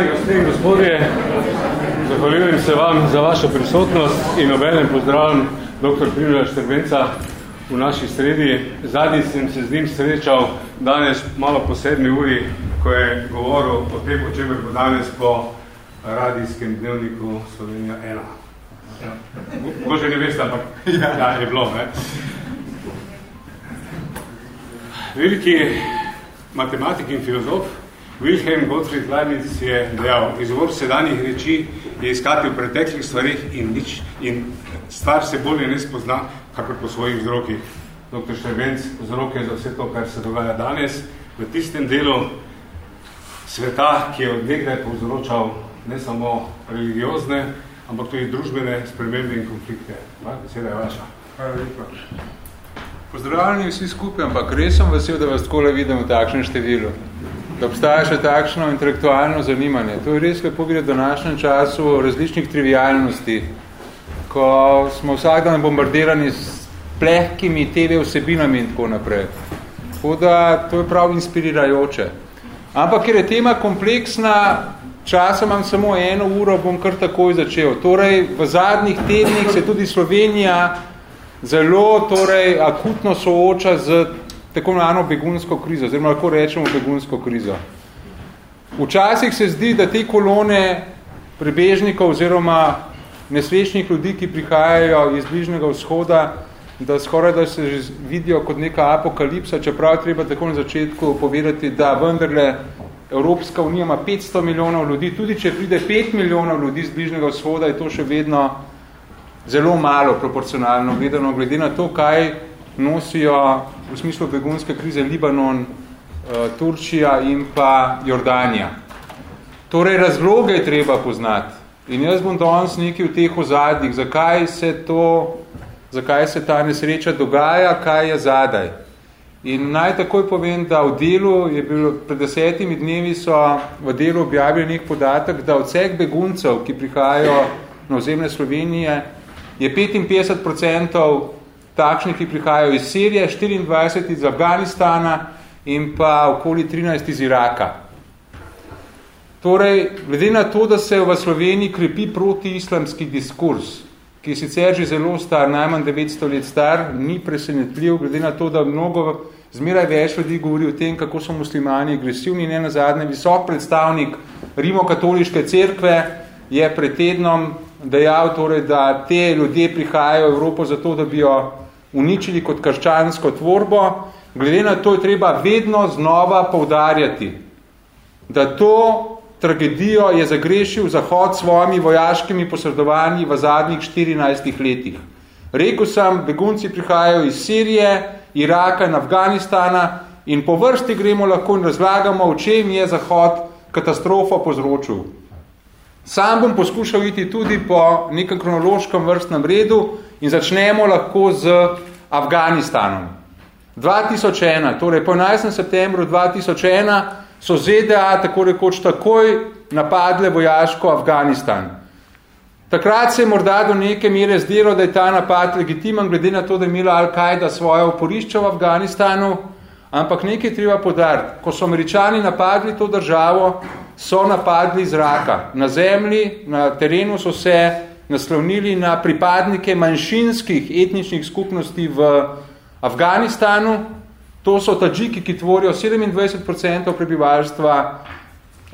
Spoštovani gospe in gospodje, zahvaljujem se vam za vašo prisotnost in obenem pozdravljam dr. Primila Štrbenca v naši sredi. Zadnji sem se z njim srečal danes malo po sedmi uri, ko je govoril o tem, o čemer bo danes po radijskem dnevniku Slovenija 1. Ja. Mogoče ne veste, ampak ja. ja, je bilo. Ne? Veliki matematik in filozof Wilhelm Gottfried Leibniz je dejal, izvor sedanjih reči je iskati v preteklih stvarih in, nič, in stvar se bolje ne spozna, kakor po svojih vzrokih. Dr. Šrebenc, vzroke za vse to, kar se dogaja danes, v tistem delu sveta, ki je od nekdaj povzročal ne samo religiozne, ampak tudi družbene spremembe in konflikte. Beseda je vaša. Hvala lepa. Pozdravljeni vsi skupaj, ampak res sem vesel, da vas takole vidim v takšnem številu da obstaja še takšno intelektualno zanimanje. To je res lepo videti v današnjem času različnih trivialnosti, ko smo vsak dan bombardirani s plehkimi TV vsebinami in tako naprej. Tako da to je prav inspirirajoče. Ampak, ker je tema kompleksna, časa imam samo eno uro, bom kar takoj začel. Torej, v zadnjih tednih se tudi Slovenija zelo torej, akutno sooča z tako imenovano begunsko krizo, oziroma lahko rečemo begunsko krizo. Včasih se zdi, da te kolone prebežnikov oziroma nesvečnih ljudi, ki prihajajo iz bližnjega vzhoda, da skoraj da se že vidijo kot neka apokalipsa, čeprav treba tako na začetku povedati, da vendarle Evropska unija ima 500 milijonov ljudi, tudi če pride 5 milijonov ljudi iz bližnjega vzhoda, je to še vedno zelo malo proporcionalno gledano, glede na to, kaj nosijo v smislu begunske krize Libanon, eh, Turčija in pa Jordanija. Torej, razloge je treba poznati. In jaz bom danes nekaj v teh ozadjih, zakaj se to, zakaj se ta nesreča dogaja, kaj je zadaj. In naj takoj povem, da v delu je bilo, pred desetimi dnevi so v delu objavili nek podatek, da od vseh beguncev, ki prihajajo na ozemlje Slovenije, je 55% takšni, ki prihajajo iz Sirije, 24 iz Afganistana in pa okoli 13 iz Iraka. Torej, glede na to, da se v Sloveniji krepi protiislamski diskurs, ki je sicer že zelo star, najmanj 900 let star, ni presenetljiv, glede na to, da mnogo zmeraj več ljudi govori o tem, kako so muslimani agresivni, ne nazadnje, visok predstavnik rimokatoliške cerkve je pred tednom dejal, torej, da te ljudje prihajajo v Evropo zato, da bi jo uničili kot krščansko tvorbo, glede na to je treba vedno znova poudarjati, da to tragedijo je zagrešil Zahod s svojimi vojaškimi posredovanji v zadnjih 14 letih. Rekl sem, begunci prihajajo iz Sirije, Iraka in Afganistana in po vrsti gremo lahko in razlagamo, v čem je Zahod katastrofo povzročil. Sam bom poskušal iti tudi po nekem kronološkem vrstnem redu, In začnemo lahko z Afganistanom. 2001, torej po 11. septembru 2001 so ZDA tako rekoč takoj napadle vojaško Afganistan. Takrat se je morda do neke mere zdelo, da je ta napad legitimen, glede na to, da je imela Al-Qaeda svoje oporišče v Afganistanu, ampak nekaj treba podariti. Ko so američani napadli to državo, so napadli iz zraka. Na zemlji, na terenu so se naslovnili na pripadnike manjšinskih etničnih skupnosti v Afganistanu. To so Tadžiki, ki tvorijo 27% prebivalstva,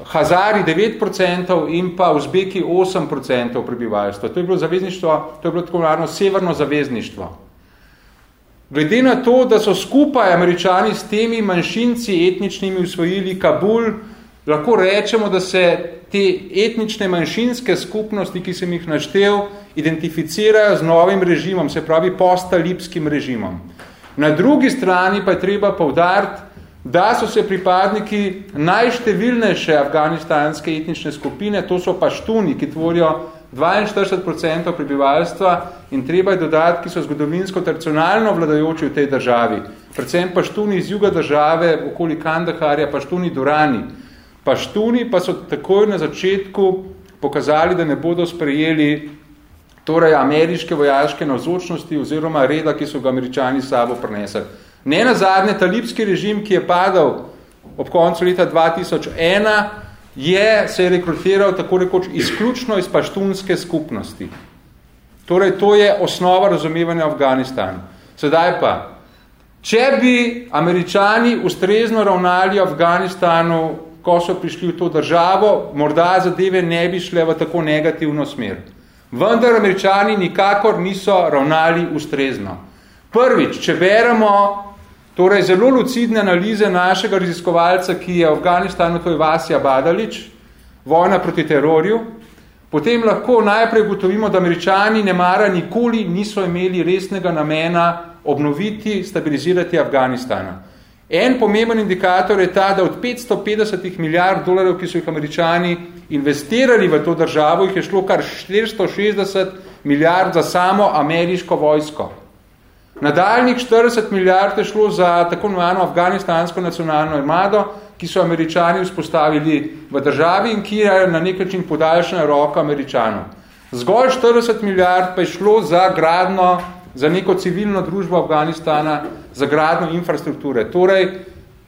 Hazari 9% in pa Uzbeki 8% prebivalstva. To je bilo zavezništvo, to je bilo tako naravno severno zavezništvo. Glede na to, da so skupaj američani s temi manjšinci etničnimi usvojili Kabul, lahko rečemo, da se te etnične manjšinske skupnosti, ki sem jih naštel, identificirajo z novim režimom, se pravi postalipskim režimom. Na drugi strani pa je treba povdariti, da so se pripadniki najštevilnejše afganistanske etnične skupine, to so paštuni, ki tvorijo 42% prebivalstva in treba je dodati, ki so zgodovinsko tradicionalno vladajoči v tej državi. Predvsem paštuni iz juga države, okoli Kandaharja, paštuni Durani. Paštuni pa so takoj na začetku pokazali, da ne bodo sprejeli torej ameriške vojaške navzočnosti oziroma reda, ki so ga američani sabo prinesli. Ne na zadnje, talibski režim, ki je padal ob koncu leta 2001, je se je rekrutiral tako rekoč izključno iz paštunske skupnosti. Torej, to je osnova razumevanja Afganistana. Sedaj pa, če bi američani ustrezno ravnali Afganistanu, ko so prišli v to državo, morda zadeve ne bi šle v tako negativno smer. Vendar američani nikakor niso ravnali ustrezno. Prvič, če beremo torej zelo lucidne analize našega raziskovalca, ki je v Afganistanu, to je Vasija Badalič, vojna proti terorju, potem lahko najprej gotovimo, da američani nemara nikoli niso imeli resnega namena obnoviti, stabilizirati Afganistana. En pomemben indikator je ta, da od 550 milijard dolarjev, ki so jih američani investirali v to državo, jih je šlo kar 460 milijard za samo ameriško vojsko. Nadaljnih 40 milijard je šlo za tako imenovano afganistansko nacionalno armado, ki so američani vzpostavili v državi in ki je na nek način podaljšana roka američanov. Zgolj 40 milijard pa je šlo za gradno, za neko civilno družbo Afganistana, za gradno infrastrukture. Torej,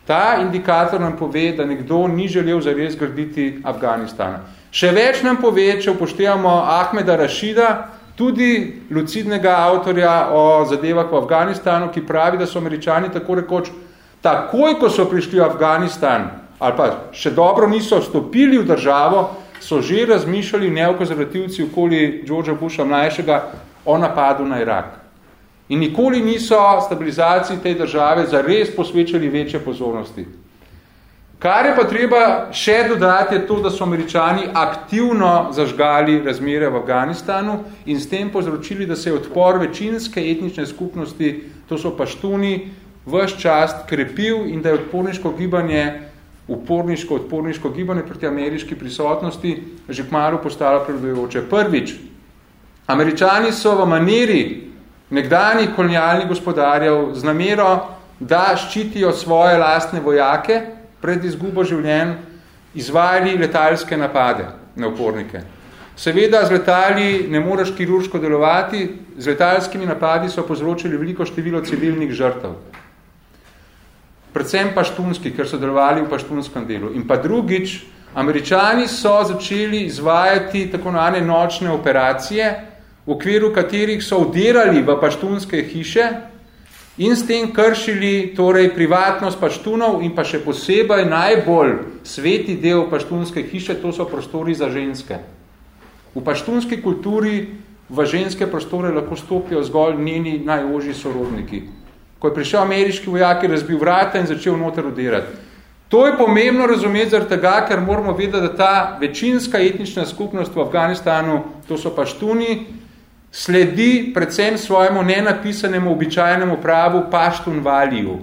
ta indikator nam pove, da nekdo ni želel zares graditi Afganistana. Še več nam pove, če upoštevamo Ahmeda Rašida, tudi lucidnega avtorja o zadevah v Afganistanu, ki pravi, da so američani tako rekoč, takoj, ko so prišli v Afganistan, ali pa še dobro niso vstopili v državo, so že razmišljali neokonzervativci okoli Georgea Busha mlajšega o napadu na Irak. In nikoli niso stabilizaciji tej države zares posvečali večje pozornosti. Kar je pa treba še dodati je to, da so američani aktivno zažgali razmere v Afganistanu in s tem povzročili, da se je odpor večinske etnične skupnosti, to so paštuni, vš čas krepil in da je odporniško gibanje, uporniško, odporniško gibanje proti ameriški prisotnosti že kmalo postalo predvojoče. Prvič, američani so v maniri nekdanjih kolonialnih gospodarjev z namero, da ščitijo svoje lastne vojake, pred izgubo življenj izvajali letalske napade na upornike. Seveda z letali ne moraš kirurško delovati, z letalskimi napadi so povzročili veliko število civilnih žrtev. Predvsem paštunski, ker so delovali v paštunskem delu. In pa drugič, američani so začeli izvajati tako nane nočne operacije, v okviru katerih so udirali v paštunske hiše, in s tem kršili torej privatnost paštunov in pa še posebej najbolj sveti del paštunske hiše, to so prostori za ženske. V paštunski kulturi v ženske prostore lahko stopijo zgolj njeni najožji sorodniki. Ko je prišel ameriški vojak, je razbil vrata in začel noter odirati. To je pomembno razumeti zaradi tega, ker moramo vedeti, da ta večinska etnična skupnost v Afganistanu, to so paštuni, sledi predvsem svojemu nenapisanemu običajnemu pravu paštun valiju.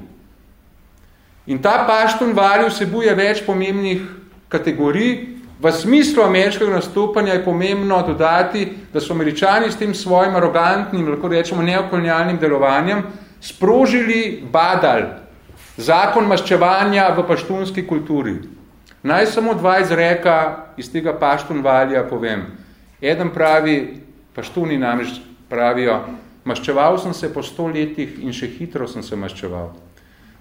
In ta paštun valiju vsebuje več pomembnih kategorij. V smislu ameriškega nastopanja je pomembno dodati, da so američani s tem svojim arogantnim, lahko rečemo neokolonialnim delovanjem, sprožili badal, zakon maščevanja v paštunski kulturi. Naj samo dva izreka iz tega paštun valija povem. Eden pravi, Paštuni namreč pravijo, maščeval sem se po sto letih in še hitro sem se maščeval.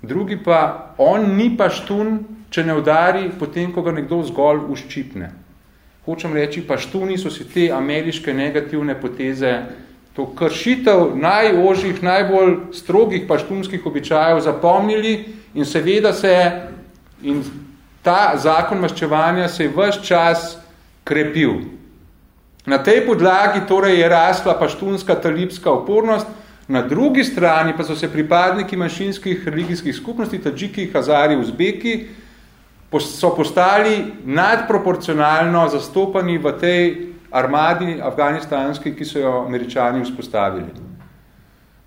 Drugi pa, on ni paštun, če ne udari, potem, ko ga nekdo zgolj uščipne. Hočem reči, paštuni so si te ameriške negativne poteze, to kršitev najožjih, najbolj strogih paštunskih običajev zapomnili in seveda se in ta zakon maščevanja se je ves čas krepil. Na tej podlagi torej je rasla paštunska talibska upornost, na drugi strani pa so se pripadniki manjšinskih religijskih skupnosti, tadžiki, hazari, uzbeki, so postali nadproporcionalno zastopani v tej armadi afganistanski, ki so jo američani vzpostavili.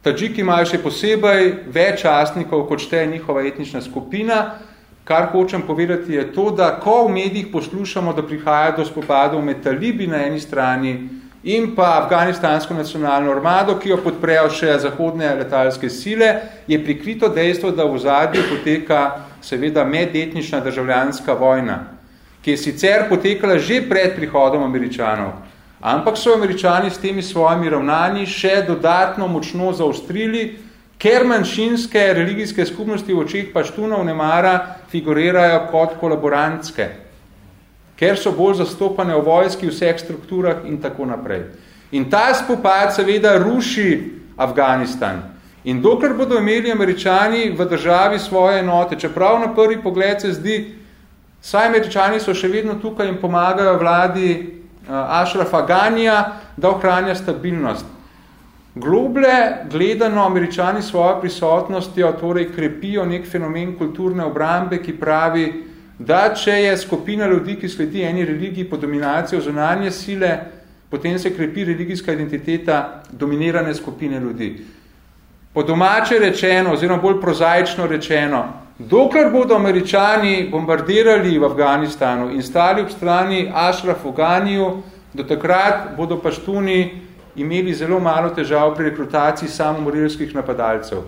Tadžiki imajo še posebej več častnikov, kot šteje njihova etnična skupina, Kar hočem povedati je to, da ko v medijih poslušamo, da prihaja do spopadov med talibi na eni strani in pa afganistansko nacionalno armado, ki jo podprejo še zahodne letalske sile, je prikrito dejstvo, da v zadnji poteka seveda medetnična državljanska vojna, ki je sicer potekala že pred prihodom američanov. Ampak so američani s temi svojimi ravnanji še dodatno močno zaostrili, ker manjšinske religijske skupnosti v očeh paštunov nemara figurirajo kot kolaborantske. ker so bolj zastopane v vojski, v vseh strukturah in tako naprej. In ta spopad seveda ruši Afganistan. In dokler bodo imeli američani v državi svoje enote, čeprav na prvi pogled se zdi, saj američani so še vedno tukaj in pomagajo vladi uh, Ashrafa Ganija, da ohranja stabilnost. Globle gledano američani svojo prisotnostjo torej krepijo nek fenomen kulturne obrambe, ki pravi, da če je skupina ljudi, ki sledi eni religiji po dominacijo zunanje sile, potem se krepi religijska identiteta dominirane skupine ljudi. Po domače rečeno, oziroma bolj prozaično rečeno, dokler bodo američani bombardirali v Afganistanu in stali ob strani Ashraf v Ganiju, do takrat bodo paštuni imeli zelo malo težav pri rekrutaciji samomorilskih napadalcev.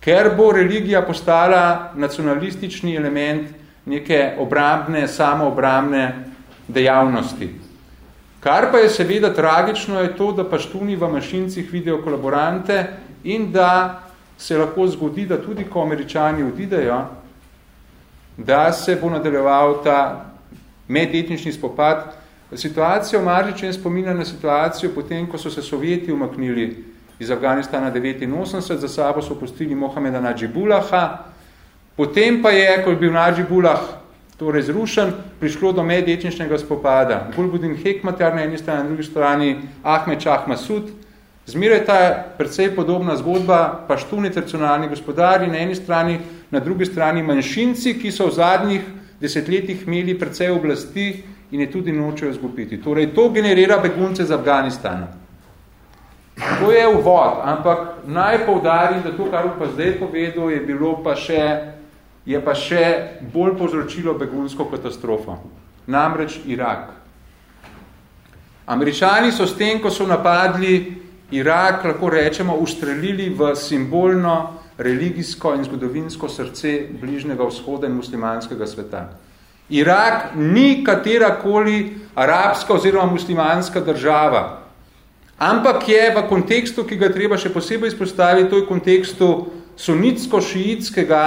Ker bo religija postala nacionalistični element neke obrambne, samoobrambne dejavnosti. Kar pa je seveda tragično, je to, da paštuni v mašincih vidijo kolaborante in da se lahko zgodi, da tudi ko američani odidejo, da se bo nadaljeval ta medetnični spopad. Situacija v Maržičem spominja na situacijo potem, ko so se Sovjeti umaknili iz Afganistana 89, za sabo so postili Mohameda Nadžibulaha, potem pa je, ko je bil Nadžibulah torej zrušen, prišlo do medetničnega spopada. Gulbudin Hekmatar na eni strani, na drugi strani Ahmed Čah Masud. Zmeraj ta precej podobna zgodba, paštuni tradicionalni gospodari na eni strani, na drugi strani manjšinci, ki so v zadnjih desetletjih imeli precej oblasti in je tudi nočejo zgubiti. Torej, to generira begunce z Afganistana. To je uvod, ampak naj poudarim, da to, kar pa zdaj povedal, je bilo pa še je pa še bolj povzročilo begunsko katastrofo. Namreč Irak. Američani so s tem, ko so napadli Irak, lahko rečemo, ustrelili v simbolno, religijsko in zgodovinsko srce bližnjega vzhoda in muslimanskega sveta. Irak ni katerakoli arabska oziroma muslimanska država, ampak je v kontekstu, ki ga treba še posebej izpostaviti, to je kontekstu sunitsko-šiitskega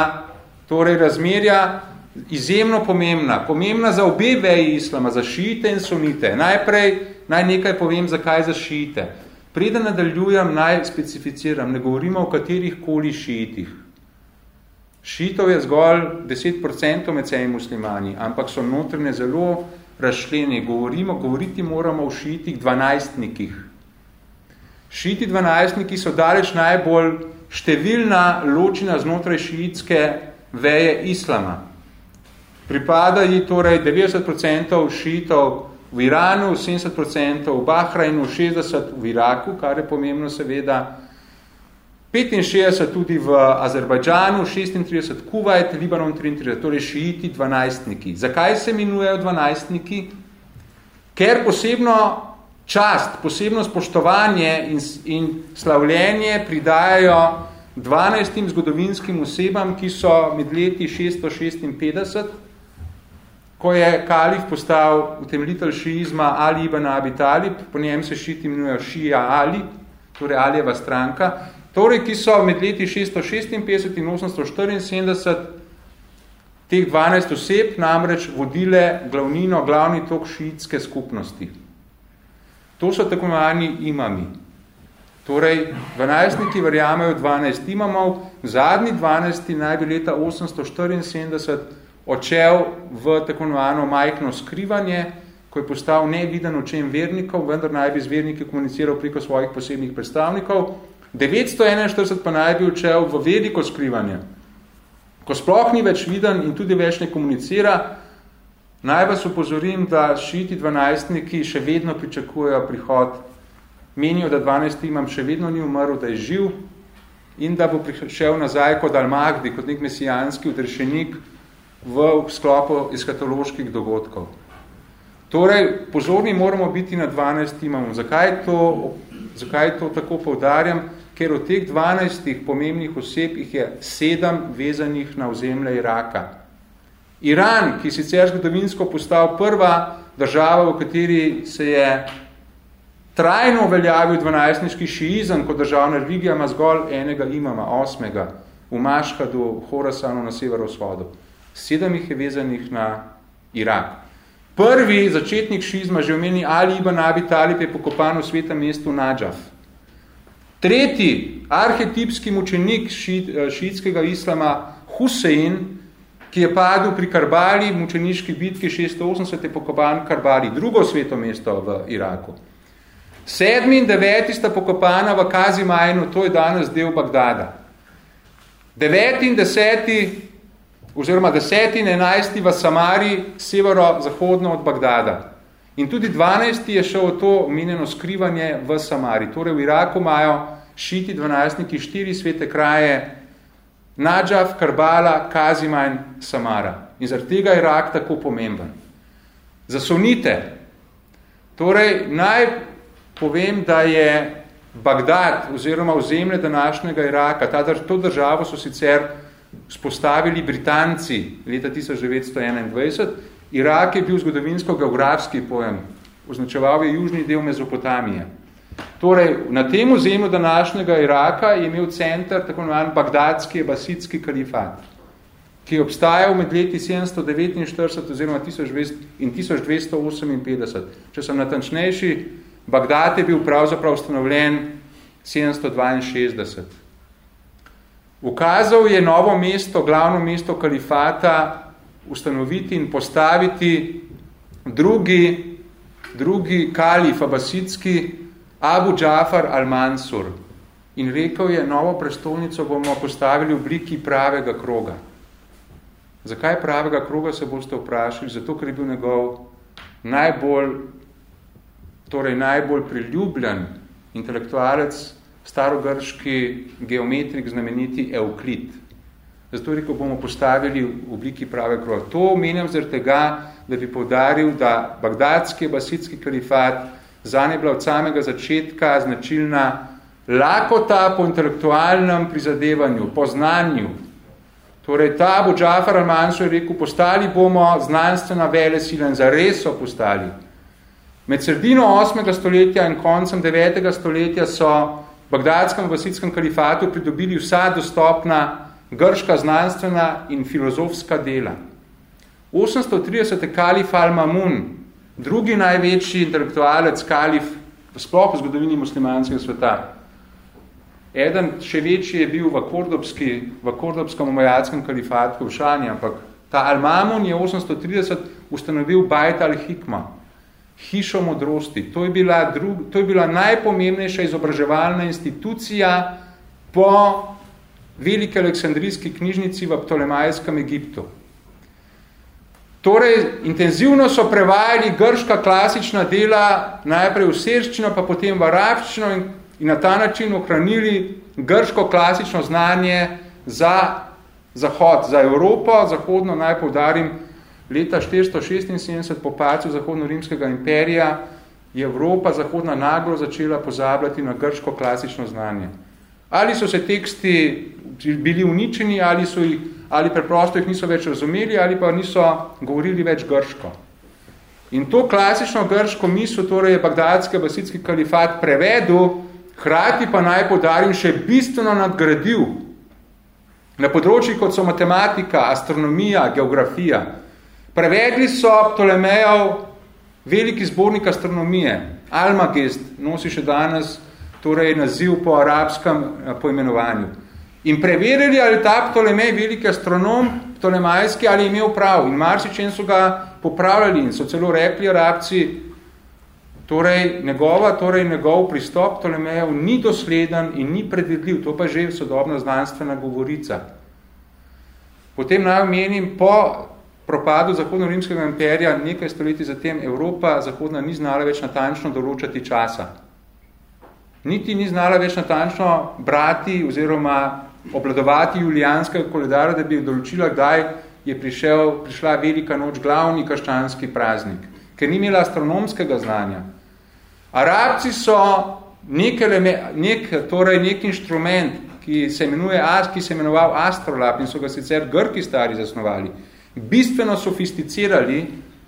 torej razmerja izjemno pomembna. Pomembna za obe veji islama, za šiite in sunite. Najprej naj nekaj povem, zakaj za šiite. Preden nadaljujem, naj specificiram, ne govorimo o katerih koli šiitih. Šiitov je zgolj 10% med vsemi muslimani, ampak so notrne zelo razšljeni. Govorimo, govoriti moramo o šiitih dvanajstnikih. Šiiti dvanajstniki so daleč najbolj številna ločina znotraj šiitske veje islama. Pripada ji torej 90% šitov v Iranu, 70% v Bahrajnu, 60% v Iraku, kar je pomembno seveda, 65 tudi v Azerbajdžanu, 36 Kuwait, Libanon 33, torej šiiti dvanajstniki. Zakaj se imenujejo dvanajstniki? Ker posebno čast, posebno spoštovanje in, in slavljenje pridajajo 12 zgodovinskim osebam, ki so med leti 656, ko je kalif postal utemeljitelj šiizma Ali ibn Abi Talib, po njem se šiti imenujejo Šija Ali, torej Alijeva stranka, torej, ki so med leti 656 in 874 teh 12 oseb namreč vodile glavnino, glavni tok šiitske skupnosti. To so tako imami. Torej, 12 verjamejo 12 imamov, zadnji 12 naj bi leta 874 odšel v tako novano majhno skrivanje, ko je postal neviden očem vernikov, vendar naj bi z verniki komuniciral preko svojih posebnih predstavnikov. 941 pa naj bi odšel v veliko skrivanje. Ko sploh ni več viden in tudi več ne komunicira, naj vas upozorim, da šiti 12 še vedno pričakujejo prihod menijo, da 12. imam še vedno ni umrl, da je živ in da bo prišel nazaj kot Al-Mahdi, kot nek mesijanski udrešenik v sklopu eskatoloških dogodkov. Torej, pozorni moramo biti na 12. imamo. Zakaj to, zakaj to tako povdarjam? Ker od teh 12 pomembnih oseb jih je sedem vezanih na ozemlje Iraka. Iran, ki sicer zgodovinsko postal prva država, v kateri se je trajno uveljavil dvanajstniški šiizem kot državna religija, ima zgolj enega imama, osmega, v Maškadu, v Horasanu na severovzhodu. Sedem jih je vezanih na Irak. Prvi začetnik šizma, že omeni Ali ibn Abi Talib, je pokopan v svetem mestu Nadžaf. Tretji arhetipski mučenik šiitskega islama, Husein, ki je padel pri Karbali, mučeniški bitki 680, je pokopan Karbali, drugo sveto mesto v Iraku. Sedmi in deveti sta pokopana v Kazimajnu, to je danes del Bagdada. Deveti in deseti oziroma deseti in enajsti v Samari, severo-zahodno od Bagdada. In tudi dvanajsti je šel to omenjeno skrivanje v Samari. Torej v Iraku imajo šiti dvanajstniki štiri svete kraje, Nadžav, Karbala, Kazima in Samara. In zaradi tega je Irak tako pomemben. Za sunite. Torej, naj povem, da je Bagdad oziroma ozemlje današnjega Iraka, ta, to državo so sicer spostavili Britanci leta 1921. Irak je bil zgodovinsko-geografski pojem, označeval je južni del Mezopotamije. Torej, na tem ozemlju današnjega Iraka je imel center tako imenovan Bagdadski basidski kalifat, ki je obstajal med leti 749 oziroma 1200 in 1258. Če sem natančnejši, Bagdad je bil pravzaprav ustanovljen 762. Ukazal je novo mesto, glavno mesto kalifata, ustanoviti in postaviti drugi, drugi kalif abasidski, Abu Džafar al-Mansur. In rekel je, novo prestolnico bomo postavili v obliki pravega kroga. Zakaj pravega kroga se boste vprašali? Zato, ker je bil njegov najbolj, torej najbolj priljubljen intelektualec starogrški geometrik znameniti Euklid. Zato rekel, bomo postavili v obliki prave kroga. To omenjam zaradi tega, da bi povdaril, da bagdadski basidski kalifat zanje bila od samega začetka značilna lakota po intelektualnem prizadevanju, po znanju. Torej, ta Abu Džafar al-Mansur je rekel, postali bomo znanstvena vele sila in zares so postali. Med sredino 8. stoletja in koncem 9. stoletja so bagdadskem vasitskem kalifatu pridobili vsa dostopna grška znanstvena in filozofska dela. 830. kalif Al-Mamun, drugi največji intelektualec kalif sploh v zgodovini muslimanskega sveta. Eden še večji je bil v, kordobski, v kordobskem omajadskem kalifatu v Šani, ampak ta Al-Mamun je 830 ustanovil Bajt al-Hikma, hišo modrosti. To je, bila drug, to je bila najpomembnejša izobraževalna institucija po velike aleksandrijski knjižnici v Ptolemajskem Egiptu. Torej, intenzivno so prevajali grška klasična dela, najprej v serščino, pa potem v arabščino in, in na ta način ohranili grško klasično znanje za Zahod, za Evropo, zahodno naj poudarim, Leta 476 po pacu Zahodno-Rimskega imperija je Evropa, Zahodna naglo začela pozabljati na grško klasično znanje. Ali so se teksti bili uničeni, ali, so jih, ali preprosto jih niso več razumeli, ali pa niso govorili več grško. In to klasično grško misel, torej je bagdadski abasitski kalifat prevedel, hrati pa naj podarim še bistveno nadgradil na področjih, kot so matematika, astronomija, geografija, Prevedli so Ptolemejev veliki zbornik astronomije, Almagest, nosi še danes torej naziv po arabskem eh, poimenovanju. In preverili, ali ta Ptolemej, veliki astronom, ptolemajski, ali je imel prav. In marsičen so ga popravljali in so celo rekli arabci, torej njegova, torej njegov pristop Ptolemejev ni dosleden in ni predvidljiv. To pa že sodobna znanstvena govorica. Potem naj omenim, po propadu Zahodno-Rimskega imperija nekaj stoletij zatem Evropa Zahodna ni znala več natančno določati časa. Niti ni znala več natančno brati oziroma obladovati julijanskega koledara, da bi določila, kdaj je prišel, prišla velika noč, glavni kaščanski praznik, ker ni imela astronomskega znanja. Arabci so nek, nek, torej nek inštrument, ki se, imenuje, ki se imenoval astrolab in so ga sicer Grki stari zasnovali, bistveno sofisticirali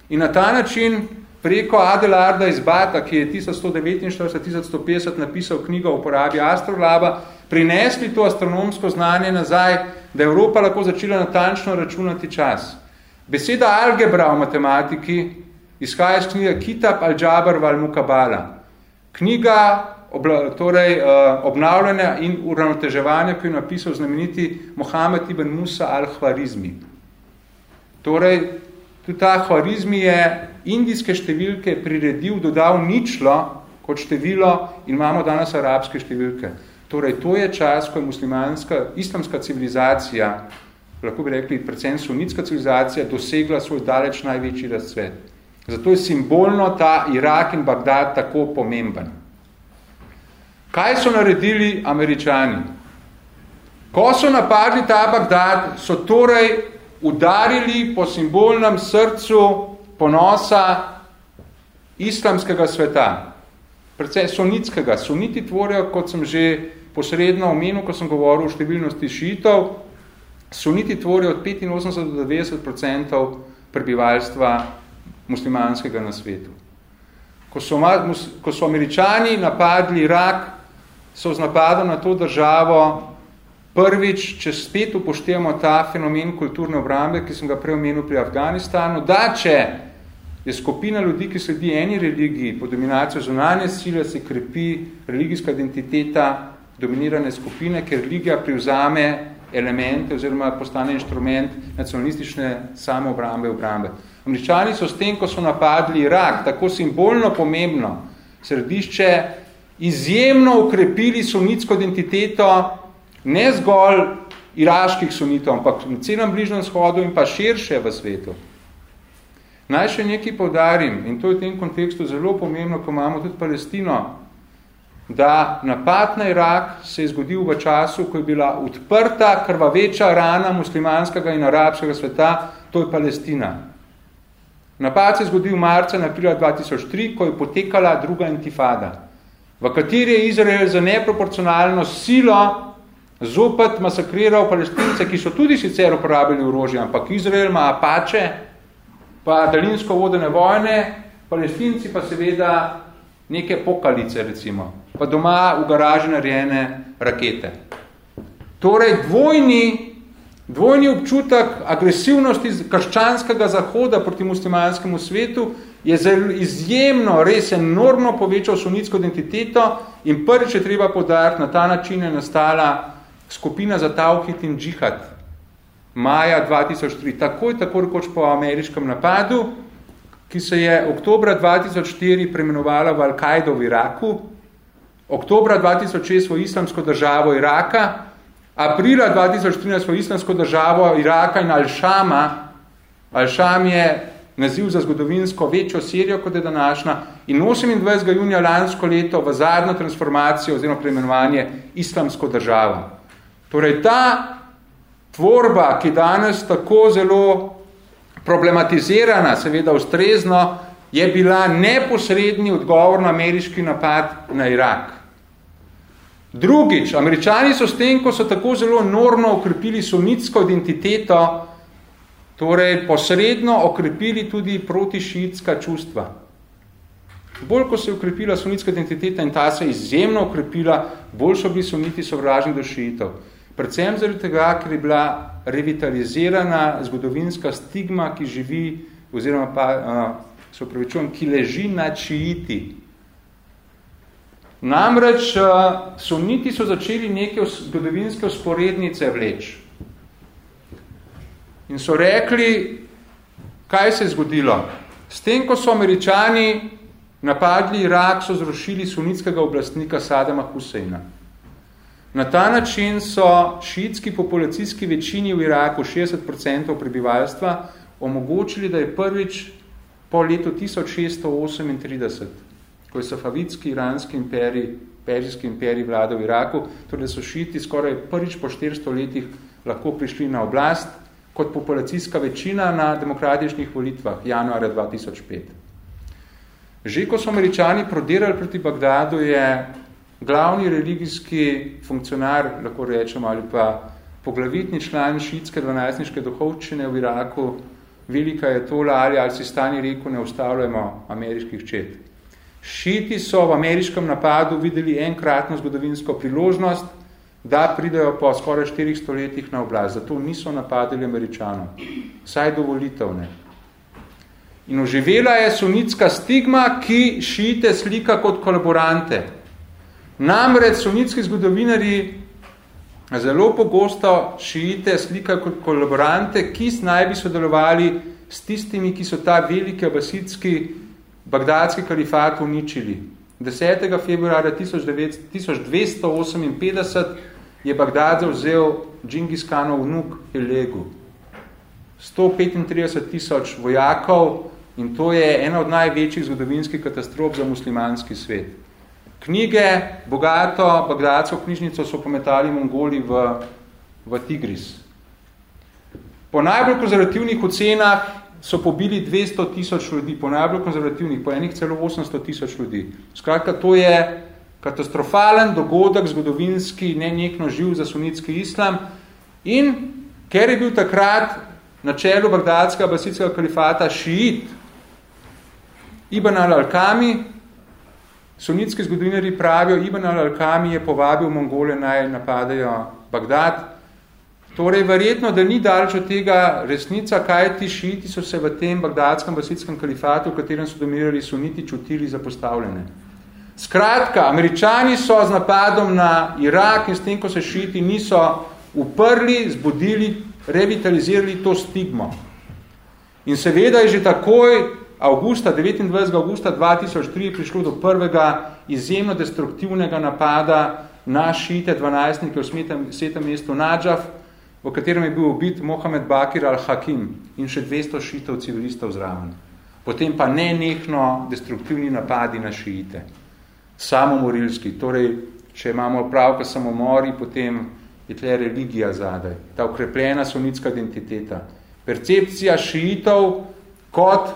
in na ta način preko Adelarda iz Bata, ki je 1149-1150 napisal knjigo o uporabi astrolaba, prinesli to astronomsko znanje nazaj, da je Evropa lahko začela natančno računati čas. Beseda algebra v matematiki izhaja iz knjige Kitab al-Džabar val-Mukabala. Knjiga obla, torej, uh, obnavljanja in uravnoteževanja, ki je napisal znameniti Mohamed ibn Musa al-Hvarizmi. Torej, tudi ta Hvarizmi je indijske številke priredil, dodal ničlo kot število in imamo danes arabske številke. Torej, to je čas, ko je muslimanska, islamska civilizacija, lahko bi rekli, predvsem sunitska civilizacija, dosegla svoj daleč največji razcvet. Zato je simbolno ta Irak in Bagdad tako pomemben. Kaj so naredili američani? Ko so napadli ta Bagdad, so torej udarili po simbolnem srcu ponosa islamskega sveta, predvsem sunitskega. Suniti tvorijo, kot sem že posredno omenil, ko sem govoril o številnosti šiitov, suniti tvorijo od 85 do 90 prebivalstva muslimanskega na svetu. Ko so, ko so američani napadli Irak, so z napadom na to državo prvič, če spet upoštevamo ta fenomen kulturne obrambe, ki sem ga prej omenil pri Afganistanu, da če je skupina ljudi, ki sledi eni religiji pod dominacijo zunanje sile, se krepi religijska identiteta dominirane skupine, ker religija privzame elemente oziroma postane inštrument nacionalistične samoobrambe obrambe. Američani so s tem, ko so napadli Irak, tako simbolno pomembno središče, izjemno ukrepili sunitsko identiteto ne zgolj iraških sunitov, ampak na celem bližnjem shodu in pa širše v svetu. Naj še nekaj povdarim, in to je v tem kontekstu zelo pomembno, ko imamo tudi Palestino, da napad na Irak se je zgodil v času, ko je bila odprta, krvaveča rana muslimanskega in arabskega sveta, to je Palestina. Napad se je zgodil marca na aprila 2003, ko je potekala druga intifada, v kateri je Izrael za neproporcionalno silo zopet masakriral palestince, ki so tudi sicer uporabili orožje, ampak Izrael ima apače, pa daljinsko vodene vojne, palestinci pa seveda neke pokalice, recimo. Pa doma v garaži narejene rakete. Torej, dvojni, dvojni občutek agresivnosti krščanskega zahoda proti muslimanskemu svetu je izjemno, res enormno povečal sunitsko identiteto in prvič je treba podariti, na ta način je nastala skupina za Tauhid in džihad. Maja 2003, takoj tako rekoč po ameriškem napadu, ki se je oktobra 2004 premenovala v Al-Kaido v Iraku, oktobra 2006 v islamsko državo Iraka, aprila 2013 v islamsko državo Iraka in Al-Shama. Al-Sham je naziv za zgodovinsko večjo Sirijo, kot je današnja, in 28. junija lansko leto v zadnjo transformacijo oziroma preimenovanje islamsko državo. Torej ta tvorba, ki danes tako zelo problematizirana, seveda ustrezno, je bila neposredni odgovor na ameriški napad na Irak. Drugič, američani so s tem, ko so tako zelo enormno okrepili sunitsko identiteto, torej posredno okrepili tudi protišiitska čustva. Bolj, ko se je okrepila sunitska identiteta in ta se je izjemno okrepila, bolj so bili suniti sovražni do šiitov. Predvsem zaradi tega, ker je bila revitalizirana zgodovinska stigma, ki živi, oziroma pa, uh, se upravičujem, ki leži na šiiti, Namreč eh, suniti so začeli neke zgodovinske usporednice vleč. In so rekli, kaj se je zgodilo. S tem, ko so američani napadli Irak, so zrušili sunitskega oblastnika Sadama Huseina. Na ta način so šiitski populacijski večini v Iraku, 60% prebivalstva, omogočili, da je prvič po letu 1638 ko je safavitski iranski imperij, perzijski imperij vladal v Iraku, torej so šiti skoraj prvič po 400 letih lahko prišli na oblast kot populacijska večina na demokratičnih volitvah januarja 2005. Že ko so američani prodirali proti Bagdadu, je glavni religijski funkcionar, lahko rečemo, ali pa poglavitni član šiitske 12. duhovčine v Iraku, velika je tola ali ali si stani rekel, ne ustavljamo ameriških čet. Šiti so v ameriškem napadu videli enkratno zgodovinsko priložnost, da pridejo po skoraj štirih stoletjih na oblast. Zato niso napadili američanov. Saj dovolitev ne. In oživela je sunitska stigma, ki šite slika kot kolaborante. Namreč sunitski zgodovinari zelo pogosto šite slika kot kolaborante, ki naj bi sodelovali s tistimi, ki so ta veliki abasidski bagdadski kalifat uničili. 10. februarja 1258 je Bagdad zavzel Džingis Khanov vnuk Elegu. 135 tisoč vojakov in to je ena od največjih zgodovinskih katastrof za muslimanski svet. Knjige, bogato bagdadsko knjižnico so pometali Mongoli v, v Tigris. Po najbolj konzervativnih ocenah so pobili 200 tisoč ljudi, po najbolj konzervativnih, po enih celo 800 tisoč ljudi. Skratka, to je katastrofalen dogodek, zgodovinski, ne nekno živ za sunitski islam. In ker je bil takrat na čelu bagdadskega basitskega kalifata šiit Ibn al-Alkami, sunitski zgodovinari pravijo, Ibn al-Alkami je povabil Mongole naj napadajo Bagdad, Torej, verjetno, da ni daleč od tega resnica, kaj ti šiti so se v tem bagdadskem basitskem kalifatu, v katerem so dominirali suniti, čutili zapostavljene. Skratka, američani so z napadom na Irak in s tem, ko se šiti, niso uprli, zbudili, revitalizirali to stigmo. In seveda je že takoj avgusta, 29. augusta 2003 prišlo do prvega izjemno destruktivnega napada na šite 12. v svetem mestu Nadžaf, v katerem je bil ubit Mohamed Bakir al-Hakim in še 200 šitov civilistov zraven. Potem pa nenehno destruktivni napadi na šiite. Samomorilski. Torej, če imamo pravka samomori, potem je tle religija zadaj. Ta ukrepljena sunitska identiteta. Percepcija šiitov kot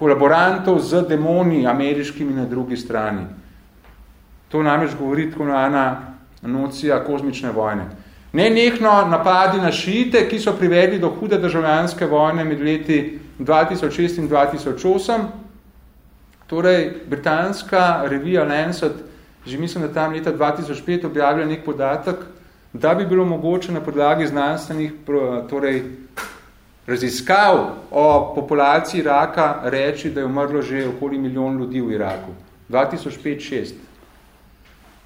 kolaborantov z demoni ameriškimi na drugi strani. To namreč govori tako ena nocija kozmične vojne. Nenehno napadi na šiite, ki so privedli do hude državljanske vojne med leti 2006 in 2008. Torej, britanska revija Lancet, že mislim, da tam leta 2005 objavlja nek podatek, da bi bilo mogoče na podlagi znanstvenih torej, raziskav o populaciji Iraka reči, da je umrlo že okoli milijon ljudi v Iraku. 2005-2006.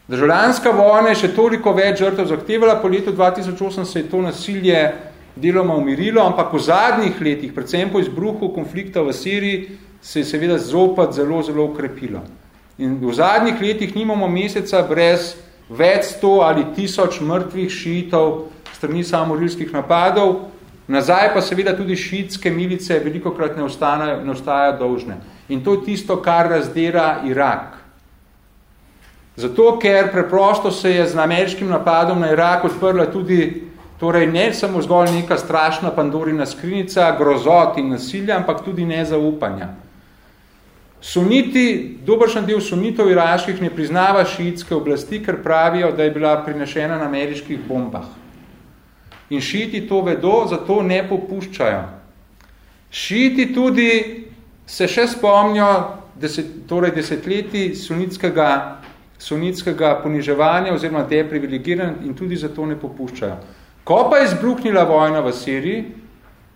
Državljanska vojna je še toliko več žrtev zahtevala, po letu 2008 se je to nasilje deloma umirilo, ampak v zadnjih letih, predvsem po izbruhu konflikta v Siriji, se je seveda zopet zelo, zelo ukrepilo. In v zadnjih letih nimamo meseca brez več sto ali tisoč mrtvih šiitov strani samorilskih napadov, nazaj pa seveda tudi šiitske milice veliko krat ne, ostane, ne ostajajo dolžne. In to je tisto, kar razdera Irak. Zato, ker preprosto se je z ameriškim napadom na Irak odprla tudi, torej ne samo zgolj neka strašna pandorina skrinica, grozot in nasilja, ampak tudi nezaupanja. Suniti, dobršen del sunitov iraških ne priznava šiitske oblasti, ker pravijo, da je bila prinešena na ameriških bombah. In šiiti to vedo, zato ne popuščajo. Šiiti tudi se še spomnijo deset, torej desetletji sunitskega sunitskega poniževanja oziroma deprivilegiranja in tudi zato ne popuščajo. Ko pa je izbruhnila vojna v Siriji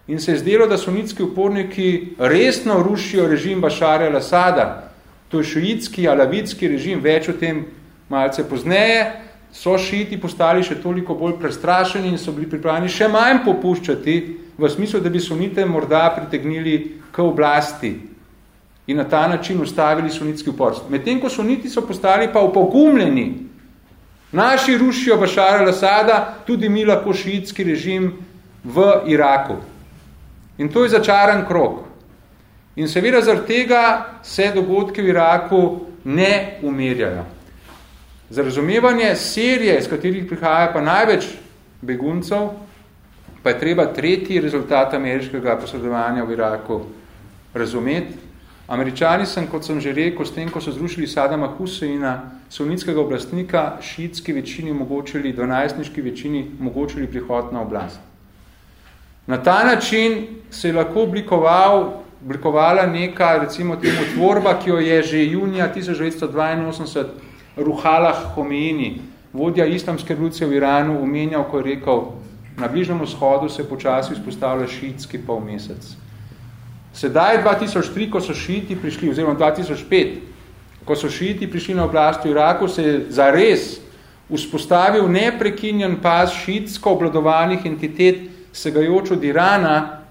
in se je zdelo, da sunitski uporniki resno rušijo režim Bašarja al-Asada, to je šuitski, alavitski režim, več o tem malce pozneje, so šiti postali še toliko bolj prestrašeni in so bili pripravljeni še manj popuščati v smislu, da bi sunite morda pritegnili k oblasti in na ta način ustavili sunitski upor. Medtem ko suniti so postali pa upogumljeni, naši rušijo Bašara al-Asada, tudi mi lahko šiitski režim v Iraku. In to je začaran krok. In seveda zaradi tega se dogodki v Iraku ne umirjajo. Za razumevanje serije, z katerih prihaja pa največ beguncev, pa je treba tretji rezultat ameriškega posredovanja v Iraku razumeti, Američani sem, kot sem že rekel, s tem, ko so zrušili Sadama Huseina, sunitskega oblastnika, šiitski večini omogočili, dvanajstniški večini omogočili prihod na oblast. Na ta način se je lahko oblikoval, oblikovala neka, recimo temu, tvorba, ki jo je že junija 1982 Ruhalah Homeini, vodja islamske revolucije v Iranu, omenjal, ko je rekel, na Bližnem vzhodu se počasi izpostavlja šiitski pol mesec. Sedaj 2003, ko so šiti prišli, oziroma 2005, ko so šiti prišli na oblast v Iraku, se je zares vzpostavil neprekinjen pas šitsko obladovanih entitet segajoč od Irana,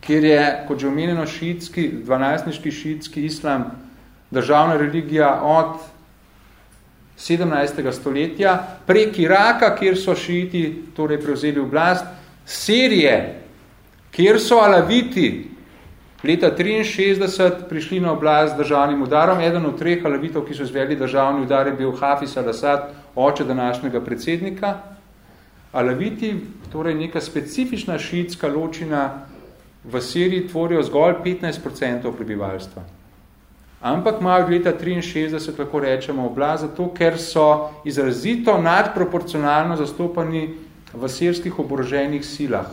kjer je, kot že omenjeno, šitski, 12. šitski islam, državna religija od 17. stoletja, prek Iraka, kjer so šiti torej prevzeli oblast, Sirije, kjer so alaviti leta 63 prišli na oblast z državnim udarom. Eden od treh alavitov, ki so izveli državni udar, je bil Hafiz al-Assad, oče današnjega predsednika. Alaviti, torej neka specifična šiitska ločina v Siriji, tvorijo zgolj 15% prebivalstva. Ampak imajo leta 63, lahko rečemo, oblast zato, ker so izrazito nadproporcionalno zastopani v sirskih oboroženih silah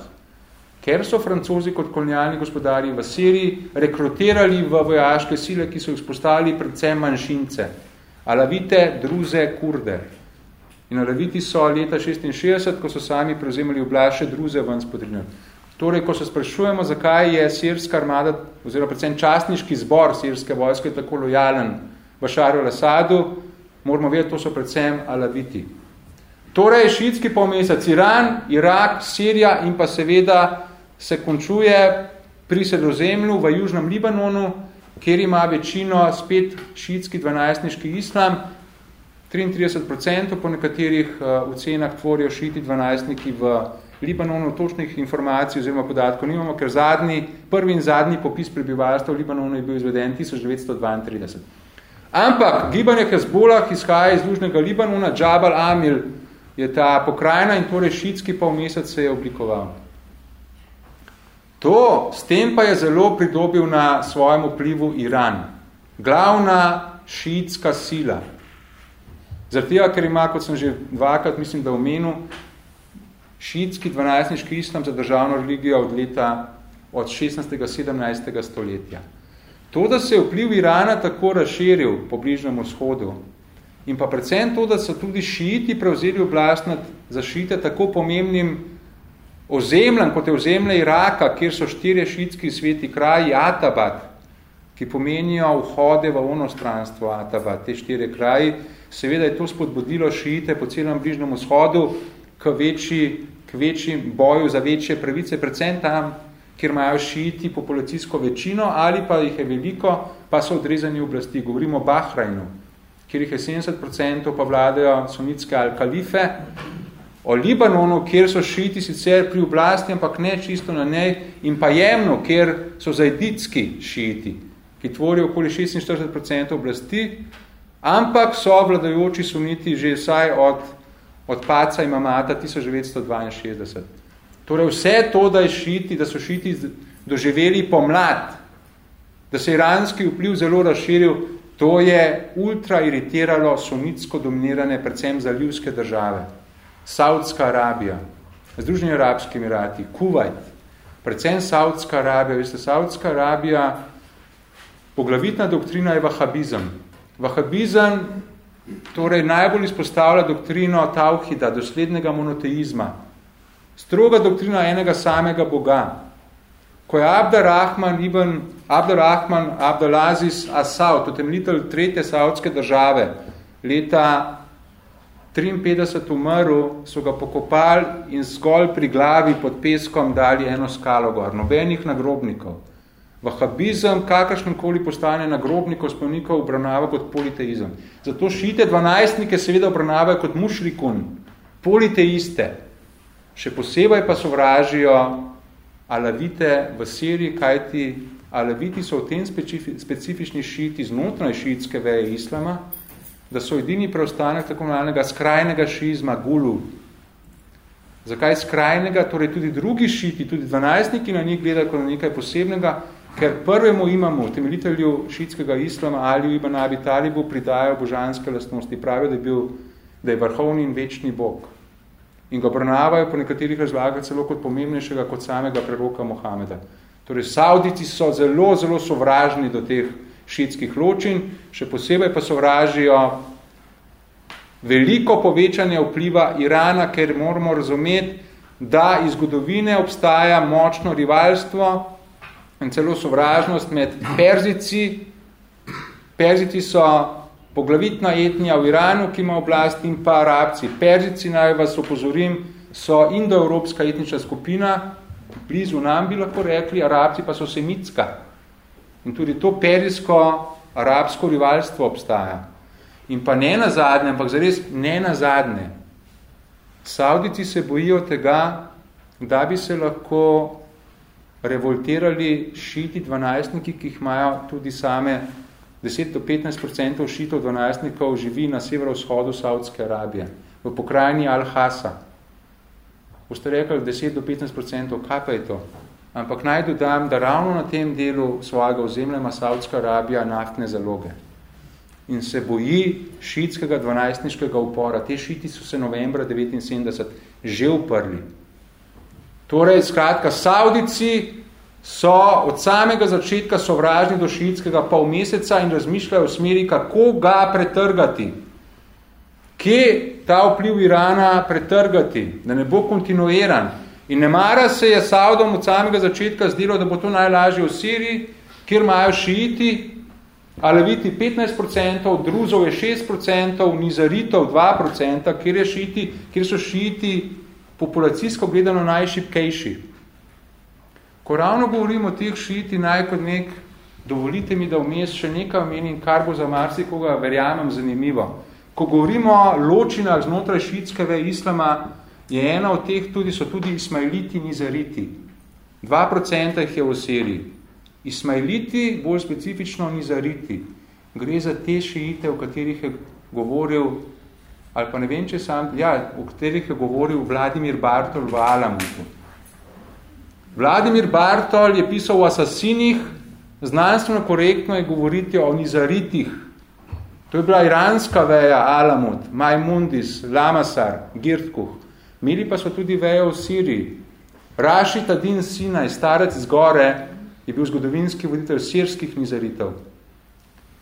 ker so francozi kot kolonialni gospodari v Siriji rekrutirali v vojaške sile, ki so vzpostavili predvsem manjšince, alavite, druze, kurde. In alaviti so leta 66, ko so sami prevzemali oblaše druze ven spodrinjali. Torej, ko se sprašujemo, zakaj je sirska armada, oziroma predvsem častniški zbor sirske vojske tako lojalen Bašaru al-Assadu, moramo vedeti, to so predvsem alaviti. Torej, šitski polmesec Iran, Irak, Sirija in pa seveda se končuje pri sredozemlju v Južnem Libanonu, kjer ima večino spet šiitski dvanajstniški islam, 33% po nekaterih uh, ocenah tvorijo šiti dvanajstniki v Libanonu, točnih informacij oziroma podatkov nimamo, ker zadnji, prvi in zadnji popis prebivalstva v Libanonu je bil izveden 1932. Ampak gibanje Hezbolah izhaja iz Južnega Libanona, Džabal Amil je ta pokrajina in torej šitski pol mesec se je oblikoval. To, s tem pa je zelo pridobil na svojem vplivu Iran. Glavna šiitska sila. Zato, ker ima, kot sem že dvakrat, mislim, da omenil, šiitski 12. islam za državno religijo od leta od 16. 17. stoletja. To, da se je vpliv Irana tako razširil po bližnjem vzhodu in pa predvsem to, da so tudi šiiti prevzeli oblast nad zašite tako pomembnim ozemljem, kot je ozemlje Iraka, kjer so štirje šitski sveti kraji, Atabat, ki pomenijo vhode v onostranstvo Atabat, te štiri kraji, seveda je to spodbudilo šite po celem bližnjem vzhodu k večji, k večji boju za večje pravice, predvsem tam, kjer imajo šiti populacijsko večino ali pa jih je veliko, pa so odrezani oblasti. Govorimo o Bahrajnu, kjer jih je 70% pa vladajo sunitske al-kalife, o Libanonu, kjer so šiti sicer pri oblasti, ampak ne čisto na nej, in pa jemno, kjer so zajditski šiti, ki tvorijo okoli 46% oblasti, ampak so vladajoči suniti že vsaj od, od paca imamata 1962. Torej vse to, da, je šiti, da so šiti doživeli pomlad, da se iranski vpliv zelo razširil, to je ultra iritiralo sunitsko dominirane predvsem zalivske države. Saudska Arabija, Združeni Arabski Emirati, Kuwait, predvsem Saudska Arabija. Veste, Saudska Arabija, poglavitna doktrina je vahabizem. Vahabizem torej najbolj izpostavlja doktrino tauhida, doslednega monoteizma, stroga doktrina enega samega Boga. Ko je Abderrahman ibn Abderrahman Abdelaziz Assaud, utemeljitelj tretje saudske države, leta 53 umrl, so ga pokopali in zgolj pri glavi pod peskom dali eno skalo gor, nobenih nagrobnikov. Vahabizem, kakršenkoli postane nagrobnikov, spomnikov obravnava kot politeizem. Zato šite dvanajstnike seveda obravnavajo kot mušrikun, politeiste. Še posebej pa sovražijo alavite v Siriji, kajti alaviti so v tem specifični šiti znotraj šiitske veje islama, da so edini preostanek tako imenovanega skrajnega šizma, gulu. Zakaj skrajnega? Torej tudi drugi šiti, tudi dvanajstniki na njih gledajo kot nekaj posebnega, ker prvemu imamo, temeljitelju šitskega islama ali Ibn Abi Talibu, pridajo božanske lastnosti. Pravijo, da je, bil, da je vrhovni in večni bog. In ga obravnavajo po nekaterih razlagah celo kot pomembnejšega kot samega preroka Mohameda. Torej, Saudici so zelo, zelo sovražni do teh šitskih ločin, še posebej pa sovražijo veliko povečanje vpliva Irana, ker moramo razumeti, da iz zgodovine obstaja močno rivalstvo in celo sovražnost med Perzici. Perzici so poglavitna etnija v Iranu, ki ima oblast, in pa Arabci. Perzici, naj vas opozorim, so indoevropska etnična skupina, blizu nam bi lahko rekli, Arabci pa so semitska. In tudi to perzijsko-arabsko rivalstvo obstaja. In pa ne na zadnje, ampak zares ne na zadnje. Saudici se bojijo tega, da bi se lahko revoltirali šiti dvanajstniki, ki jih imajo tudi same 10 do 15% šitov dvanajstnikov živi na severovzhodu Saudske Arabije, v pokrajini Al-Hasa. Boste rekli 10 do 15%, kaj pa je to? Ampak naj dodam, da ravno na tem delu svojega ozemlja ima Saudska Arabija naftne zaloge in se boji šitskega dvanajstniškega upora. Te šiti so se novembra 1979 že uprli. Torej, skratka, Saudici so od samega začetka sovražni do šitskega pol meseca in razmišljajo v smeri, kako ga pretrgati. Kje ta vpliv Irana pretrgati, da ne bo kontinuiran. In ne mara se je Saudom od samega začetka zdelo, da bo to najlažje v Siriji, kjer imajo šiiti, Aleviti 15%, Druzov je 6%, Nizaritov 2%, kjer, je šiti, kjer so šiti populacijsko gledano najšipkejši. Ko ravno govorimo o teh šiti, naj kot nek, dovolite mi, da vmes še nekaj omenim, kar bo za marsikoga, verjamem, zanimivo. Ko govorimo o ločinah znotraj šitskega islama, je ena od teh tudi, so tudi ismailiti nizariti. 2% jih je v Siriji. Ismailiti, bolj specifično nizariti, gre za te šiite, o katerih je govoril, ali pa ne vem, če sam, ja, o katerih je govoril Vladimir Bartol v Alamutu. Vladimir Bartol je pisal o asasinih, znanstveno korektno je govoriti o nizaritih. To je bila iranska veja Alamut, Maimundis, Lamasar, Girtkuh. Mili pa so tudi veje v Siriji. Rašit Adin Sinaj, starec z gore, je bil zgodovinski voditelj sirskih nizaritev.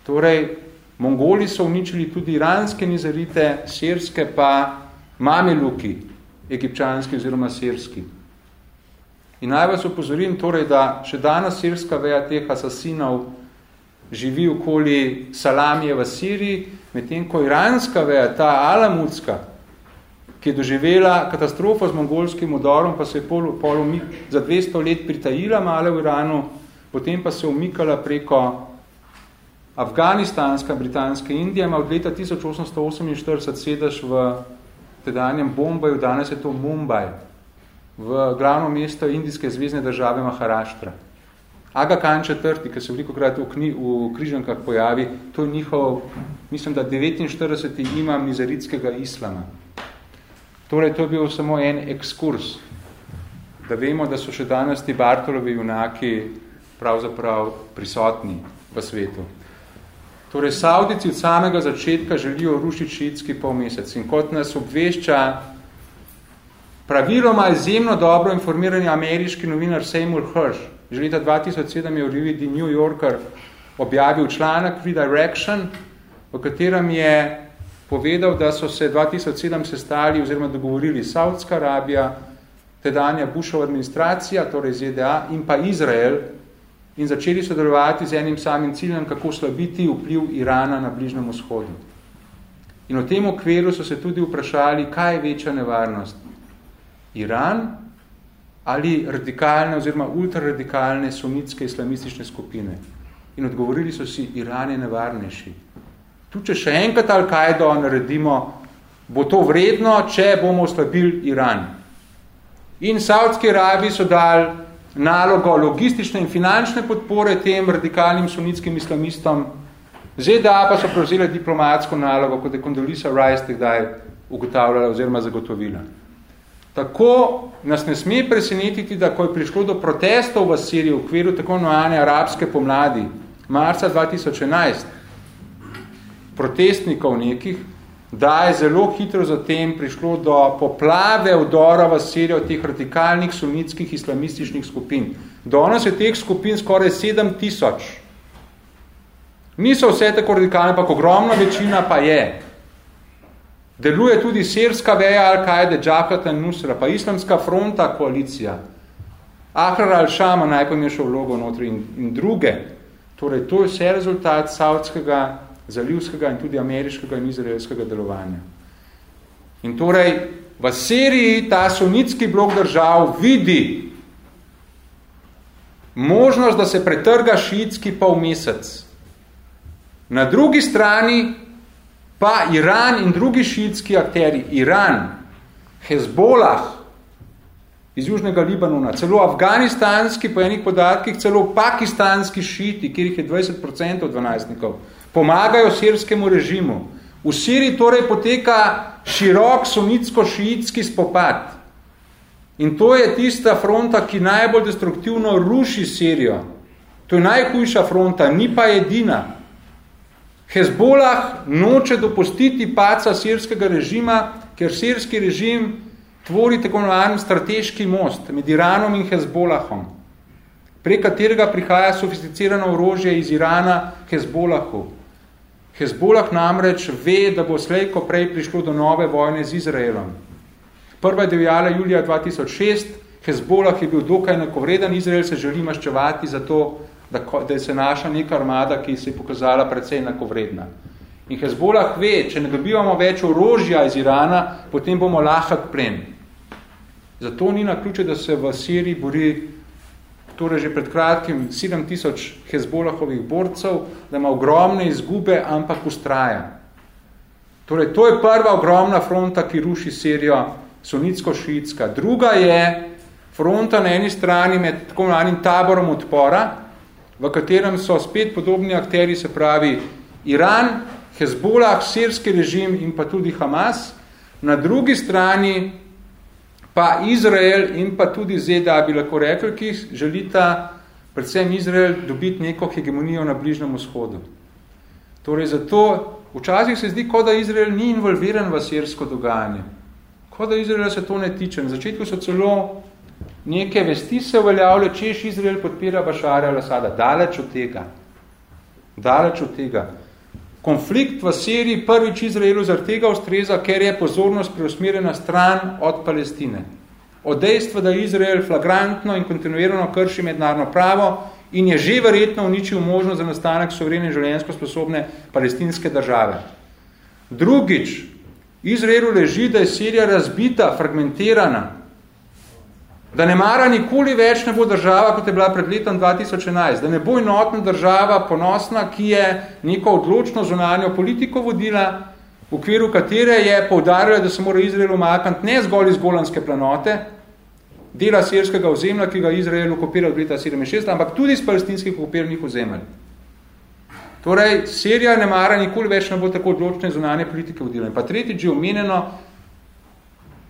Torej, Mongoli so uničili tudi iranske nizarite, sirske pa mameluki, egipčanski oziroma sirski. In naj vas upozorim torej, da še danes sirska veja teh asasinov živi okoli Salamije v Siriji, medtem ko iranska veja, ta alamutska, ki je doživela katastrofo z mongolskim udorom, pa se je pol, pol umik, za 200 let pritajila malo v Iranu, potem pa se umikala preko Afganistanska, Britanska Indija, ima od leta 1848 sedež v tedanjem Bombaju, danes je to Mumbai, v glavno mesto Indijske zvezdne države Maharaštra. Aga Khan četrti, ki se veliko krat v, kni, v križankah pojavi, to je njihov, mislim, da 49. imam nizaritskega islama. Torej, to je bil samo en ekskurs, da vemo, da so še danes ti Bartolovi junaki pravzaprav prisotni v svetu. Torej, Saudici od samega začetka želijo rušiti šitski pol mesec in kot nas obvešča praviloma izjemno dobro informirani ameriški novinar Seymour Hersh, že leta 2007 je v reviji New Yorker objavil članek Redirection, v katerem je povedal, da so se 2007 sestali oziroma dogovorili Saudska Arabija, tedanja Bushova administracija, torej ZDA, in pa Izrael, in začeli sodelovati z enim samim ciljem, kako slabiti vpliv Irana na Bližnem vzhodu. In v tem okviru so se tudi vprašali, kaj je večja nevarnost. Iran ali radikalne oziroma ultraradikalne sunitske islamistične skupine. In odgovorili so si, Iran je nevarnejši. Tu, če še enkrat Al-Kaido naredimo, bo to vredno, če bomo oslabili Iran. In Saudski Arabiji so dali nalogo logistične in finančne podpore tem radikalnim sunitskim islamistom, ZDA pa so prevzeli diplomatsko nalogo, kot je Kondolisa Rice tedaj ugotavljala oziroma zagotovila. Tako nas ne sme presenetiti, da ko je prišlo do protestov v Siriji v okviru tako nojane arabske pomladi, marca 2011, protestnikov nekih, da je zelo hitro zatem prišlo do poplave vdora v Sirijo teh radikalnih sunitskih islamističnih skupin. Danes je teh skupin skoraj 7 tisoč. Niso vse tako radikalne, pa ogromna večina pa je. Deluje tudi sirska veja Al-Qaeda, Džafat Nusra, pa islamska fronta koalicija. Ahrar al-Shama najpomembnejšo vlogo notri in, in druge. Torej, to je vse rezultat saudskega, zalivskega in tudi ameriškega in izraelskega delovanja. In torej, v Siriji ta sunitski blok držav vidi možnost, da se pretrga šiitski pol mesec. Na drugi strani pa Iran in drugi šiitski akteri, Iran, Hezbolah iz Južnega Libanona, celo afganistanski, po enih podatkih, celo pakistanski šiti, kjer jih je 20% od 12 pomagajo sirskemu režimu. V Siriji torej poteka širok sunitsko-šiitski spopad. In to je tista fronta, ki najbolj destruktivno ruši Sirijo. To je najhujša fronta, ni pa edina. Hezbolah noče dopustiti paca sirskega režima, ker sirski režim tvori tako imenovani strateški most med Iranom in Hezbolahom, prek katerega prihaja sofisticirano orožje iz Irana Hezbolahu. Hezbolah namreč ve, da bo slejko prej prišlo do nove vojne z Izraelom. Prva je devjala julija 2006, Hezbolah je bil dokaj enakovreden, Izrael se želi maščevati za to, da, da se naša neka armada, ki se je pokazala precej enakovredna. In Hezbolah ve, če ne dobivamo več orožja iz Irana, potem bomo lahak plen. Zato ni na ključe, da se v Siriji bori torej že pred kratkim 7000 Hezbolahovih borcev, da ima ogromne izgube, ampak ustraja. Torej, to je prva ogromna fronta, ki ruši Sirijo, sunitsko-šiitska. Druga je fronta na eni strani med tako imenim taborom odpora, v katerem so spet podobni akteri, se pravi Iran, Hezbolah, sirski režim in pa tudi Hamas. Na drugi strani pa Izrael in pa tudi ZDA bi lahko rekli, ki želita predvsem Izrael dobiti neko hegemonijo na Bližnem vzhodu. Torej zato včasih se zdi, kot da Izrael ni involviran v sirsko dogajanje. Kot da Izrael se to ne tiče. Na začetku so celo neke vesti se uveljavljajo, češ Izrael podpira Bašarja al-Asada. Daleč od tega. Daleč od tega. Konflikt v Siriji prvič Izraelu zaradi tega ustreza, ker je pozornost preusmerjena stran od Palestine. Od dejstva, da Izrael flagrantno in kontinuirano krši mednarodno pravo in je že verjetno uničil možnost za nastanek sovrene življenjsko sposobne palestinske države. Drugič, Izraelu leži, da je Sirija razbita, fragmentirana, da ne mara nikoli več ne bo država, kot je bila pred letom 2011, da ne bo enotna država ponosna, ki je neko odločno zunanjo politiko vodila, v okviru katere je poudarjala, da se mora Izrael umakniti ne zgolj iz Golanske planote, dela sirskega ozemlja, ki ga Izrael okupira od leta 67, ampak tudi iz palestinskih okupiranih ozemelj. Torej, Sirija ne mara nikoli več ne bo tako odločne zunanje politike vodila. In pa tretjič je omenjeno,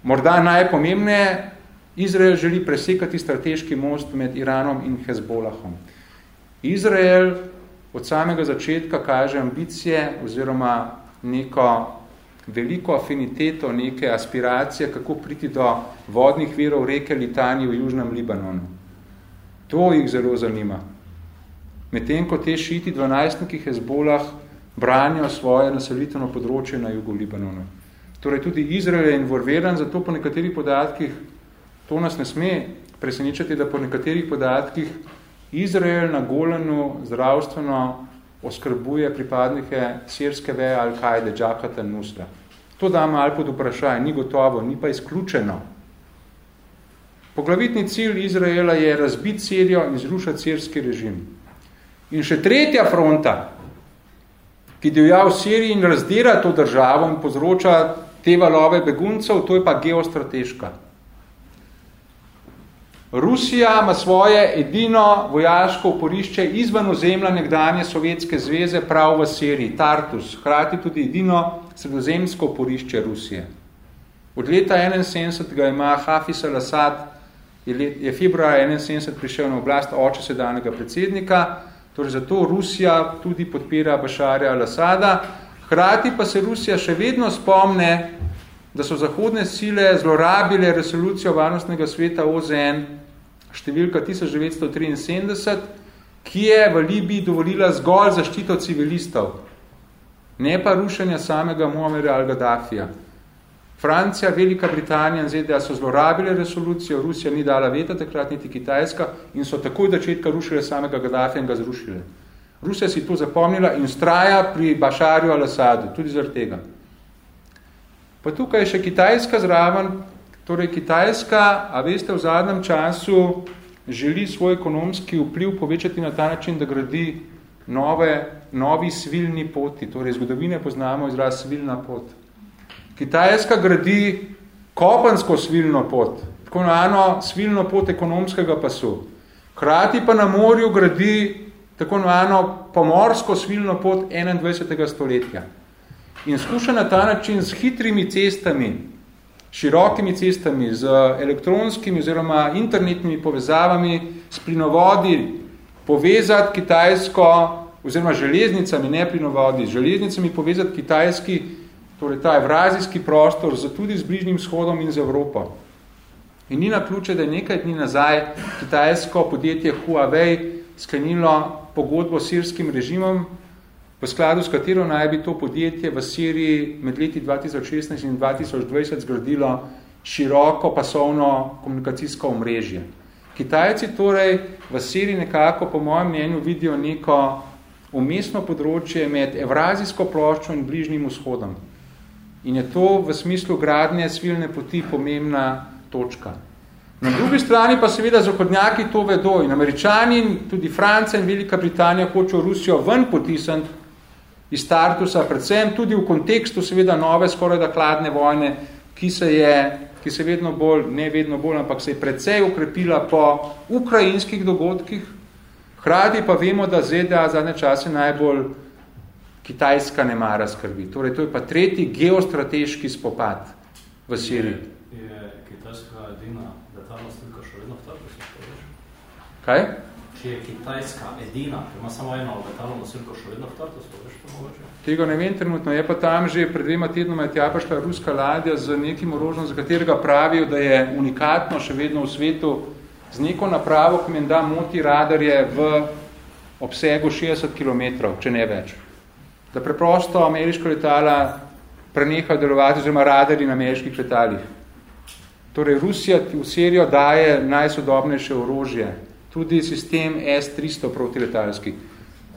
morda najpomembneje, Izrael želi presekati strateški most med Iranom in Hezbolahom. Izrael od samega začetka kaže ambicije oziroma neko veliko afiniteto, neke aspiracije, kako priti do vodnih virov reke Litani v Južnem Libanonu. To jih zelo zanima. Medtem, ko te šiti dvanajstniki Hezbolah branijo svoje naselitveno področje na jugu Libanonu. Torej tudi Izrael je involviran, zato po nekaterih podatkih To nas ne sme presenečati, da po nekaterih podatkih Izrael na Golanu zdravstveno oskrbuje pripadnike sirske veje Al-Kaide, Džakata Nusra. To da malo pod vprašanje, ni gotovo, ni pa izključeno. Poglavitni cilj Izraela je razbiti Sirijo in zrušati sirski režim. In še tretja fronta, ki divja v Siriji in razdira to državo in povzroča te valove beguncev, to je pa geostrateška. Rusija ima svoje edino vojaško oporišče izven ozemlja nekdanje Sovjetske zveze prav v Siriji, Tartus, hkrati tudi edino sredozemsko oporišče Rusije. Od leta 71. ima Hafiz al-Assad, je, je februar 71 prišel na oblast oče sedanjega predsednika, torej zato Rusija tudi podpira Bašarja al-Assada, hkrati pa se Rusija še vedno spomne, da so zahodne sile zlorabile resolucijo varnostnega sveta OZN številka 1973, ki je v Libiji dovolila zgolj zaščito civilistov, ne pa rušenja samega Muammara al-Gaddafija. Francija, Velika Britanija in ZDA so zlorabile resolucijo, Rusija ni dala veta, takrat niti Kitajska in so takoj začetka rušile samega Gaddafi in ga zrušile. Rusija si to zapomnila in straja pri Bašarju al-Assadu, tudi zaradi tega. Pa tukaj je še Kitajska zraven, torej Kitajska, a veste, v zadnjem času želi svoj ekonomski vpliv povečati na ta način, da gradi nove, novi svilni poti, torej zgodovine poznamo izraz svilna pot. Kitajska gradi kopansko svilno pot, tako eno svilno pot ekonomskega pasu. Hrati pa na morju gradi tako eno pomorsko svilno pot 21. stoletja. In skuša na ta način z hitrimi cestami, širokimi cestami, z elektronskimi oziroma internetnimi povezavami, s plinovodi povezati Kitajsko, oziroma železnicami, ne plinovodi, z železnicami povezati kitajski, torej ta evrazijski prostor, tudi z bližnjim shodom in z Evropo. In ni na ključe, da je nekaj dni nazaj kitajsko podjetje Huawei sklenilo pogodbo s sirskim režimom, v skladu s katero naj bi to podjetje v Siriji med leti 2016 in 2020 zgradilo široko pasovno komunikacijsko omrežje. Kitajci torej v Siriji nekako, po mojem mnenju, vidijo neko umestno področje med Evrazijsko ploščo in Bližnjim vzhodom. In je to v smislu gradnje svilne poti pomembna točka. Na drugi strani pa seveda zahodnjaki to vedo in američani, tudi Francija in Velika Britanija hočejo Rusijo ven potisniti iz startusa, predvsem tudi v kontekstu seveda nove skoraj da hladne vojne, ki se je, ki se vedno bolj, ne vedno bolj, ampak se je precej ukrepila po ukrajinskih dogodkih. Hrati pa vemo, da ZDA zadnje čase najbolj Kitajska ne mara skrbi. Torej, to je pa tretji geostrateški spopad v Siriji. Je, je Kitajska edina Kaj? Če je Kitajska edina, ki ima samo eno letalno nosilko, še vedno vtarto, to veš to mogoče? Tega ne vem trenutno, je pa tam že pred dvema tednoma je tja prišla ruska ladja z nekim orožjem, za katerega pravijo, da je unikatno še vedno v svetu z neko napravo, ki menda moti radarje v obsegu 60 km, če ne več. Da preprosto ameriška letala prenehajo delovati, oziroma radarji na ameriških letalih. Torej, Rusija v Sirijo daje najsodobnejše orožje, tudi sistem S-300 protiletalski.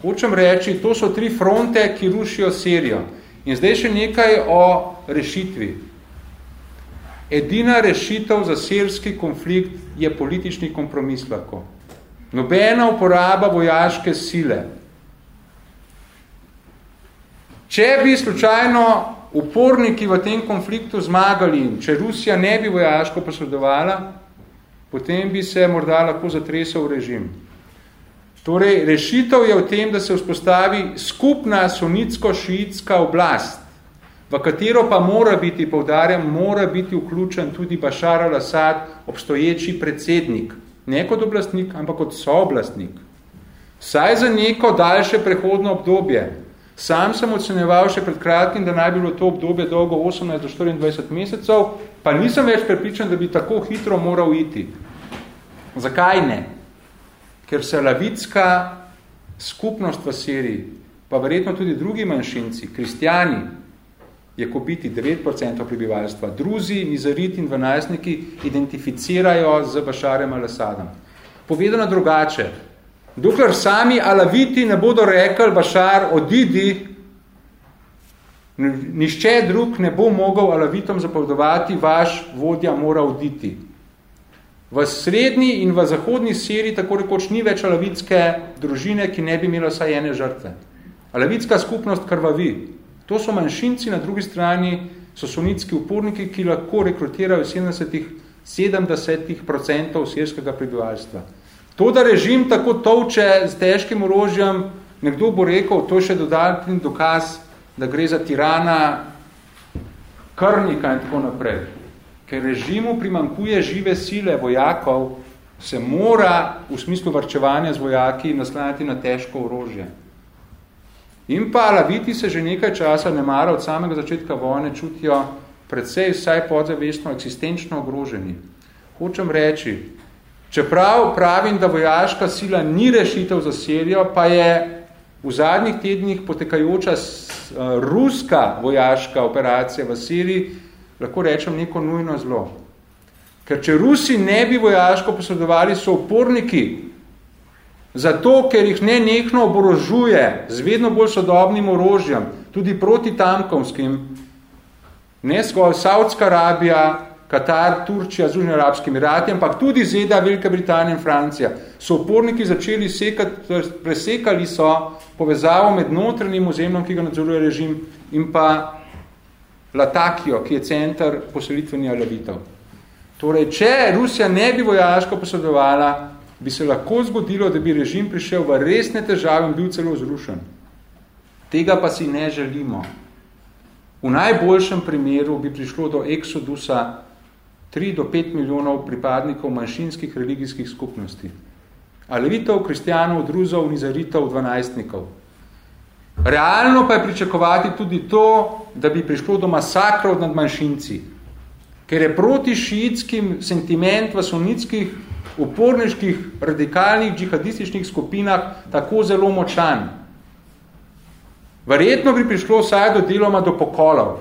Hočem reči, to so tri fronte, ki rušijo Sirijo. In zdaj še nekaj o rešitvi. Edina rešitev za sirski konflikt je politični kompromis lahko. Nobena uporaba vojaške sile. Če bi slučajno uporniki v tem konfliktu zmagali, če Rusija ne bi vojaško posredovala, potem bi se morda lahko zatresel režim. Torej, rešitev je v tem, da se vzpostavi skupna sunitsko-šiitska oblast, v katero pa mora biti, povdarjam, mora biti vključen tudi Bašar al-Assad, obstoječi predsednik. Ne kot oblastnik, ampak kot sooblastnik. Saj za neko daljše prehodno obdobje. Sam sem oceneval še pred kratkim, da naj bi bilo to obdobje dolgo 18 do 24 mesecev, pa nisem več prepričan, da bi tako hitro moral iti. Zakaj ne? Ker se lavitska skupnost v Siriji, pa verjetno tudi drugi manjšinci, kristijani, je kopiti 9% prebivalstva, druzi, mizariti in dvanajstniki identificirajo z Bašarem al-Assadom. Povedano drugače, Dokler sami alaviti ne bodo rekli, Bašar, odidi, nišče drug ne bo mogel alavitom zapovedovati, vaš vodja mora oditi. V srednji in v zahodni Siriji tako rekoč ni več alavitske družine, ki ne bi imela saj ene žrtve. Alavitska skupnost krvavi. To so manjšinci, na drugi strani so sunitski uporniki, ki lahko rekrutirajo 70-70% sirskega prebivalstva. To, da režim tako tovče z težkim orožjem, nekdo bo rekel, to je še dodatni dokaz, da gre za tirana, krnika in tako naprej. Ker režimu primankuje žive sile vojakov, se mora v smislu varčevanja z vojaki naslanjati na težko orožje. In pa laviti se že nekaj časa ne mara od samega začetka vojne čutijo predvsej vsaj podzavestno eksistenčno ogroženi. Hočem reči, Čeprav pravim, da vojaška sila ni rešitev za Sirijo, pa je v zadnjih tednih potekajoča ruska vojaška operacija v Siriji lahko rečem neko nujno zlo. Ker če Rusi ne bi vojaško posredovali, so uporniki, zato ker jih ne nekno oborožuje z vedno bolj sodobnim orožjem, tudi proti tankovskim, ne zgolj Saudska Arabija, Katar, Turčija, Združeni Arabski Emirati, ampak tudi ZDA, Velika Britanija in Francija, so uporniki začeli sekati, presekali so povezavo med notranjim ozemljom, ki ga nadzoruje režim, in pa Latakijo, ki je centar poselitvenja levitev. Torej, če Rusija ne bi vojaško posredovala, bi se lahko zgodilo, da bi režim prišel v resne težave in bil celo zrušen. Tega pa si ne želimo. V najboljšem primeru bi prišlo do eksodusa 3 do 5 milijonov pripadnikov manjšinskih religijskih skupnosti. Alevitov, kristijanov, druzov, nizaritov, dvanajstnikov. Realno pa je pričakovati tudi to, da bi prišlo do masakrov nad manjšinci, ker je proti šiitskim sentiment v sunitskih uporniških radikalnih džihadističnih skupinah tako zelo močan. Verjetno bi prišlo vsaj do deloma do pokolov.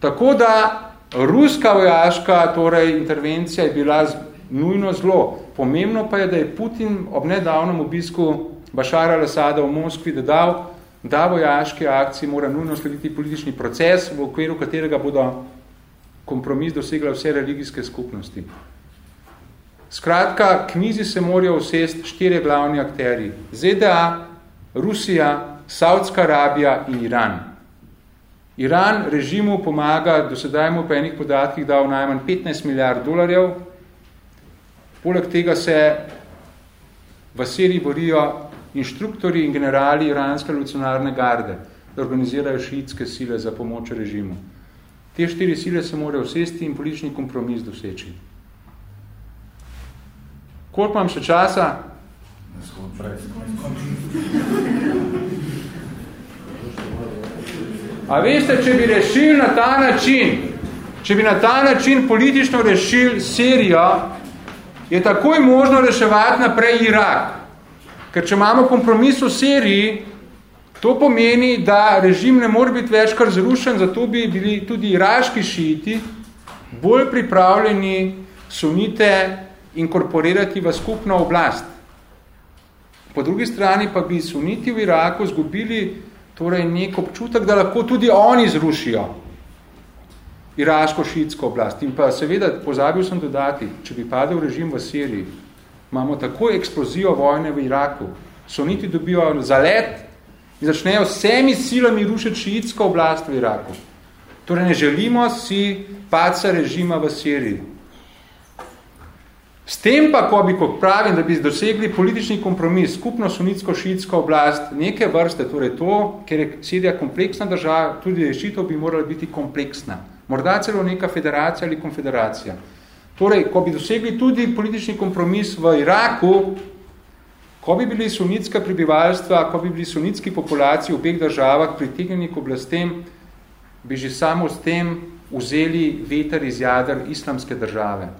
Tako da Ruska vojaška torej, intervencija je bila nujno zlo. Pomembno pa je, da je Putin ob nedavnem obisku Bašara al-Assada v Moskvi dodal, da vojaške akcije mora nujno slediti politični proces, v okviru katerega bodo kompromis dosegla vse religijske skupnosti. Skratka, kmizi se morajo vsest štiri glavni akteri. ZDA, Rusija, Saudska Arabija in Iran. Iran režimu pomaga, do sedaj mu po enih podatkih dal najmanj 15 milijard dolarjev. Poleg tega se v Siriji borijo inštruktori in generali iranske revolucionarne garde, da organizirajo šiitske sile za pomoč režimu. Te štiri sile se morajo vsesti in politični kompromis doseči. Koliko imam še časa? A veste, če bi rešili na ta način, če bi na ta način politično rešili Sirijo, je takoj možno reševati naprej Irak. Ker če imamo kompromis v Siriji, to pomeni, da režim ne more biti več kar zrušen, zato bi bili tudi iraški šiti bolj pripravljeni sunite inkorporirati v skupno oblast. Po drugi strani pa bi suniti v Iraku zgubili torej nek občutek, da lahko tudi oni zrušijo iraško-šitsko oblast. In pa seveda, pozabil sem dodati, če bi padel režim v Siriji, imamo tako eksplozijo vojne v Iraku, so niti dobijo zalet in začnejo vsemi silami rušiti šiitsko oblast v Iraku. Torej ne želimo si paca režima v Siriji. S tem pa, ko bi, kot pravim, da bi dosegli politični kompromis, skupno sunitsko-šitsko oblast, neke vrste, torej to, ker je Sirija kompleksna država, tudi rešitev bi morala biti kompleksna. Morda celo neka federacija ali konfederacija. Torej, ko bi dosegli tudi politični kompromis v Iraku, ko bi bili sunitska prebivalstva, ko bi bili sunitski populaciji v obeh državah pritegnjeni k oblastem, bi že samo s tem vzeli veter iz jader islamske države.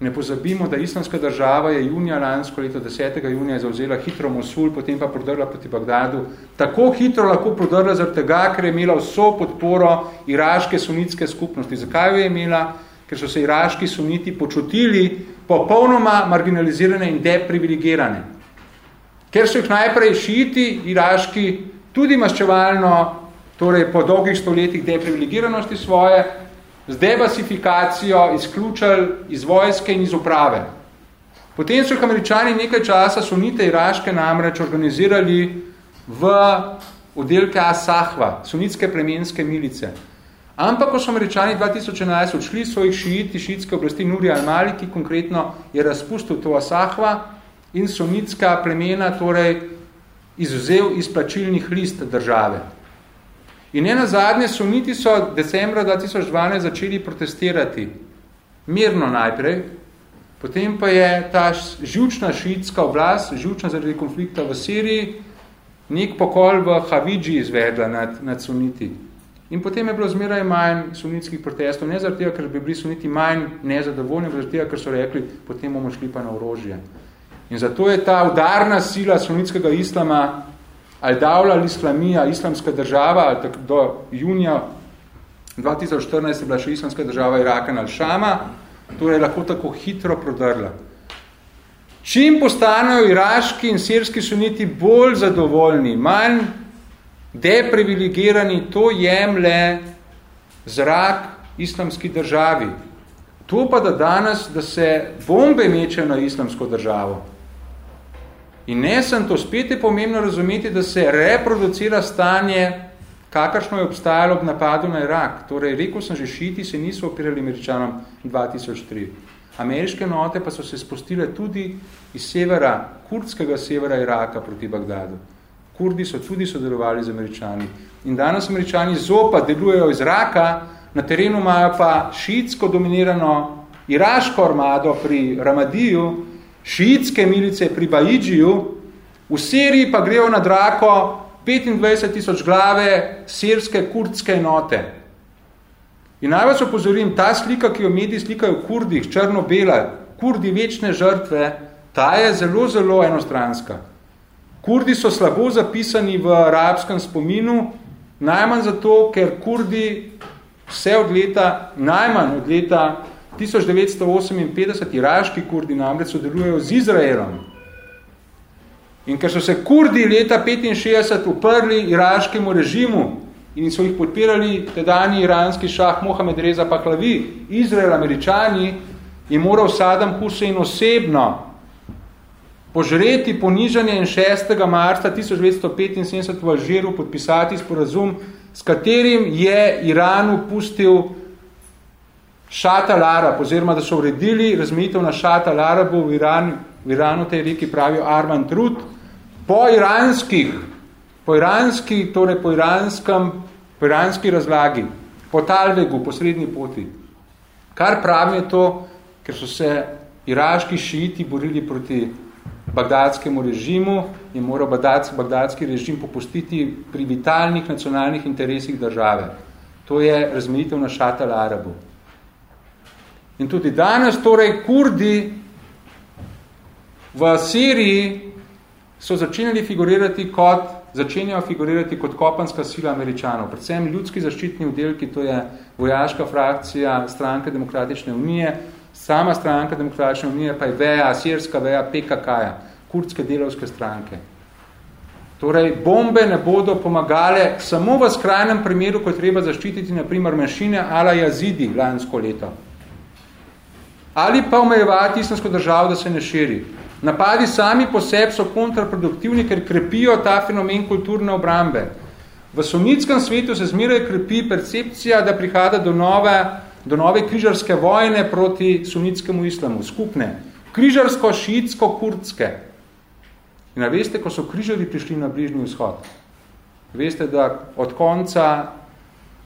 Ne pozabimo, da islamska država je junija lansko leto 10. junija zauzela hitro Mosul, potem pa prodrla proti Bagdadu. Tako hitro lahko prodrla zaradi tega, ker je imela vso podporo iraške sunitske skupnosti. Zakaj jo je imela? Ker so se iraški suniti počutili popolnoma marginalizirane in deprivilegirane. Ker so jih najprej šiti iraški tudi maščevalno, torej po dolgih stoletjih deprivilegiranosti svoje, z debasifikacijo izključili iz vojske in iz uprave. Potem so američani nekaj časa sunite iraške namreč organizirali v oddelke Asahva, sunitske plemenske milice. Ampak, ko so američani 2011 odšli svojih šiiti, šiitske oblasti Nuri al-Maliki, konkretno je razpustil to Asahva in sunitska plemena torej izuzel iz plačilnih list države. In ena zadnje suniti so decembra 2012 začeli protestirati. Mirno najprej, potem pa je ta živčna šiitska oblast, živčna zaradi konflikta v Siriji, nek pokol v Havidži izvedla nad, nad suniti. In potem je bilo zmeraj manj sunitskih protestov, ne zaradi tega, ker bi bili suniti manj nezadovoljni, zaradi tega, ker so rekli, potem bomo šli pa na orožje. In zato je ta udarna sila sunitskega islama Al-Dawla al-Islamija, islamska država, do junija 2014 je bila še islamska država Iraka in Al-Shama, torej lahko tako hitro prodrla. Čim postanejo iraški in sirski suniti bolj zadovoljni, manj deprivilegirani, to jemlje zrak islamski državi. To pa da danes, da se bombe mečejo na islamsko državo. In ne sem to, spet je pomembno razumeti, da se reproducira stanje, kakršno je obstajalo ob napadu na Irak. Torej, rekel sem že, šiti se niso opirali američanom 2003. Ameriške note pa so se spustile tudi iz severa, kurdskega severa Iraka proti Bagdadu. Kurdi so tudi sodelovali z američani. In danes američani zopa delujejo iz Raka, na terenu imajo pa šiitsko dominirano iraško armado pri Ramadiju, šiitske milice pri Baidžiju, v Siriji pa grejo na Drako 25 tisoč glave sirske kurdske enote. In naj vas opozorim, ta slika, ki jo mediji slikajo Kurdih, črno-bela, Kurdi večne žrtve, ta je zelo, zelo enostranska. Kurdi so slabo zapisani v arabskem spominu, najmanj zato, ker Kurdi vse od leta, najmanj od leta 1958 iraški kurdi namreč sodelujejo z Izraelom. In ker so se kurdi leta 65 uprli iraškemu režimu in so jih podpirali tedani iranski šah Mohamed Reza Pahlavi, Izrael, američani, je moral Saddam Hussein osebno požreti ponižanje in 6. marca 1975 v Alžiru podpisati sporazum, s katerim je Iranu pustil Šat al-Arab, oziroma da so uredili razmejitev na Šat al-Arabu v, Iran, v Iranu, tej reki pravijo Arman Trud, po iranskih, po iranski, torej po iranskem, po iranski razlagi, po Talvegu, po srednji poti. Kar pravi je to, ker so se iraški šiiti borili proti bagdadskemu režimu, je moral bagdadski režim popustiti pri vitalnih nacionalnih interesih države. To je razmejitev na Šatal Arabu. In tudi danes, torej, kurdi v Siriji so začenjali figurirati kot, začenjajo figurirati kot kopanska sila američanov. Predvsem ljudski zaščitni vdelki, to je vojaška frakcija stranke Demokratične unije, sama stranka Demokratične unije pa je veja, sirska veja PKK-ja, kurdske delovske stranke. Torej, bombe ne bodo pomagale samo v skrajnem primeru, ko treba zaščititi naprimer manjšine ala jazidi lansko leto ali pa omejevati islamsko državo, da se ne širi. Napadi sami po sebi so kontraproduktivni, ker krepijo ta fenomen kulturne obrambe. V sunitskem svetu se zmeraj krepi percepcija, da prihaja do nove, do nove križarske vojne proti sunitskemu islamu, skupne. Križarsko, šiitsko, kurdske. In veste, ko so križari prišli na bližnji vzhod, veste, da od konca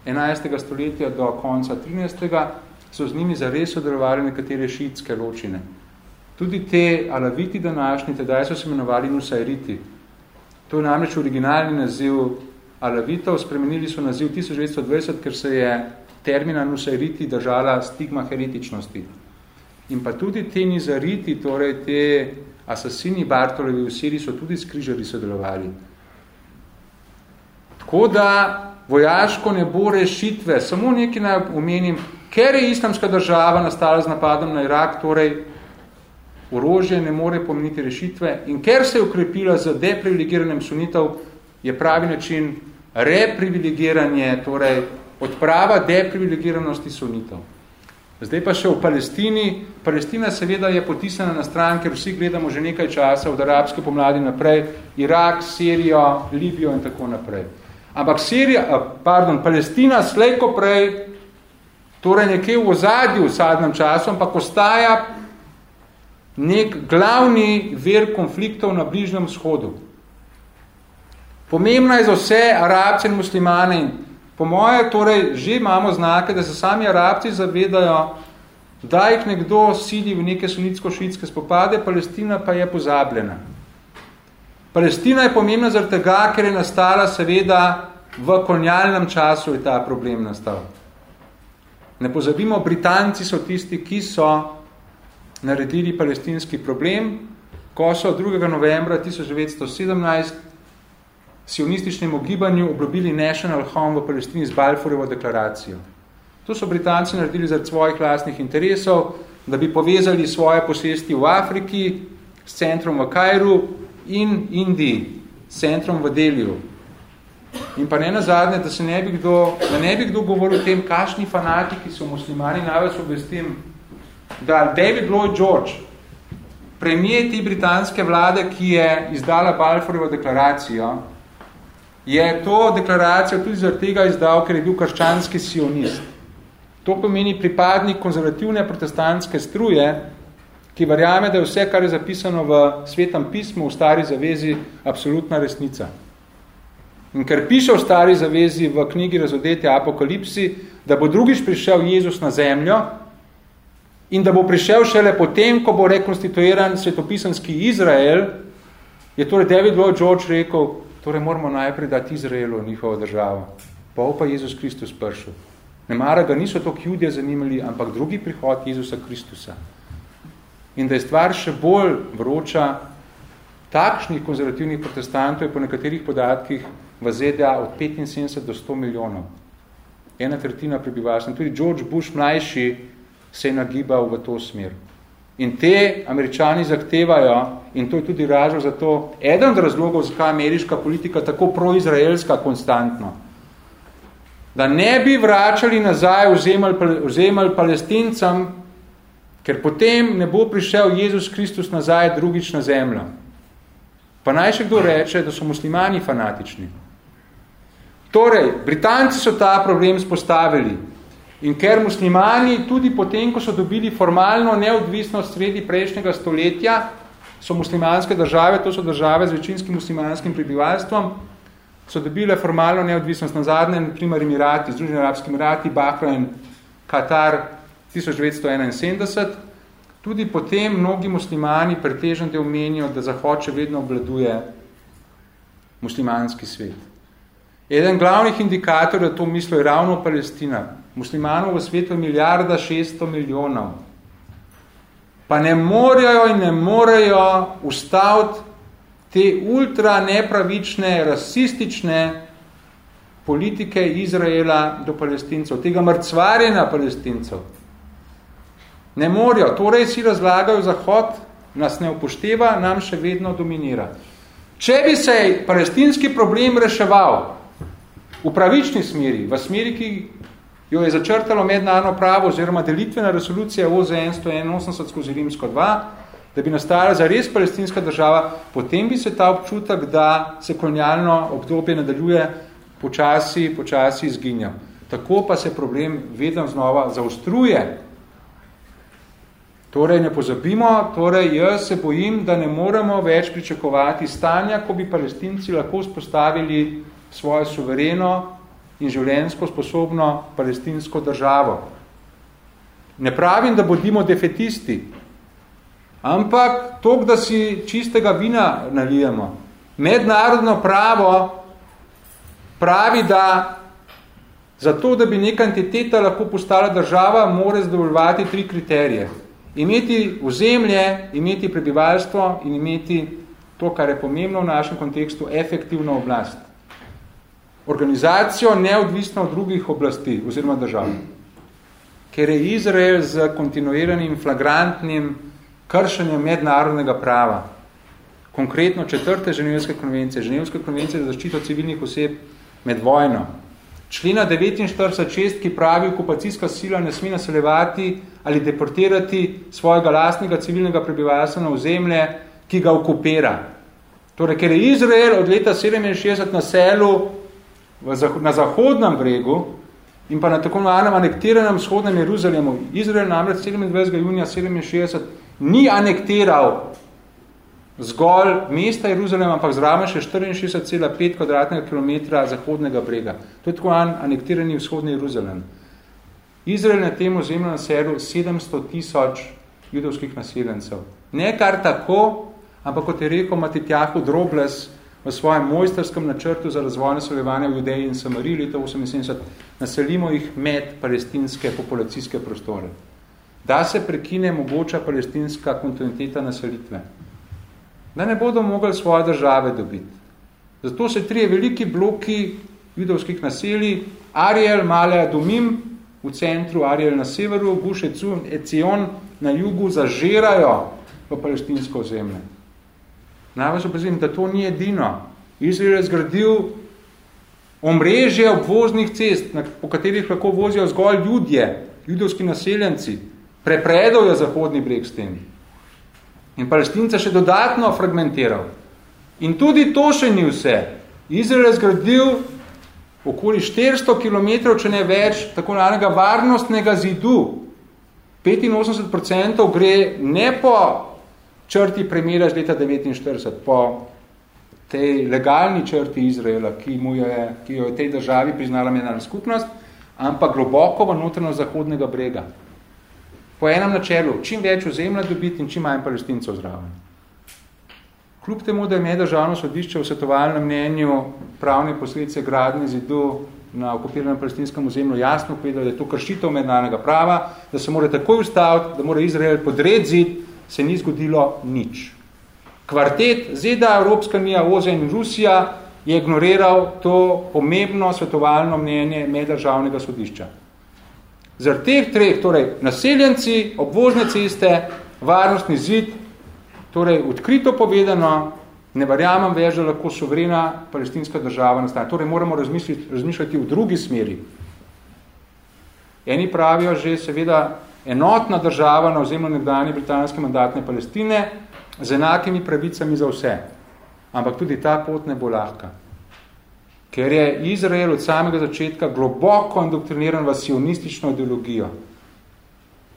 11. stoletja do konca 13 so z njimi zares sodelovali nekatere šiitske ločine. Tudi te alaviti današnji, tedaj so se imenovali nusairiti. To je namreč originalni naziv alavitov, spremenili so naziv 1920, ker se je termina nusairiti držala stigma heretičnosti. In pa tudi te nizariti, torej te asasini Bartolovi v Siriji so tudi s križari sodelovali. Tako da vojaško ne bo rešitve, samo nekaj naj omenim, ker je islamska država nastala z napadom na Irak, torej orožje ne more pomeniti rešitve in ker se je ukrepila z deprivilegiranem sunitev, je pravi način reprivilegiranje, torej odprava deprivilegiranosti sunitev. Zdaj pa še v Palestini. Palestina seveda je potisnena na stran, ker vsi gledamo že nekaj časa od arabske pomladi naprej, Irak, Sirijo, Libijo in tako naprej. Ampak Sirija, pardon, Palestina slejko prej torej nekje v ozadju v sadnem času, ampak ostaja nek glavni ver konfliktov na Bližnjem vzhodu. Pomembna je za vse arabce in muslimane in po moje torej že imamo znake, da se sami arabci zavedajo, da jih nekdo sidi v neke sunitsko-šitske spopade, Palestina pa je pozabljena. Palestina je pomembna zaradi tega, ker je nastala seveda v kolonialnem času je ta problem nastal. Ne pozabimo, Britanci so tisti, ki so naredili palestinski problem, ko so 2. novembra 1917 sionističnemu gibanju obljubili National Home v Palestini z Balfourovo deklaracijo. To so Britanci naredili zaradi svojih lastnih interesov, da bi povezali svoje posesti v Afriki s centrom v Kajru in Indiji, s centrom v Deliju. In pa ne nazadnje, da se ne bi kdo, da ne bi kdo govoril o tem, kakšni fanatiki so muslimani, največ obvestim, da David Lloyd George, premijer te britanske vlade, ki je izdala Balfourjevo deklaracijo, je to deklaracijo tudi zaradi tega izdal, ker je bil krščanski sionist. To pomeni pripadnik konzervativne protestantske struje, ki verjame, da je vse, kar je zapisano v svetem pismu, v stari zavezi, absolutna resnica. In ker piše v stari zavezi v knjigi Razodete Apokalipsi, da bo drugič prišel Jezus na zemljo in da bo prišel šele potem, ko bo rekonstituiran svetopisanski Izrael, je torej David Lloyd George rekel, torej moramo najprej dati Izraelu njihovo državo. Pa pa Jezus Kristus pršel. Ne mara ga niso to judje zanimali, ampak drugi prihod Jezusa Kristusa. In da je stvar še bolj vroča, takšnih konzervativnih protestantov je po nekaterih podatkih v ZDA od 75 do 100 milijonov. Ena tretjina prebivalstva. Tudi George Bush mlajši se je nagibal v to smer. In te američani zahtevajo, in to je tudi razlog za to, eden od razlogov, zakaj ameriška politika tako proizraelska konstantno, da ne bi vračali nazaj ozemelj palestincem, ker potem ne bo prišel Jezus Kristus nazaj drugič na zemljo. Pa naj še kdo reče, da so muslimani fanatični. Torej, Britanci so ta problem spostavili in ker muslimani tudi potem, ko so dobili formalno neodvisnost sredi prejšnjega stoletja, so muslimanske države, to so države z večinskim muslimanskim prebivalstvom, so dobile formalno neodvisnost na zadnje, naprimer Emirati, Združeni Arabski Emirati, Bahrain, Katar 1971, tudi potem mnogi muslimani pretežen del menijo, da Zahod še vedno obladuje muslimanski svet. Eden glavnih indikatorjev, to mislo je ravno Palestina. Muslimanov v svetu je milijarda 600 milijonov. Pa ne morejo in ne morejo ustaviti te ultra nepravične, rasistične politike Izraela do palestincev, tega mrcvarjenja palestincev. Ne morejo. Torej si razlagajo Zahod, nas ne upošteva, nam še vedno dominira. Če bi se palestinski problem reševal, v pravični smeri, v smeri, ki jo je začrtalo mednarodno pravo oziroma delitvena resolucija OZN 181 skozi Rimsko 2, da bi nastala za res palestinska država, potem bi se ta občutek, da se kolonialno obdobje nadaljuje, počasi, počasi izginjal. Tako pa se problem vedno znova zaostruje. Torej, ne pozabimo, torej jaz se bojim, da ne moremo več pričakovati stanja, ko bi palestinci lahko spostavili svojo suvereno in življenjsko sposobno palestinsko državo. Ne pravim, da bodimo defetisti, ampak to, da si čistega vina nalijemo. Mednarodno pravo pravi, da zato, da bi neka entiteta lahko postala država, mora zadovoljevati tri kriterije. Imeti ozemlje, imeti prebivalstvo in imeti to, kar je pomembno v našem kontekstu, efektivno oblast organizacijo neodvisno od drugih oblasti oziroma držav. Ker je Izrael z kontinuiranim flagrantnim kršenjem mednarodnega prava, konkretno četrte ženevske konvencije, ženevske konvencije za zaščito civilnih oseb med vojno, člena 49.6, ki pravi, okupacijska sila ne sme naseljevati ali deportirati svojega lastnega civilnega prebivalstva na ozemlje, ki ga okupira. Torej, ker je Izrael od leta 67 na selu na zahodnem bregu in pa na tako imenem anektiranem vzhodnem Jeruzalemu. Izrael namreč 27. junija 67 ni anektiral zgolj mesta Jeruzalema, ampak zraven še 64,5 kvadratnega kilometra zahodnega brega. To je tako anektirani vzhodni Jeruzalem. Izrael na tem ozemlju naselil 700 tisoč judovskih naseljencev. Ne kar tako, ampak kot je rekel Matitjahu Drobles, v svojem mojsterskem načrtu za razvoj naseljevanja v Judeji in Samariji leta 1978 naselimo jih med palestinske populacijske prostore. Da se prekine mogoča palestinska kontinuiteta naselitve. Da ne bodo mogli svoje države dobiti. Zato se trije veliki bloki judovskih naselij, Ariel, Male, Adumim, v centru, Ariel na severu, Guš Ecion na jugu zažirajo v palestinsko zemlje. Naj vas opozim, da to ni edino. Izrael je zgradil omrežje obvoznih cest, po katerih lahko vozijo zgolj ljudje, judovski naseljenci, prepredal je zahodni breg s tem. In palestinca še dodatno fragmentiral. In tudi to še ni vse. Izrael je zgradil okoli 400 km, če ne več, tako nanega varnostnega zidu. 85% gre ne po črti premjera z leta 1949, po tej legalni črti Izraela, ki, mu je, ki jo je tej državi priznala mednarodna skupnost, ampak globoko v notrno zahodnega brega. Po enem načelu, čim več ozemlja dobiti in čim manj palestincev zraven. Kljub temu, da je meddržavno sodišče v svetovalnem mnenju pravne posledice gradne zidu na okupiranem palestinskem ozemlju jasno povedal, da je to kršitev mednarodnega prava, da se mora takoj ustaviti, da mora Izrael podred zid, se ni zgodilo nič. Kvartet ZDA, Evropska unija, OZN in Rusija je ignoriral to pomembno svetovalno mnenje meddržavnega sodišča. Zaradi teh treh, torej naseljenci, obvozne ceste, varnostni zid, Torej, odkrito povedano, ne verjamem več, da lahko suverena palestinska država nastane. Torej, moramo razmišljati v drugi smeri. Eni pravijo že seveda enotna država na ozemlju nekdanje britanske mandatne Palestine z enakimi pravicami za vse. Ampak tudi ta pot ne bo lahka. Ker je Izrael od samega začetka globoko indoktriniran v sionistično ideologijo.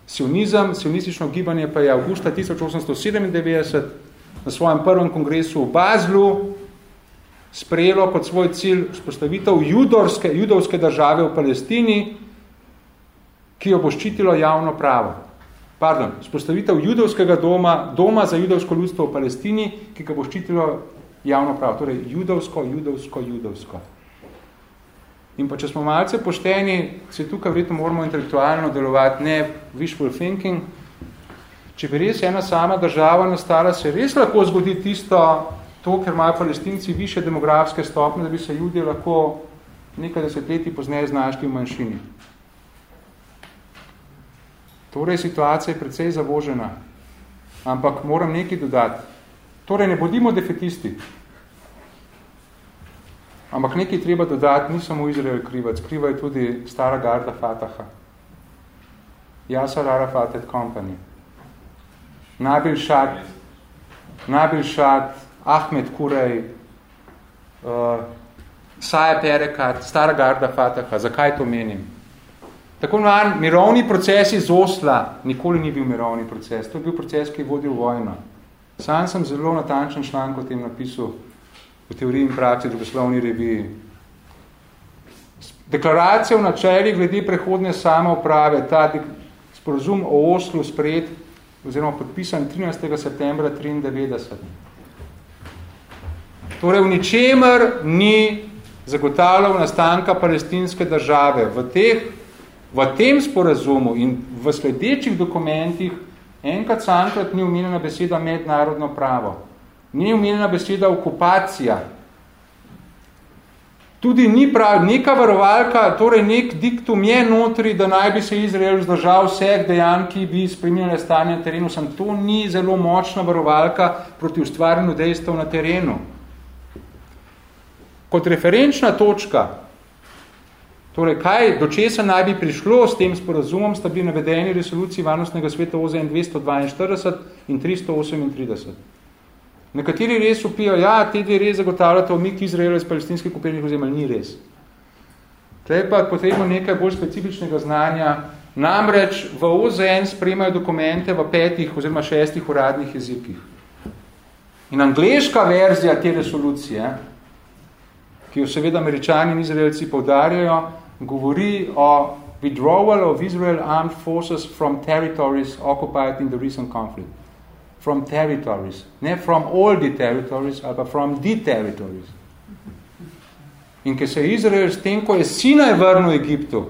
Sionizem, sionistično gibanje pa je avgusta 1897 na svojem prvem kongresu v Bazlu sprejelo kot svoj cilj vzpostavitev judovske, judovske države v Palestini, ki jo bo ščitilo javno pravo. Pardon, vzpostavitev judovskega doma, doma za judovsko ljudstvo v Palestini, ki ga bo ščitilo javno pravo. Torej, judovsko, judovsko, judovsko. In pa če smo malce pošteni, se tukaj verjetno moramo intelektualno delovati, ne wishful thinking. Če bi res ena sama država nastala, se res lahko zgodi tisto, to, ker imajo palestinci više demografske stopne, da bi se ljudje lahko nekaj desetletij pozneje znašli v manjšini. Torej, situacija je precej zavožena. Ampak moram nekaj dodati. Torej, ne bodimo defetisti. Ampak nekaj treba dodati, ni samo Izrael krivac, kriva je tudi stara garda Fataha. Yasser Arafat et Company. Nabil Shad, Nabil Shad, Ahmed Kurej, uh, Saja Perekat, stara garda Fataha. Zakaj to menim? Tako man, mirovni proces iz Osla nikoli ni bil mirovni proces. To je bil proces, ki je vodil vojno. Sam sem zelo natančen članek o tem napisal v teoriji in praksi drugoslovni reviji. Deklaracija v načeli glede prehodne samouprave, ta sporozum o Oslu sprejet oziroma podpisan 13. septembra 1993. Torej v ničemer ni zagotavljal nastanka palestinske države. V, teh, v tem sporazumu in v sledečih dokumentih enkrat sankrat ni umenjena beseda mednarodno pravo ni umeljena beseda okupacija. Tudi ni prav, neka varovalka, torej nek diktum je notri, da naj bi se Izrael zdržal vseh dejanj, ki bi spremenjali stanje na terenu. Sem to ni zelo močna varovalka proti ustvarjanju dejstev na terenu. Kot referenčna točka, torej kaj, do česa naj bi prišlo s tem sporazumom, sta bili navedeni resoluciji Varnostnega sveta OZN 242 in 338. Nekateri res upijo, ja, te dve res zagotavljate omik Izraela iz palestinskih kupenih ozemelj, ni res. Tle pa potrebno nekaj bolj specifičnega znanja. Namreč v OZN spremajo dokumente v petih oziroma šestih uradnih jezikih. In angleška verzija te resolucije, ki jo seveda američani in izraelci povdarjajo, govori o withdrawal of Israel armed forces from territories occupied in the recent conflict from territories. Ne from all the territories, ali from the territories. In ker se je Izrael s tem, ko je Sinaj vrnil Egiptu,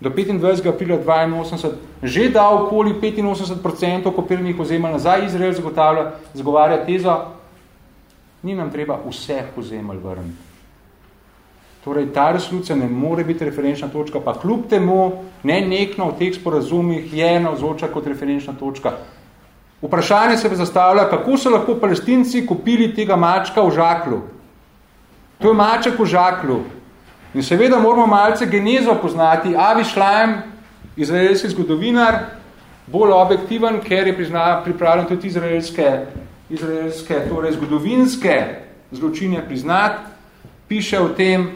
do 25. aprila 82, že dal okoli 85% okupiranih ozemelj nazaj, Izrael zagotavlja, zagovarja tezo, ni nam treba vseh ozemelj vrniti. Torej, ta resolucija ne more biti referenčna točka, pa kljub temu ne nekno v teh sporazumih je navzoča kot referenčna točka. Vprašanje se bi zastavlja, kako so lahko palestinci kupili tega mačka v žaklu. To je maček v žaklu. In seveda moramo malce genezo poznati. Avi Šlajem, izraelski zgodovinar, bolj objektiven, ker je prizna, pripravljen tudi izraelske, izraelske torej zgodovinske zločine priznati, piše o tem,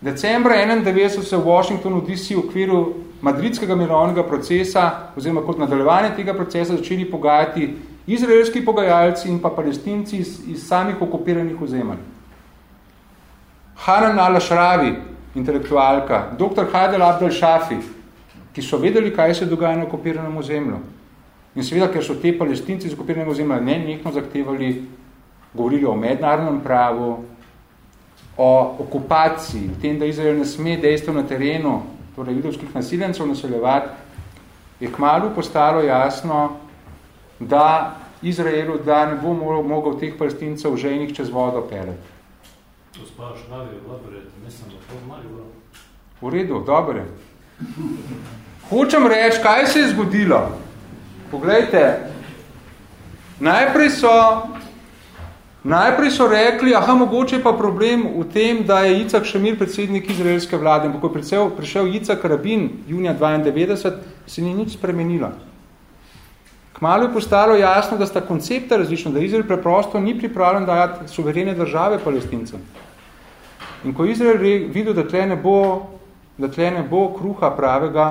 decembra 91 se v Washingtonu DC v okviru madridskega mirovnega procesa, oziroma kot nadaljevanje tega procesa, začeli pogajati izraelski pogajalci in pa palestinci iz, iz samih okupiranih ozemelj. Hanan al-Ashravi, intelektualka, dr. Hadel Abdel Shafi, ki so vedeli, kaj se dogaja na okupiranem ozemlju. In seveda, ker so te palestinci iz okupiranega ozemlja ne nekno zahtevali, govorili o mednarodnem pravu, o okupaciji, tem, da Izrael ne sme dejstvo na terenu, torej judovskih nasiljencev naseljevati, je kmalu postalo jasno, da Izraelu da ne bo mogel teh palestincev ženih čez vodo peleti. V redu, dobre. Hočem reči, kaj se je zgodilo. Poglejte, najprej so, najprej so rekli, aha, mogoče pa problem v tem, da je Icak Šamir predsednik izraelske vlade. Ko je prišel, prišel Icak Rabin junija 92, se ni nič spremenilo. Kmalo je postalo jasno, da sta koncepta različna, da Izrael preprosto ni pripravljen dajati suverene države palestincem. In ko Izrael videl, da tle ne bo, da tle ne bo kruha pravega,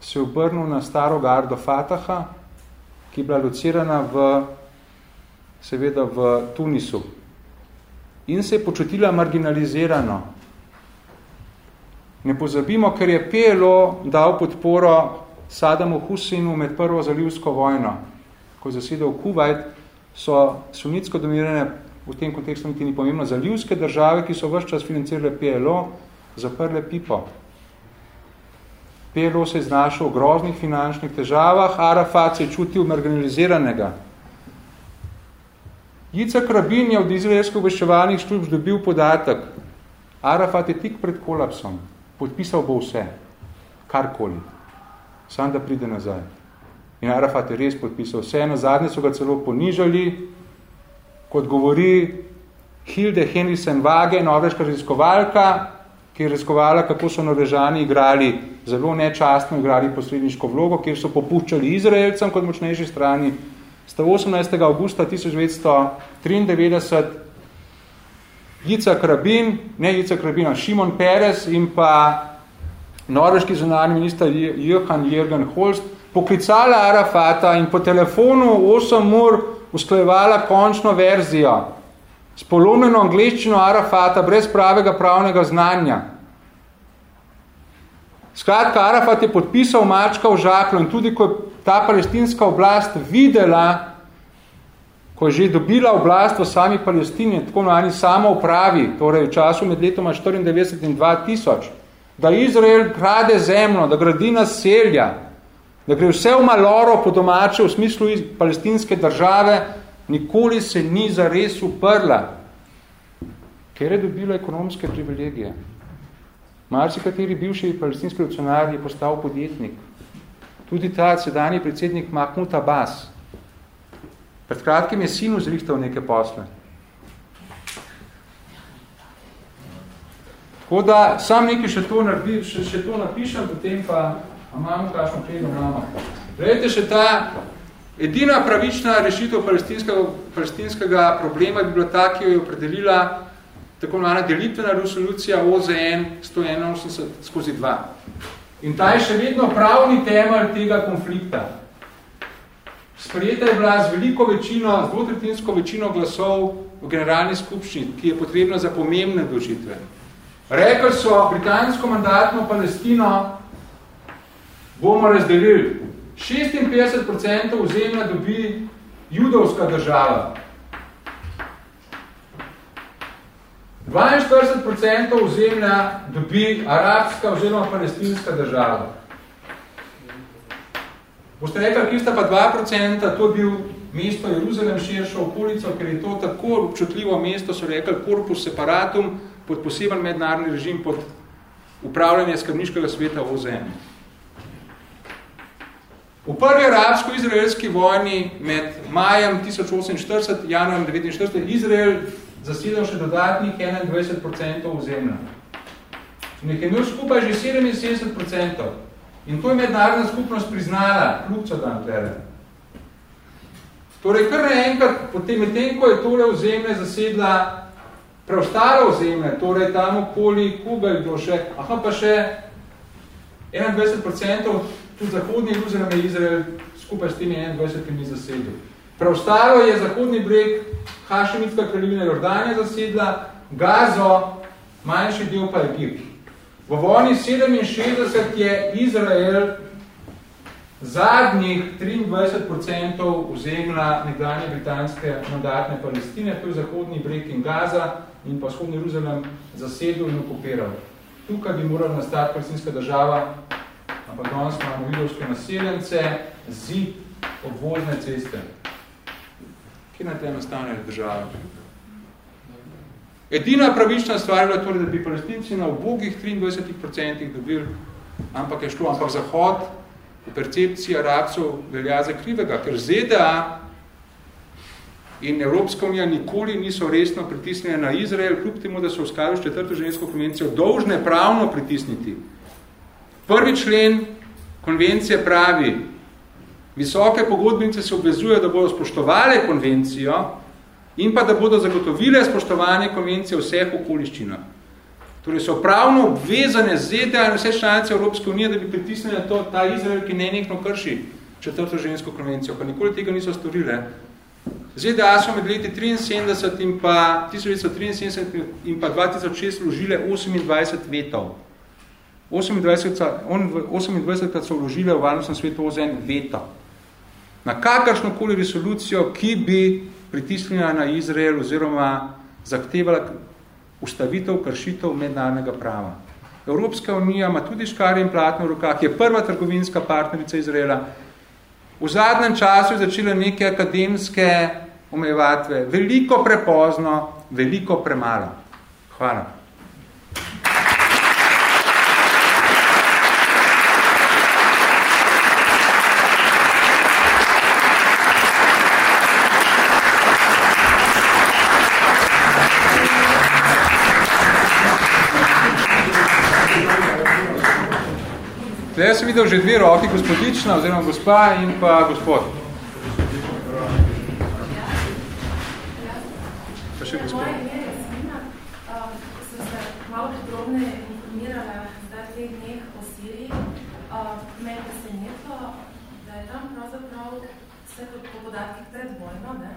se je obrnil na staro gardo Fataha, ki je bila locirana v, seveda v Tunisu. In se je počutila marginalizirano. Ne pozabimo, ker je PLO dal podporo Sadamu Husinu med prvo zalivsko vojno. Ko je zasedel Kuwait, so sunitsko dominirane, v tem kontekstu niti ni pomembno, zalivske države, ki so vse čas financirale PLO, zaprle pipo. PLO se je znašel v groznih finančnih težavah, Arafat se je čutil marginaliziranega. Jicak Rabin je od izraelskih obveščevalnih služb dobil podatek. Arafat je tik pred kolapsom. Podpisal bo vse. Karkoli. Sam da pride nazaj. In Arafat je res podpisal vse. Na zadnje so ga celo ponižali, kot govori Hilde Henrisen-Wage, norveška raziskovalka, ki je raziskovala, kako so Norvežani igrali, zelo nečastno igrali posredniško vlogo, kjer so popuščali Izraelcem kot močnejši strani. Sta 18. augusta 1993 Jicak Rabin, ne Jicak Rabin, a Šimon Perez in pa norveški zunani minister Johan Jürgen Holst poklicala Arafata in po telefonu 8 ur usklajevala končno verzijo s polomljeno angliščino Arafata brez pravega pravnega znanja. Skratka, Arafat je podpisal mačka v žaklo in tudi, ko je ta palestinska oblast videla, ko je že dobila oblast v sami Palestini, tako nani samo upravi, torej v času med letoma 94 in 2000, da Izrael krade zemljo, da gradi naselja, da gre vse v maloro po domače v smislu palestinske države, nikoli se ni zares uprla, ker je dobila ekonomske privilegije. Marci kateri bivši palestinski revolucionar je postal podjetnik. Tudi ta sedanji predsednik Mahmud Abbas. Pred kratkim je sinu zrihtal neke posle. Tako da sam nekaj še to, narbi, še, še to napišem, potem pa imamo kakšno pleno imamo. Gledajte, še ta Edina pravična rešitev palestinskega, palestinskega problema bi bila ta, ki jo je opredelila tako imenovana delitvena resolucija OZN 181 skozi 2. In ta je še vedno pravni temelj tega konflikta. Sprejeta je bila z veliko večino, z dvotretinsko večino glasov v generalni skupščini, ki je potrebna za pomembne odločitve. Rekli so, britansko mandatno Palestino bomo razdelili 56% ozemlja dobi judovska država. 42% ozemlja dobi arabska oziroma palestinska država. Boste rekli, ki sta pa 2%, to je bil mesto Jeruzalem širšo okolico, ker je to tako občutljivo mesto, so rekli korpus separatum, pod poseben mednarodni režim, pod upravljanje skrbniškega sveta OZN. V prvi arabsko-izraelski vojni med majem 1840 in januarjem 1949 Izrael zasedal še dodatnih 21% ozemlja. In jih je imel skupaj že 77%. In to je mednarodna skupnost priznala, kljubco dan tlede. Torej, kar naenkrat, potem med tem, ko je tole ozemlje zasedla preostalo ozemlje, torej tam okoli Kuba je bilo še, aha pa še 21% tudi zahodni Jeruzalem je Izrael skupaj s temi 21 zasedil. Preostalo je zahodni breg, Hašemitska kraljevina Jordanija zasedla, Gazo, manjši del pa Egipt. V vojni 67 je Izrael zadnjih 23% ozemlja nekdanje britanske mandatne Palestine, to je zahodni breg in Gaza in pa vzhodni Jeruzalem zasedil in okupiral. Tukaj bi morala nastati palestinska država, ampak danes imamo vidovske naseljence, zid obvozne ceste. Kje na tem nastane država? Edina pravična stvar je bila torej, da bi palestinci na obogih 23% dobili, ampak je šlo, ampak Zahod v percepciji Arabcev velja za krivega, ker ZDA in Evropska unija nikoli niso resno pritisnjene na Izrael, kljub temu, da so v skladu s četrto žensko konvencijo dolžne pravno pritisniti. Prvi člen konvencije pravi, visoke pogodbenice se obvezujejo, da bodo spoštovali konvencijo in pa da bodo zagotovile spoštovanje konvencije v vseh okoliščinah. Torej so pravno obvezane ZDA in vse članice Evropske unije, da bi pritisnili na to, ta Izrael, ki nenekno krši četrto žensko konvencijo, pa nikoli tega niso storile. ZDA so med leti 73 in pa 1973 in pa 2006 vložile 28 vetov. 28 krat so vložile v varnostnem svetu OZN veto. Na kakršnokoli resolucijo, ki bi pritisnila na Izrael oziroma zahtevala ustavitev kršitev mednarodnega prava. Evropska unija ima tudi škare in platno v rokah, je prva trgovinska partnerica Izraela. V zadnjem času je začela neke akademske omejevatve. Veliko prepozno, veliko premalo. Hvala. Zdaj jaz sem videl že dve roki, gospodična oziroma gospa in pa gospod. Pa še gospod. Moje ime je Jasmina. Um, sem se malo podrobne informirala zdaj teh dneh o Siriji. Uh, me je presenetilo, da je tam pravzaprav vse to po podatkih pred vojno, ne,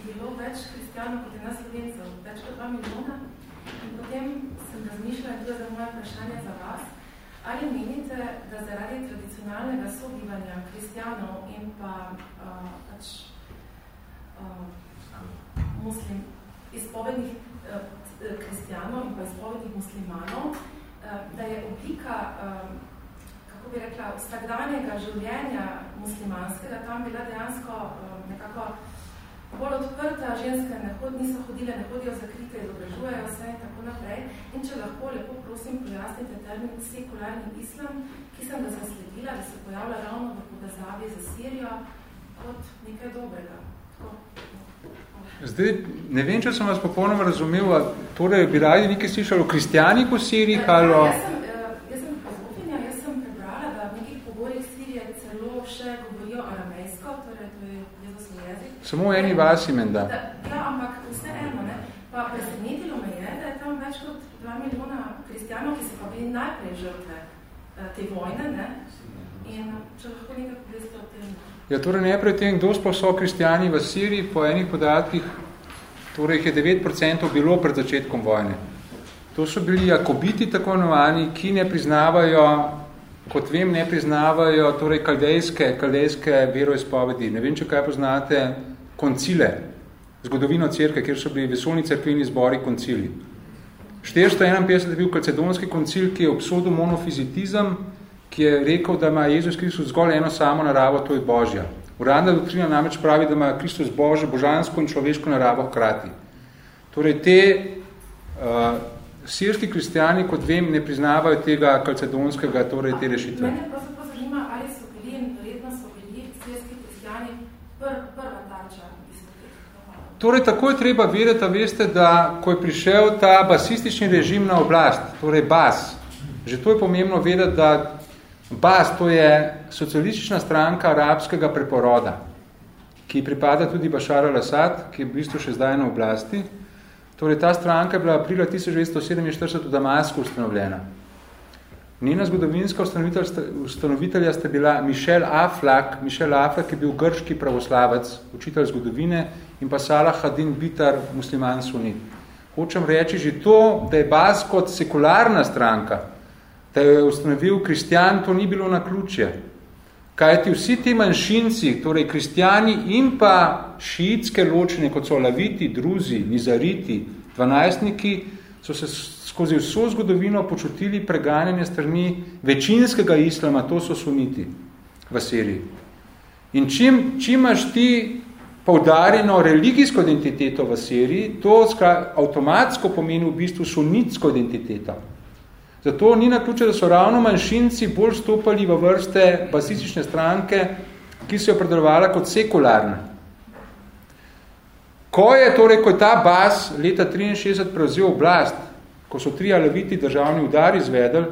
bilo več kristijanov kot je nas slovencev, več kot 2 milijona. In potem sem razmišljala, tudi za moje vprašanje za vas, Ali menite, da zaradi tradicionalnega sobivanja kristijanov in pa uh, pač, uh, muslim, izpovednih uh, kristijanov in pa izpovednih muslimanov, uh, da je oblika, uh, kako bi rekla, vsakdanjega življenja muslimanskega tam bila dejansko uh, nekako bolj odprta, ženske ne hod, niso hodile, ne hodijo zakrite, izobražujejo se in tako naprej. In če lahko lepo prosim pojasnite termin sekularni islam, ki sem ga zasledila, da se pojavlja ravno v povezavi za Sirijo kot nekaj dobrega. Tako. Zdaj, ne vem, če sem vas popolnoma razumel, torej bi radi nekaj slišali o kristijanih v Siriji, ali o... Jaz sem, eh, jaz sem pozofinja, jaz sem prebrala, da v nekih pogojih Sirije celo še govorijo aramejsko, torej to je Jezusov jezik. Samo v eni vasi menda. Da, ja, ampak vse eno, ne. Pa presenetilo me je, da je tam več kot 2 milijona kristijanov, ki so pa bili najprej žrtve eh, te vojne, ne. In če lahko nekaj poveste o tem. Ja, torej najprej tem, kdo sploh so kristijani v Siriji, po enih podatkih, torej jih je 9% bilo pred začetkom vojne. To so bili jakobiti tako imenovani, ki ne priznavajo, kot vem, ne priznavajo torej kaldejske, kaldejske veroizpovedi. Ne vem, če kaj poznate, koncile, zgodovino cerke, kjer so bili vesolni cerkveni zbori koncili. 451 je bil kalcedonski koncil, ki je obsodil monofizitizem, ki je rekel, da ima Jezus Kristus zgolj eno samo naravo, to je Božja. Uradna doktrina namreč pravi, da ima Kristus Božje, božansko in človeško naravo hkrati. Torej, te uh, sirski kristijani, kot vem, ne priznavajo tega kalcedonskega, torej te rešitve. Mene pravzaprav zanima, ali so bili in verjetno so bili sirski kristijani pr, prva tarča. Torej, tako je treba vedeti, veste, da ko je prišel ta basistični režim na oblast, torej BAS, že to je pomembno vedeti, da BAS, to je socialistična stranka arabskega preporoda, ki pripada tudi Bashar al-Assad, ki je v bistvu še zdaj na oblasti. Torej, ta stranka je bila aprila 1947 v Damasku ustanovljena. Njena zgodovinska ustanovitelja sta bila Mišel Aflak, Mišel Aflak je bil grški pravoslavec, učitelj zgodovine, in pa Salah Hadin Bitar, musliman sunit. Hočem reči že to, da je Bas kot sekularna stranka, da jo je ustanovil kristjan, to ni bilo na ključje. Kajti vsi ti manjšinci, torej kristjani in pa šiitske ločine, kot so laviti, druzi, nizariti, dvanajstniki, so se skozi vso zgodovino počutili preganjanje strani večinskega islama, to so suniti v Siriji. In čim, čim imaš ti poudarjeno religijsko identiteto v Siriji, to skrat, avtomatsko pomeni v bistvu sunitsko identiteto. Zato ni na ključe, da so ravno manjšinci bolj stopali v vrste basistične stranke, ki so jo predelovala kot sekularne. Ko je torej, ko je ta bas leta 63 prevzel oblast, ko so tri alaviti državni udari izvedeli,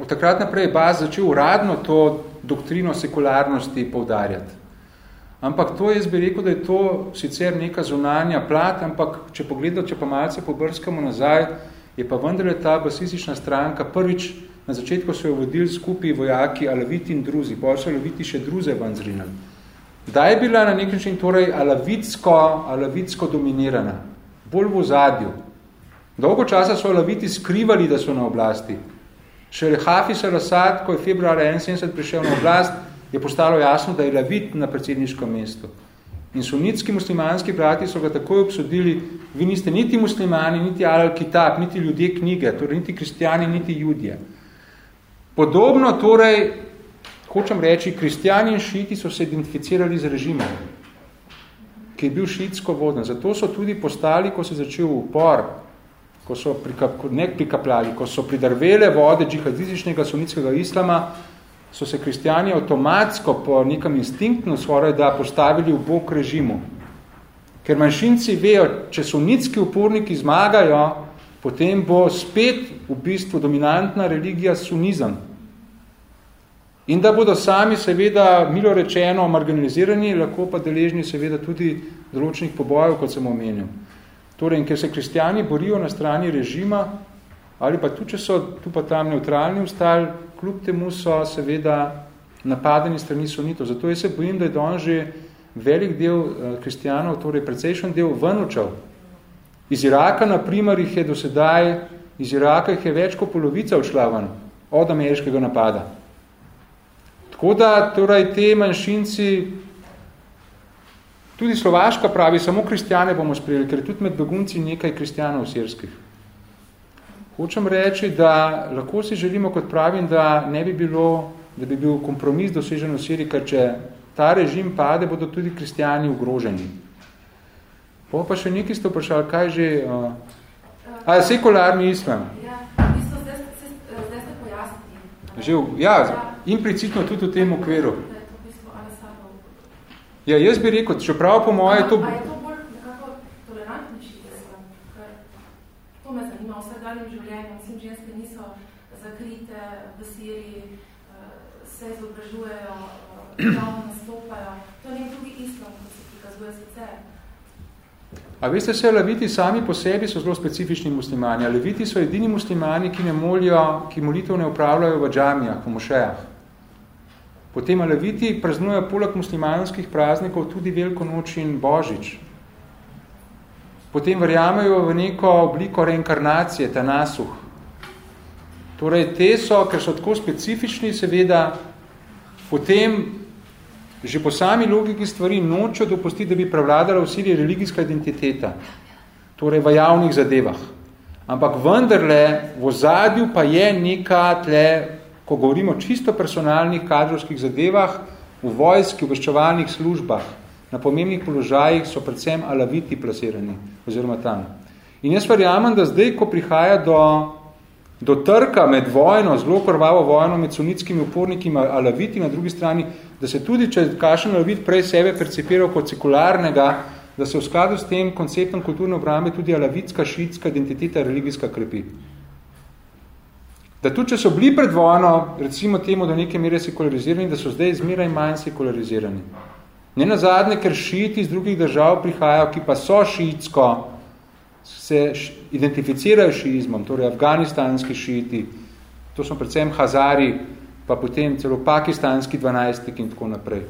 od takrat naprej je bas začel uradno to doktrino sekularnosti poudarjati. Ampak to jaz bi rekel, da je to sicer neka zunanja plat, ampak če pogledamo, če pa malce pobrskamo nazaj, je pa vendarle ta basistična stranka prvič na začetku so jo vodili skupaj vojaki alaviti in druzi, pa so alaviti še druze van zrinali. Da je bila na nek način torej alavitsko, alavitsko dominirana, bolj v ozadju. Dolgo časa so alaviti skrivali, da so na oblasti. Šele Hafiz al-Assad, ko je februar 71 prišel na oblast, je postalo jasno, da je lavit na predsedniškem mestu. In sunitski muslimanski brati so ga takoj obsodili, vi niste niti muslimani, niti al-kitab, niti ljudje knjige, torej niti kristijani, niti judje. Podobno torej, hočem reči, kristijani in šiti so se identificirali z režimom, ki je bil šitsko voden. Zato so tudi postali, ko se začel upor, ko so prikap, ne prikapljali, ko so pridrvele vode džihadističnega sunitskega islama, so se kristijani avtomatsko po nekem instinktno skoraj da postavili v bok režimu. Ker manjšinci vejo, če sunitski uporniki zmagajo, potem bo spet v bistvu dominantna religija sunizem. In da bodo sami seveda, milo rečeno, marginalizirani, lahko pa deležni seveda tudi določenih pobojev, kot sem omenil. Torej, in ker se kristijani borijo na strani režima, ali pa tudi, če so tu pa tam neutralni ustali, kljub temu so seveda napadeni strani sunitov. Zato jaz se bojim, da je don že velik del uh, kristijanov, torej precejšen del vnučev. Iz Iraka, na primer, jih je do sedaj, iz Iraka jih je več kot polovica odšla ven od ameriškega napada. Tako da, torej, te manjšinci, tudi Slovaška pravi, samo kristjane bomo sprejeli, ker je tudi med begunci nekaj kristjanov sirskih. Hočem reči, da lahko si želimo, kot pravim, da ne bi bilo, da bi bil kompromis dosežen v Siriji, ker če ta režim pade, bodo tudi kristijani ogroženi. Po pa še nekaj ste vprašali, kaj že... Uh, a, sekularni islam. Ja, v bistvu zdaj, ste pojasnili. Že, ja, implicitno tudi v tem okviru. Da je to v bistvu Al-Assadov. Ja, jaz bi rekel, čeprav po moje to... A je to bolj nekako tolerantnejši islam? Ker to me zanima, v vsakdanjem življenju. Mislim, ženske niso zakrite v Siriji, eh, se izobražujejo, eh, javno nastopajo. To ni drugi islam, kot se prikazuje sicer. A veste se, leviti sami po sebi so zelo specifični muslimani. Leviti so edini muslimani, ki ne molijo, ki molitev ne upravljajo v džamijah, v mošejah. Potem leviti praznujejo poleg muslimanskih praznikov tudi veliko noč in božič. Potem verjamejo v neko obliko reinkarnacije, ta nasuh. Torej, te so, ker so tako specifični, seveda, potem že po sami logiki stvari nočejo dopustiti, da bi prevladala v Siriji religijska identiteta, torej v javnih zadevah. Ampak vendarle v ozadju pa je neka tle, ko govorimo čisto personalnih kadrovskih zadevah, v vojski, obveščevalnih službah, na pomembnih položajih so predvsem alaviti plasirani oziroma tam. In jaz verjamem, da zdaj, ko prihaja do, do trka med vojno, zelo krvavo vojno med sunitskimi uporniki alaviti na drugi strani, da se tudi, če kašen alavit prej sebe percipiral kot sekularnega, da se v skladu s tem konceptom kulturne obrambe tudi alavitska, šiitska identiteta religijska krepi. Da tudi, če so bili pred vojno, recimo temu, do neke mere sekularizirani, da so zdaj zmeraj manj sekularizirani. Ne na zadnje, ker šiiti iz drugih držav prihajajo, ki pa so šiitsko, se identificirajo šiizmom, torej afganistanski šiiti, to so predvsem Hazari, pa potem celo pakistanski dvanajstik in tako naprej.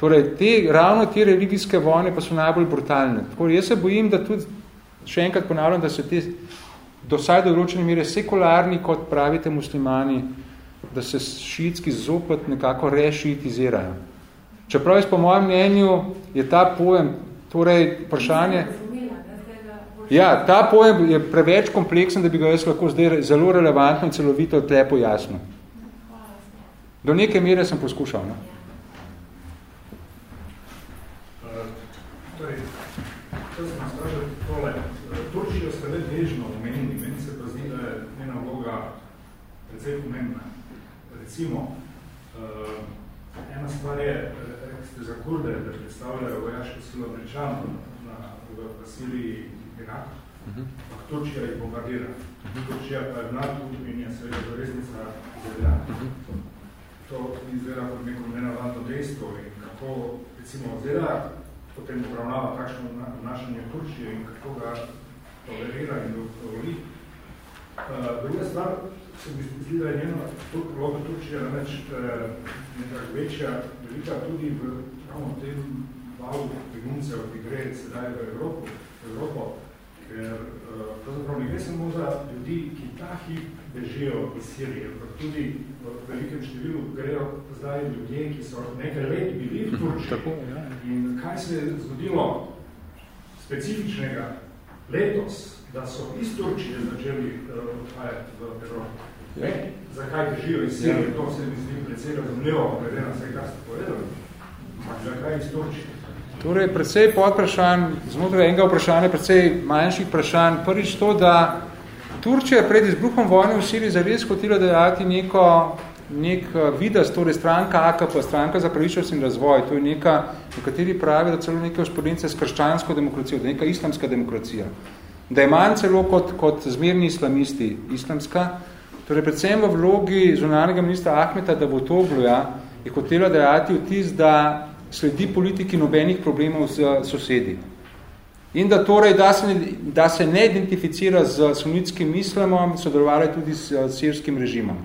Torej, te, ravno te religijske vojne pa so najbolj brutalne. Tako, jaz se bojim, da tudi, še enkrat ponavljam, da so te dosaj do določene mere sekularni, kot pravite muslimani, da se šiitski zopet nekako rešiitizirajo. Čeprav je po mojem mnenju je ta pojem, torej vprašanje, ja, ta pojem je preveč kompleksen, da bi ga jaz lahko zdaj zelo relevantno in celovito tle pojasnil. Do neke mere sem poskušal. No? Torej, to sem sprašal tole. Turčijo ste le dvežno omenili, meni se pa zdi, da je njena vloga precej pomembna. Recimo, uh, ena stvar je, za kurde, da predstavljajo vojaško silo Američanov na, v, Siriji in Iraku, uh -huh. Turčija jih bombardira. Uh -huh. Turčija pa je v NATO in je seveda zaveznica ZDA. Uh -huh. To izgleda kot neko nenavadno dejstvo in kako, recimo, ZDA potem upravnava takšno vnašanje Turčije in kako ga tolerira in dovoli. Uh, druga stvar, se mi zdi, da je njeno vloga Turčija namreč uh, nekako večja, velika tudi v ravno tem valu beguncev, ki gre sedaj v Evropo, v Evropo ker uh, pravzaprav ne gre samo za ljudi, ki ta hip bežijo iz Sirije, pa tudi v velikem številu grejo zdaj ljudje, ki so nekaj let bili v Turčiji. Ja. In kaj se je zgodilo specifičnega letos, da so iz Turčije začeli uh, odhajati v Evropo. Ja. Zakaj držijo iz Sirije, ja. to se mi zdi precej razumljivo, glede na vse, kar ste povedali. Zakaj iz Turčije? Torej, predvsej podprašanj, znotraj enega vprašanja, predvsej manjših vprašanj. Prvič to, da Turčija pred izbruhom vojne v Siriji zares hotela dajati neko, nek eh, vidas, torej stranka AKP, stranka za pravičnost in razvoj. To je neka, v kateri pravi, da celo neka usporednice s krščansko demokracijo, da neka islamska demokracija da je manj celo kot, kot zmerni islamisti islamska, torej predvsem v vlogi zunanjega ministra Ahmeta, da bo to obloja, je hotela dajati vtis, da sledi politiki nobenih problemov z sosedi. In da torej, da se, ne, da se ne identificira z sunitskim islamom, sodelovali tudi s sirskim režimom.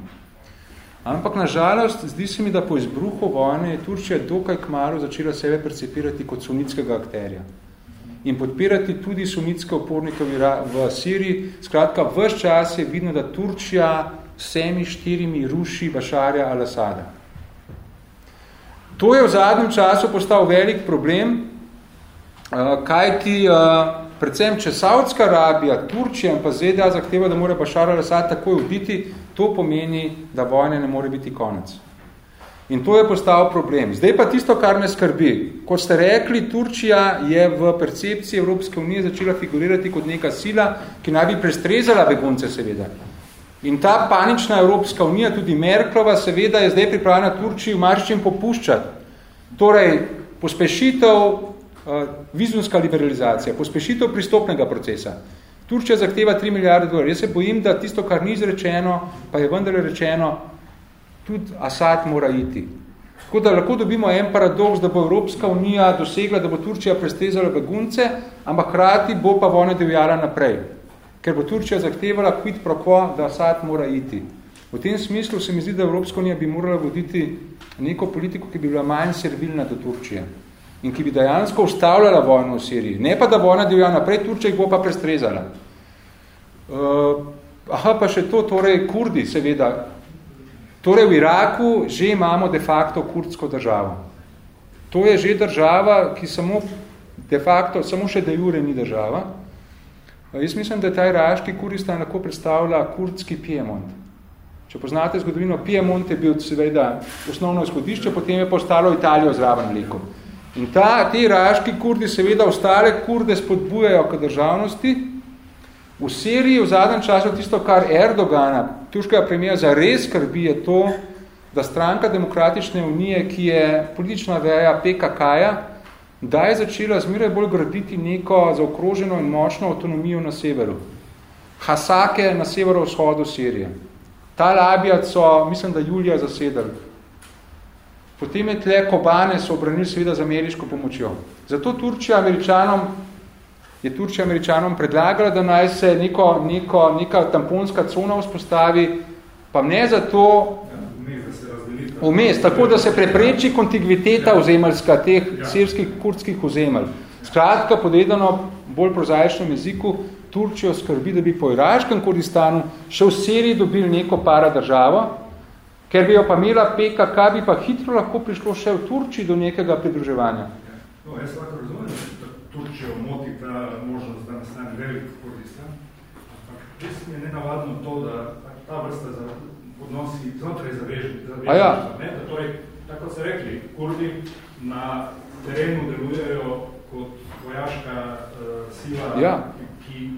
Ampak nažalost, zdi se mi, da po izbruhu vojne je Turčija dokaj kmalo začela sebe percipirati kot sunitskega akterja in podpirati tudi sunitske opornike v Siriji. Skratka, vse čas je vidno, da Turčija vsemi štirimi ruši Bašarja al-Asada. To je v zadnjem času postal velik problem, eh, kajti eh, predvsem, če Saudska Arabija, Turčija in pa ZDA zahteva, da mora Bašar al-Asad takoj oditi, to pomeni, da vojne ne more biti konec. In to je postal problem. Zdaj pa tisto, kar ne skrbi. Kot ste rekli, Turčija je v percepciji Evropske unije začela figurirati kot neka sila, ki naj bi prestrezala begunce, seveda. In ta panična Evropska unija, tudi Merklova, seveda je zdaj pripravljena Turčiji v marščem popuščati. Torej, pospešitev, uh, vizumska liberalizacija, pospešitev pristopnega procesa. Turčija zahteva 3 milijarde dolarjev. Jaz se bojim, da tisto, kar ni izrečeno, pa je vendarle rečeno, tudi Asad mora iti. Tako da lahko dobimo en paradoks, da bo Evropska unija dosegla, da bo Turčija prestezala begunce, ampak krati bo pa vojna divjala naprej. Ker bo Turčija zahtevala quid pro quo, da Asad mora iti. V tem smislu se mi zdi, da Evropska unija bi morala voditi neko politiko, ki bi bila manj servilna do Turčije in ki bi dejansko ustavljala vojno v Siriji. Ne pa, da vojna divja naprej, Turčija jih bo pa prestrezala. Uh, aha, pa še to, torej Kurdi, seveda, Torej v Iraku že imamo de facto kurdsko državo. To je že država, ki samo de facto, samo še de jure ni država. Jaz mislim, da ta iraški Kurdistan lahko predstavlja kurdski Piemont. Če poznate zgodovino, Piemont je bil seveda osnovno izhodišče, potem je postalo Italijo zraven veliko. In ta, ti iraški kurdi seveda ostale kurde spodbujajo k državnosti V Siriji v zadnjem času tisto, kar Erdogana, turškega premija, za res skrbi, je to, da stranka Demokratične unije, ki je politična veja PKK-ja, da je začela zmeraj bolj graditi neko zaokroženo in močno avtonomijo na severu. Hasake na severovzhodu Sirije. Ta labijat so, mislim, da Julija zasedali. Potem je tle Kobane so obranili seveda z ameriško pomočjo. Zato Turčija američanom je Turčija američanom predlagala, da naj se neko, neko, neka tamponska cona vzpostavi, pa ne zato vmes, tako da se prepreči kontigviteta ozemeljska teh ja. sirskih kurdskih ozemelj. Skratka, podedano bolj prozaičnem jeziku, Turčijo skrbi, da bi po iraškem Kurdistanu še v Siriji dobili neko para državo, ker bi jo pa imela PKK, bi pa hitro lahko prišlo še v Turčiji do nekega pridruževanja. No, jaz lahko razumem, Turčijo moti ta možnost, da nastane velik Kurdistan, ampak res mi je nenavadno to, da ta vrsta za odnosi znotraj zavežništva, ja. ne, da torej, tako se rekli, Kurdi na terenu delujejo kot vojaška uh, sila, ja. ki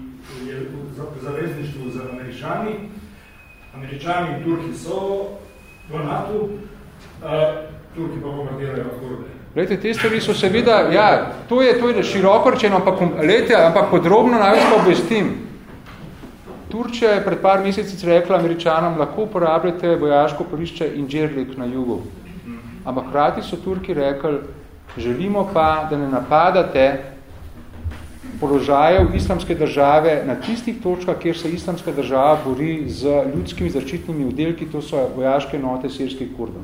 je v zavezništvu z američani. Američani in Turki so v NATO, uh, Turki pa bombardirajo kurde. Lejte, te stvari so seveda, ja, to je, to je široko rečeno, ampak, lejte, ampak podrobno največ pa obvestim. Turčija je pred par meseci rekla američanom, lahko uporabljate vojaško polišče Inđerlik na jugu. Ampak hrati so Turki rekli, želimo pa, da ne napadate položajev islamske države na tistih točkah, kjer se islamska država bori z ljudskimi začitnimi vdelki, to so vojaške note sirskih kurdov.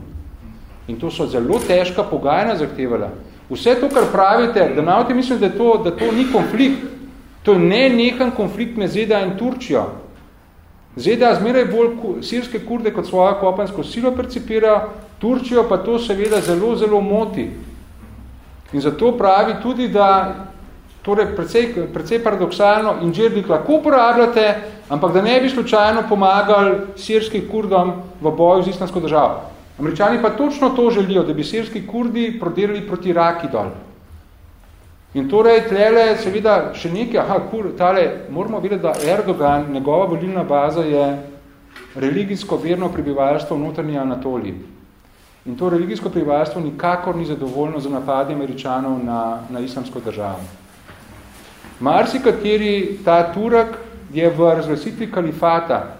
In to so zelo težka pogajanja zahtevala. Vse to, kar pravite, da navte mislim, da to, da to ni konflikt, to je ne nehan konflikt med ZDA in Turčijo. ZDA zmeraj bolj sirske kurde kot svojo kopansko silo percipira, Turčijo pa to seveda zelo, zelo moti. In zato pravi tudi, da torej precej, precej paradoksalno in džirdik lahko uporabljate, ampak da ne bi slučajno pomagali sirskih kurdom v boju z islamsko državo. Američani pa točno to želijo, da bi sirski kurdi prodirali proti Raki dol. In torej tlele seveda še nekaj, aha, kur, tale, moramo videti, da Erdogan, njegova volilna baza je religijsko verno prebivalstvo v notrnji Anatoliji. In to religijsko prebivalstvo nikakor ni zadovoljno za napadi američanov na, na islamsko državo. Marsi kateri ta Turek je v razglasitvi kalifata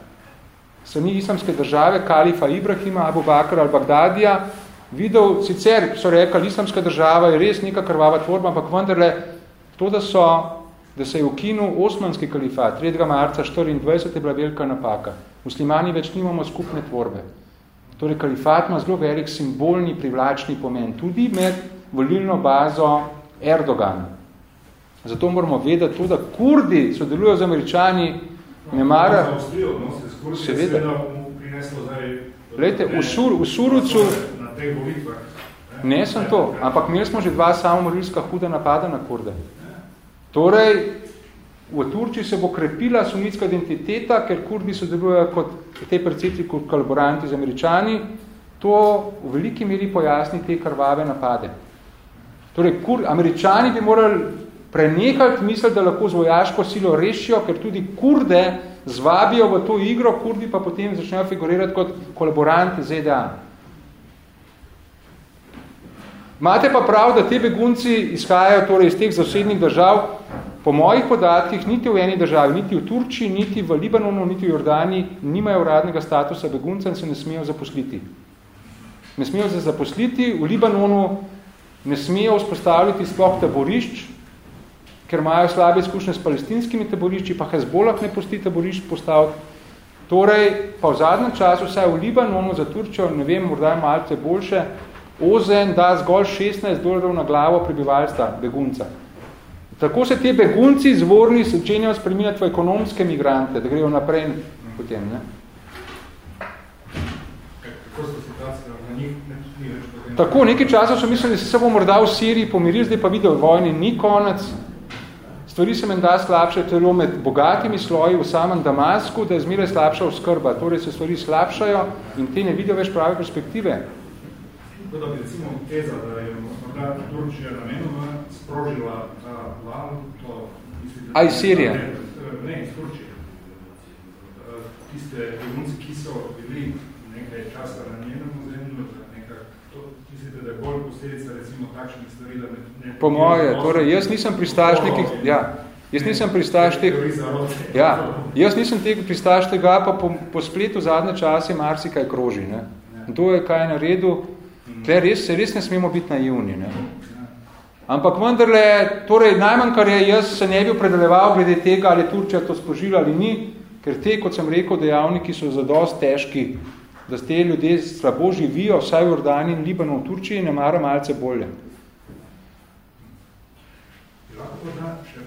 sami islamske države, kalifa Ibrahima, Abu Bakr al-Bagdadija, videl, sicer so rekli, islamska država je res neka krvava tvorba, ampak vendarle to, da, so, da se je ukinul osmanski kalifat 3. marca 24. je bila velika napaka. Muslimani več nimamo skupne tvorbe. Torej, kalifat ima zelo velik simbolni privlačni pomen, tudi med volilno bazo Erdogana. Zato moramo vedeti to, da Kurdi sodelujo z američani, ne mara... Seveda. Glejte, v, sur, v Surucu... Ne sem to, ampak imeli smo že dva samomorilska huda napada na Kurde. Torej, v Turčiji se bo krepila sunitska identiteta, ker Kurdi sodelujejo kot te percepcije kot kolaboranti z američani, to v veliki meri pojasni te krvave napade. Torej, kur, američani bi morali prenehati misliti, da lahko z vojaško silo rešijo, ker tudi kurde zvabijo v to igro, kurdi pa potem začnejo figurirati kot kolaboranti ZDA. Imate pa prav, da te begunci izhajajo torej iz teh zasednih držav, po mojih podatkih, niti v eni državi, niti v Turčiji, niti v Libanonu, niti v Jordani, nimajo uradnega statusa begunca in se ne smejo zaposliti. Ne smejo se zaposliti, v Libanonu ne smejo vzpostavljati sploh taborišč, ker imajo slabe izkušnje s palestinskimi taborišči, pa Hezbolah ne pusti taborišč postaviti. Torej, pa v zadnjem času, vsaj v Libanonu za Turčjo, ne vem, morda je malce boljše, OZN da zgolj 16 dolarjev na glavo prebivalstva, begunca. Tako se te begunci zvorni začenjajo spreminjati v ekonomske migrante, da grejo naprej potem. Ne? Tako, nekaj časa so mislili, da se bo morda v Siriji pomirili, zdaj pa videl vojni, ni konec, Stvari se menda slabšajo telo med bogatimi sloji v samem Damasku, da je zmeraj slabša oskrba. Torej se stvari slabšajo in te ne vidijo več prave perspektive. Tako da bi recimo teza, da je morda Turčija namenoma sprožila ta plan, to mislite... A iz Sirije? Ne, iz Turčije. tiste begunci, ki so bili nekaj časa na njenem mislite, da je bolj posledica recimo takšnih stvari, da ne... Po moje, torej, jaz nisem pristaš nekih... Ja, jaz nisem pristaš teh... Ja, jaz nisem tega pristaš tega, pa po, po spletu zadnje čase marsikaj kroži, ne. In to je kaj na redu, tle res, res ne smemo biti naivni, ne. Ampak vendarle, torej najmanj, kar je, jaz se ne bi opredeljeval glede tega, ali Turčija to spožila ali ni, ker te, kot sem rekel, dejavniki so zadost težki, da te ljudje slabo živijo, vsaj v Jordani in Libanu, v Turčiji, ne mara malce bolje. Lahko pozna še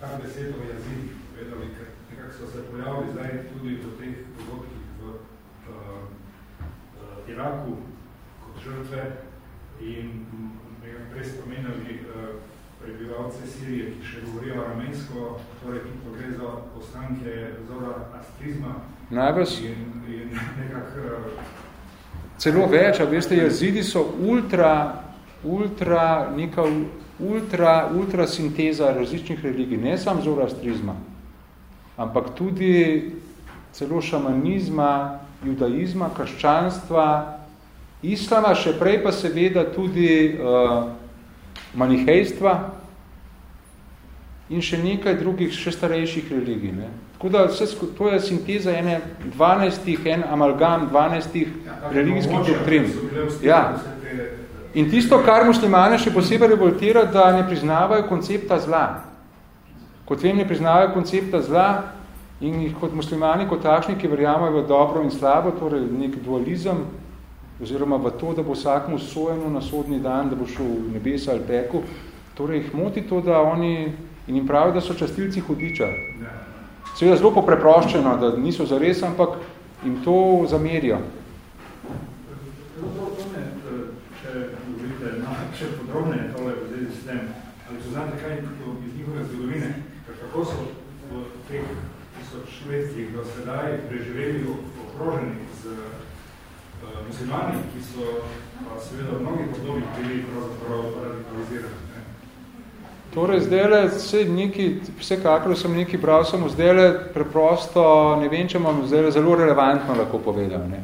par besed o jezikih povedali, ker nekako so se pojavili zdaj tudi v teh dogodkih v uh, uh, Iraku kot žrtve in nekako prej spomenali uh, prebivalce Sirije, ki še govorijo aramensko, torej tudi gre za ostanke zora astrizma, Najbrž. In, in nekak, uh... Celo več, a veste, jazidi so ultra, ultra, neka ultra, ultra sinteza različnih religij, ne samo zoroastrizma, ampak tudi celo šamanizma, judaizma, krščanstva, islama, še prej pa seveda tudi uh, manihejstva in še nekaj drugih, še starejših religij. Ne. Tako da vse, to je sinteza ene 12, en amalgam 12 ja, religijskih doktrin. Ja. In tisto, kar muslimane še posebej revoltira, da ne priznavajo koncepta zla. Kot vem, ne priznavajo koncepta zla in kot muslimani, kot takšni, ki verjamajo v dobro in slabo, torej nek dualizem, oziroma v to, da bo vsakmu sojeno na sodni dan, da bo šel v nebesa ali peku, torej jih moti to, da oni in jim pravijo, da so častilci hudiča. Ja. Seveda zelo popreproščeno, da niso zares, ampak jim to zamerijo. Če podrobne tole v zvezi s tem, ali če znate kaj iz njihove zgodovine, kako so v teh tisočletjih do sedaj preživeli okroženi z uh, muslimani, ki so pa seveda v mnogih podobih bili pravzaprav radikalizirani. Torej, zdajle, vse neki, vsekakor sem neki bral, sem zdajle preprosto, ne vem, če imam zdajle zelo relevantno lahko povedal. Ne.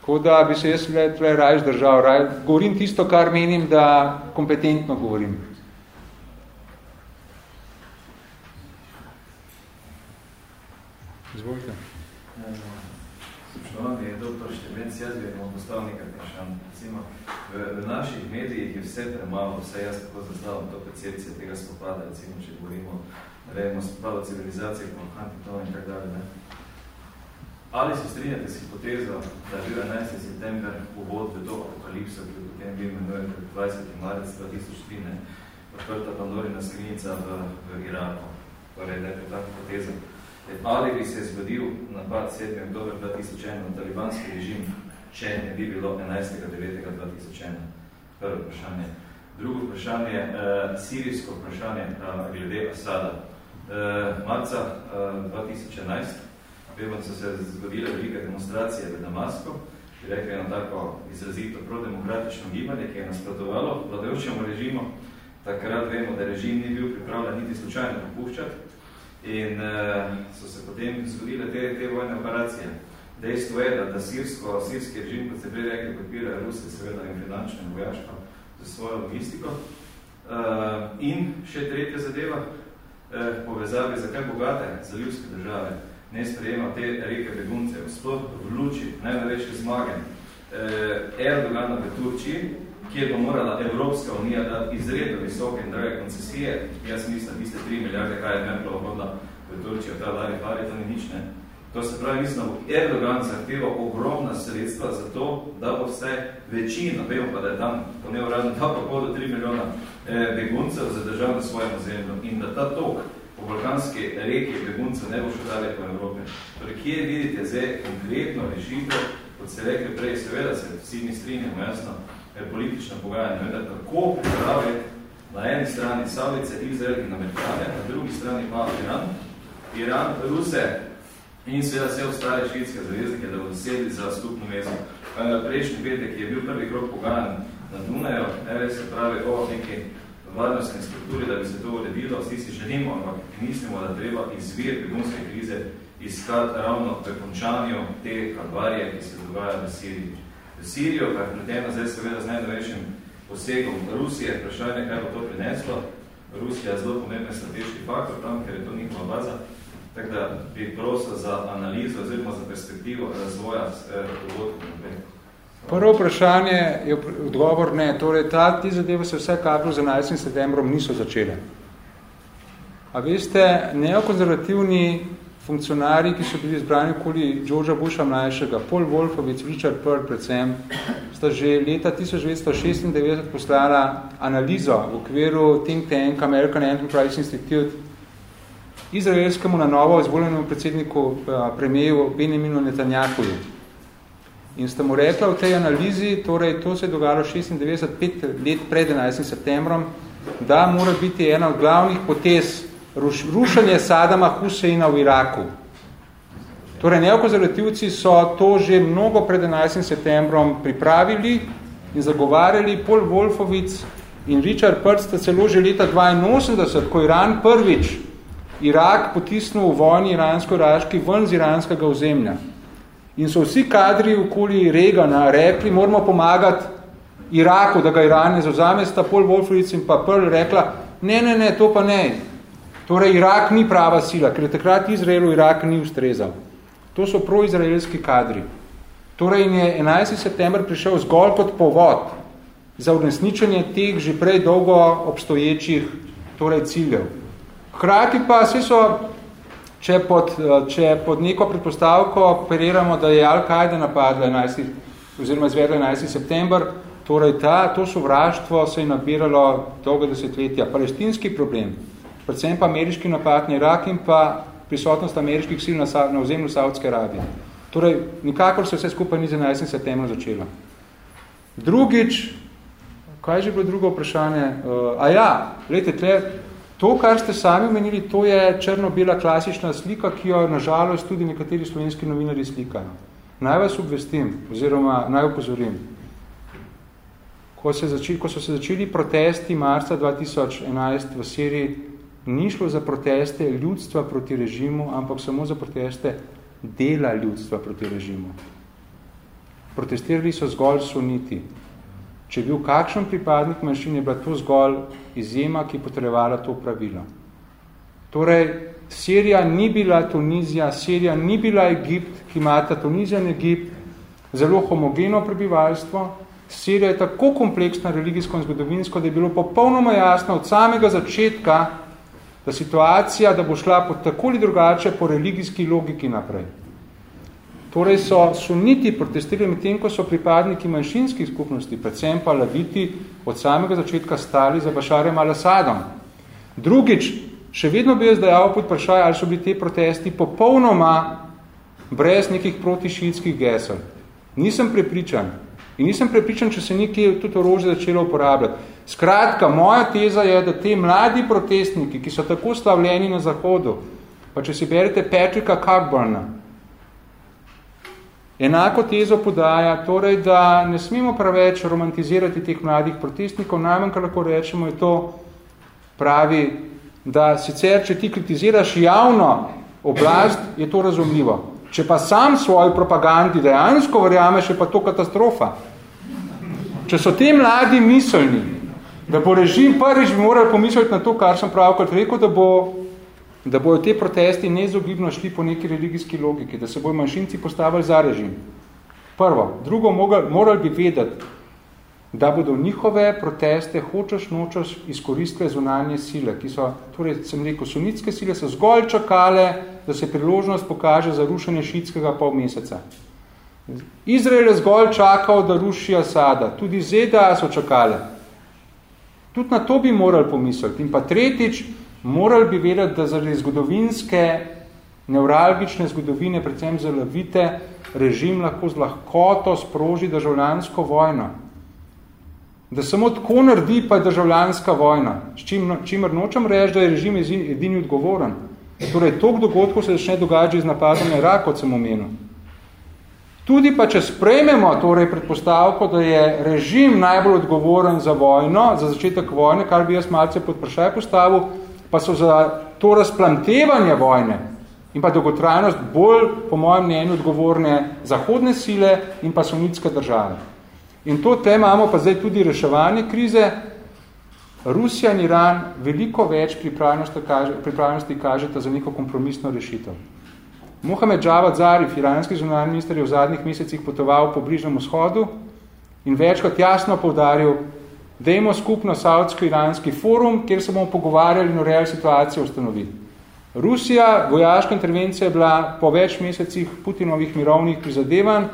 Tako da bi se jaz tle rajš držal, raj, govorim tisto, kar menim, da kompetentno govorim. Izvolite. Spoštovani, doktor Štebenc, jaz bi vam postavil nekaj vprašanj recimo, v, v naših medijih je vse premalo, vse jaz tako zastavljam to percepcije tega spopada, recimo, če govorimo, ne vemo, spopada civilizacije, kot Huntington in tak dalje, ne. Ali se strinjate s hipotezo, da je bil 11. september uvod v to apokalipso, ki jo potem bi imenujete 20. marec 2003, ne, odprta Pandorina skrinjica v, v Iraku, torej, da je ta hipoteza. Ali bi se zgodil napad 7. oktober 2001 na talibanski režim, če ne bi bilo 11.9.2001. Prvo vprašanje. Drugo vprašanje je uh, sirijsko vprašanje uh, glede Asada. Uh, marca uh, 2011 vemo, so se zgodile velike demonstracije v Damasku, ki rekli eno tako izrazito prodemokratično gibanje, ki je nasprotovalo vladajočemu režimu. Takrat vemo, da režim ni bil pripravljen niti slučajno popuščati in uh, so se potem zgodile te, te vojne operacije. Dejstvo je, da, da sirsko, sirski režim, kot se prej rekli, podpira Rusi, seveda in finančno in vojaško, za svojo logistiko. Uh, in še tretja zadeva, uh, povezave za kaj bogate zaljivske države, ne sprejema te reke begunce, sploh v luči najnovejše zmage uh, Erdogana v Turčiji, kjer bo morala Evropska unija dati izredno visoke in drage koncesije. Jaz mislim, tiste 3 milijarde, kaj je Merklova hodila v Turčijo, ta Lari Fari, to ni nič, ne. To se pravi, mislim, da Erdogan zahteva ogromna sredstva za to, da bo vse večina, vemo pa, da je tam po neuradno da pa pol do 3 milijona eh, beguncev zadržal na svojem zemlju in da ta tok po balkanski reki beguncev ne bo šel dalje po Evropi. Torej, kje vidite zdaj konkretno rešitev, kot ste rekli prej, seveda se vsi mi strinjamo, jasno, je politično pogajanje, da tako pripraviti na eni strani Savice, Izrael in Amerikane, na drugi strani pa Iran, Iran, Ruse, in seveda vse ostale švedske zaveznike, da bodo sedli za skupno mesto. Prejšnji petek je bil prvi krok pogajan na Dunaju, ne se pravi o neki varnostni strukturi, da bi se to uredilo, vsi si želimo, ampak mislimo, da treba izvir begunske krize iskati ravno prekončanju te kalvarije, ki se dogaja v Siriji. V Sirijo pa je pletena zdaj seveda z najnovejšim posegom Rusije, vprašanje, kaj bo to prineslo. Rusija je zelo pomemben strateški faktor tam, ker je to njihova baza, tako da bi prosil za analizo oziroma za perspektivo razvoja eh, dogodkov naprej. Prvo vprašanje je odgovor ne. Torej, ta, ti zadeve se vse kadro z 11. septembrom niso začele. A veste, neokonzervativni funkcionarji, ki so bili izbrani okoli Georgea Busha mlajšega, Paul Wolfovic, Richard Pearl predvsem, sta že leta 1996 poslala analizo v okviru think tank American Enterprise Institute izraelskemu na novo izvoljenemu predsedniku eh, premijeju Benjaminu Netanjahuju. In sta mu rekla v tej analizi, torej to se je dogajalo 96, pet let pred 11. septembrom, da mora biti ena od glavnih potez ruš, rušanje Sadama Huseina v Iraku. Torej, neokonzervativci so to že mnogo pred 11. septembrom pripravili in zagovarjali. Paul Wolfovic in Richard Pearl sta celo že leta 82, ko Iran prvič Irak potisnil v vojni iransko-iraški ven z iranskega ozemlja. In so vsi kadri okoli Regana rekli, moramo pomagati Iraku, da ga Iran ne zauzame, sta Paul Wolfovic in pa Pearl rekla, ne, ne, ne, to pa ne. Torej, Irak ni prava sila, ker je takrat Izraelu Irak ni ustrezal. To so proizraelski kadri. Torej, je 11. september prišel zgolj kot povod za uresničenje teh že prej dolgo obstoječih torej, ciljev. Hkrati pa vse so, če pod, če pod neko predpostavko operiramo, da je Al-Qaeda napadla 11. oziroma izvedla 11. september, torej ta, to sovraštvo se je nabiralo dolgo desetletja. Palestinski problem, predvsem pa ameriški napad na Irak in pa prisotnost ameriških sil na, na ozemlju Saudske Arabije. Torej, nikakor se vse skupaj ni za 11. septembra začelo. Drugič, kaj je že bilo drugo vprašanje? Uh, a ja, gledajte, tle, to, kar ste sami omenili, to je črno-bela klasična slika, ki jo nažalost tudi nekateri slovenski novinari slikajo. Naj vas obvestim, oziroma naj upozorim. Ko, se začeli, ko so se začeli protesti marca 2011 v Siriji, ni šlo za proteste ljudstva proti režimu, ampak samo za proteste dela ljudstva proti režimu. Protestirali so zgolj suniti. Če je bil kakšen pripadnik manjšin, je bila to zgolj izjema, ki potrebovala to pravilo. Torej, Sirija ni bila Tunizija, Sirija ni bila Egipt, ki imata Tunizija in Egipt, zelo homogeno prebivalstvo. Sirija je tako kompleksna religijsko in zgodovinsko, da je bilo popolnoma jasno od samega začetka, da situacija, da bo šla po tako ali drugače po religijski logiki naprej. Torej so suniti protestirali med tem, ko so pripadniki manjšinskih skupnosti, predvsem pa laviti, od samega začetka stali za Bašarem al-Assadom. Drugič, še vedno bi jaz dejal pod vprašaj, ali so bili te protesti popolnoma brez nekih protišitskih gesel. Nisem prepričan. In nisem prepričan, če se nekaj tudi orožje začelo uporabljati. Skratka, moja teza je, da te mladi protestniki, ki so tako slavljeni na Zahodu, pa če si berete Patricka Cockburna, enako tezo podaja, torej, da ne smemo preveč romantizirati teh mladih protestnikov, najmanj, kar lahko rečemo, je to pravi, da sicer, če ti kritiziraš javno oblast, je to razumljivo. Če pa sam svoji propagandi dejansko verjameš, je pa to katastrofa. Če so te mladi miselni, da bo režim prvič bi morali pomisliti na to, kar sem pravkrat rekel, da, bo, da bojo te protesti neizogibno šli po neki religijski logiki, da se bojo manjšinci postavili za režim. Prvo. Drugo, morali bi vedeti, da bodo njihove proteste hočeš nočeš izkoristile zunanje sile, ki so, torej sem rekel, sunitske sile so zgolj čakale, da se priložnost pokaže za rušenje šitskega pol meseca. Izrael je zgolj čakal, da ruši Asada. Tudi ZDA so čakale. Tudi na to bi morali pomisliti. In pa tretjič, morali bi vedeti, da zaradi zgodovinske, neuralgične zgodovine, predvsem zalavite, režim lahko z lahkoto sproži državljansko vojno. Da samo tako naredi, pa je državljanska vojna. S čim, čimer nočem reči, da je režim edini odgovoren. Torej, tok dogodkov se začne dogajati z napadom na Irak, kot sem omenil. Tudi pa, če sprejmemo torej predpostavko, da je režim najbolj odgovoren za vojno, za začetek vojne, kar bi jaz malce pod vprašaj postavil, pa so za to razplantevanje vojne in pa dolgotrajnost bolj, po mojem mnenju, odgovorne zahodne sile in pa sunitske države. In to te imamo pa zdaj tudi reševanje krize. Rusija in Iran veliko več pripravljenosti, kaže, pripravljenosti kažeta za neko kompromisno rešitev. Mohamed Javad Zarif, iranski zunanji minister, je v zadnjih mesecih potoval po bližnjem vzhodu in večkrat jasno poudaril, dejmo skupno saudsko-iranski forum, kjer se bomo pogovarjali in urejali situacijo ustanoviti. Rusija, vojaška intervencija je bila po več mesecih Putinovih mirovnih prizadevanj,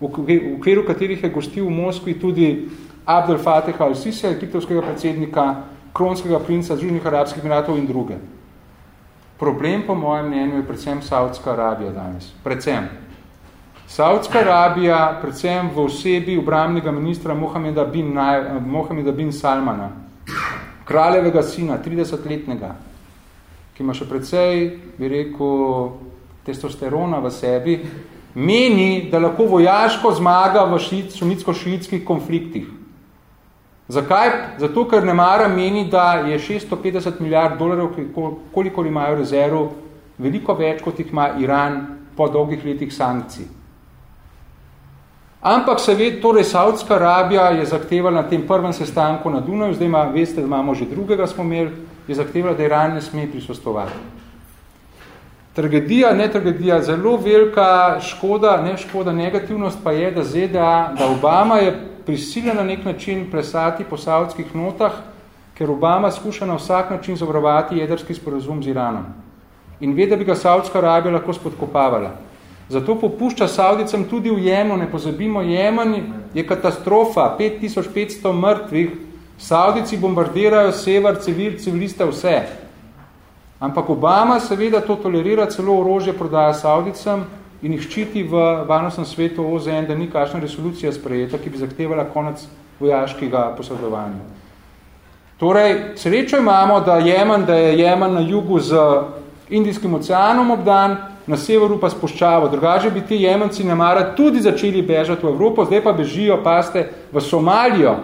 v okviru katerih je gostil v Moskvi tudi Abdel Fateh al-Sisi, egiptovskega predsednika, kronskega princa Združenih arabskih emiratov in druge. Problem, po mojem mnenju, je predvsem Saudska Arabija danes. Predvsem. Saudska Arabija, predvsem v osebi obramnega ministra Mohameda bin, Mohameda bin Salmana, kraljevega sina, 30-letnega, ki ima še precej, bi rekel, testosterona v sebi, meni, da lahko vojaško zmaga v sunitsko-šiitskih konfliktih. Zakaj? Zato, ker ne mara meni, da je 650 milijard dolarjev, koliko imajo rezerv, veliko več, kot jih ima Iran po dolgih letih sankcij. Ampak se ve, torej Saudska Arabija je zahtevala na tem prvem sestanku na Dunaju, zdaj ima, veste, da imamo že drugega smo imeli, je zahtevala, da Iran ne sme prisostovati. Tragedija, ne tragedija, zelo velika škoda, ne škoda, negativnost pa je, da ZDA, da Obama je prisiljen na nek način presati po saudskih notah, ker Obama skuša na vsak način zavrovati jedrski sporozum z Iranom. In ve, da bi ga Saudska Arabija lahko spodkopavala. Zato popušča Saudicam tudi v Jemnu, ne pozabimo, Jemen je katastrofa, 5500 mrtvih, Saudici bombardirajo sever, civil, civiliste, vse. Ampak Obama seveda to tolerira, celo orožje prodaja Saudicam, in jih ščiti v varnostnem svetu OZN, da ni kakšna resolucija sprejeta, ki bi zahtevala konec vojaškega posredovanja. Torej, srečo imamo, da, Jemen, da je Jemen na jugu z Indijskim oceanom obdan, na severu pa spuščavo. Drugače bi ti Jemenci namara tudi začeli bežati v Evropo, zdaj pa bežijo, paste, v Somalijo,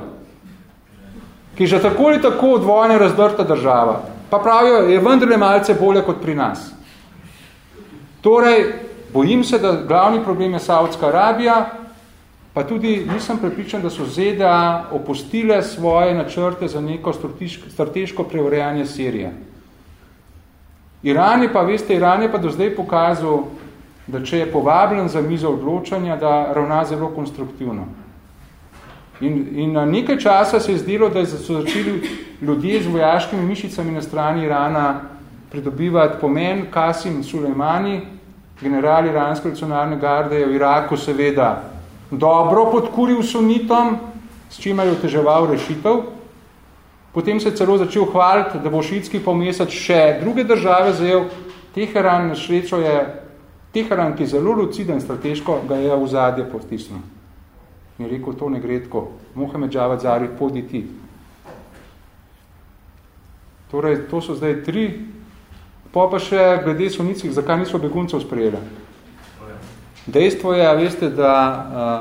ki že tako ali tako od vojne razdrta država. Pa pravijo, je vendarle malce bolje kot pri nas. Torej, Bojim se, da glavni problem je Saudska Arabija, pa tudi nisem prepričan, da so ZDA opustile svoje načrte za neko strateško preurejanje Sirije. Iran je pa, veste, Iran je pa do zdaj pokazal, da če je povabljen za mizo odločanja, da ravna zelo konstruktivno. In, in na nekaj časa se je zdelo, da so začeli ljudje z vojaškimi mišicami na strani Irana pridobivati pomen Kasim Sulejmani, general iranske revolucionarne garde je v Iraku seveda dobro podkuril sunitom, s čimer je oteževal rešitev. Potem se je celo začel hvaliti, da bo šiitski pomesec še druge države zajel. Teheran na srečo je, Teheran, ki je zelo luciden strateško, ga je v zadje postisnil. In je rekel, to ne gre tako. Mohamed Javad Zarif, podi ti. Torej, to so zdaj tri Pa pa še glede sunickih, zakaj niso beguncev sprejeli. Dejstvo je, veste, da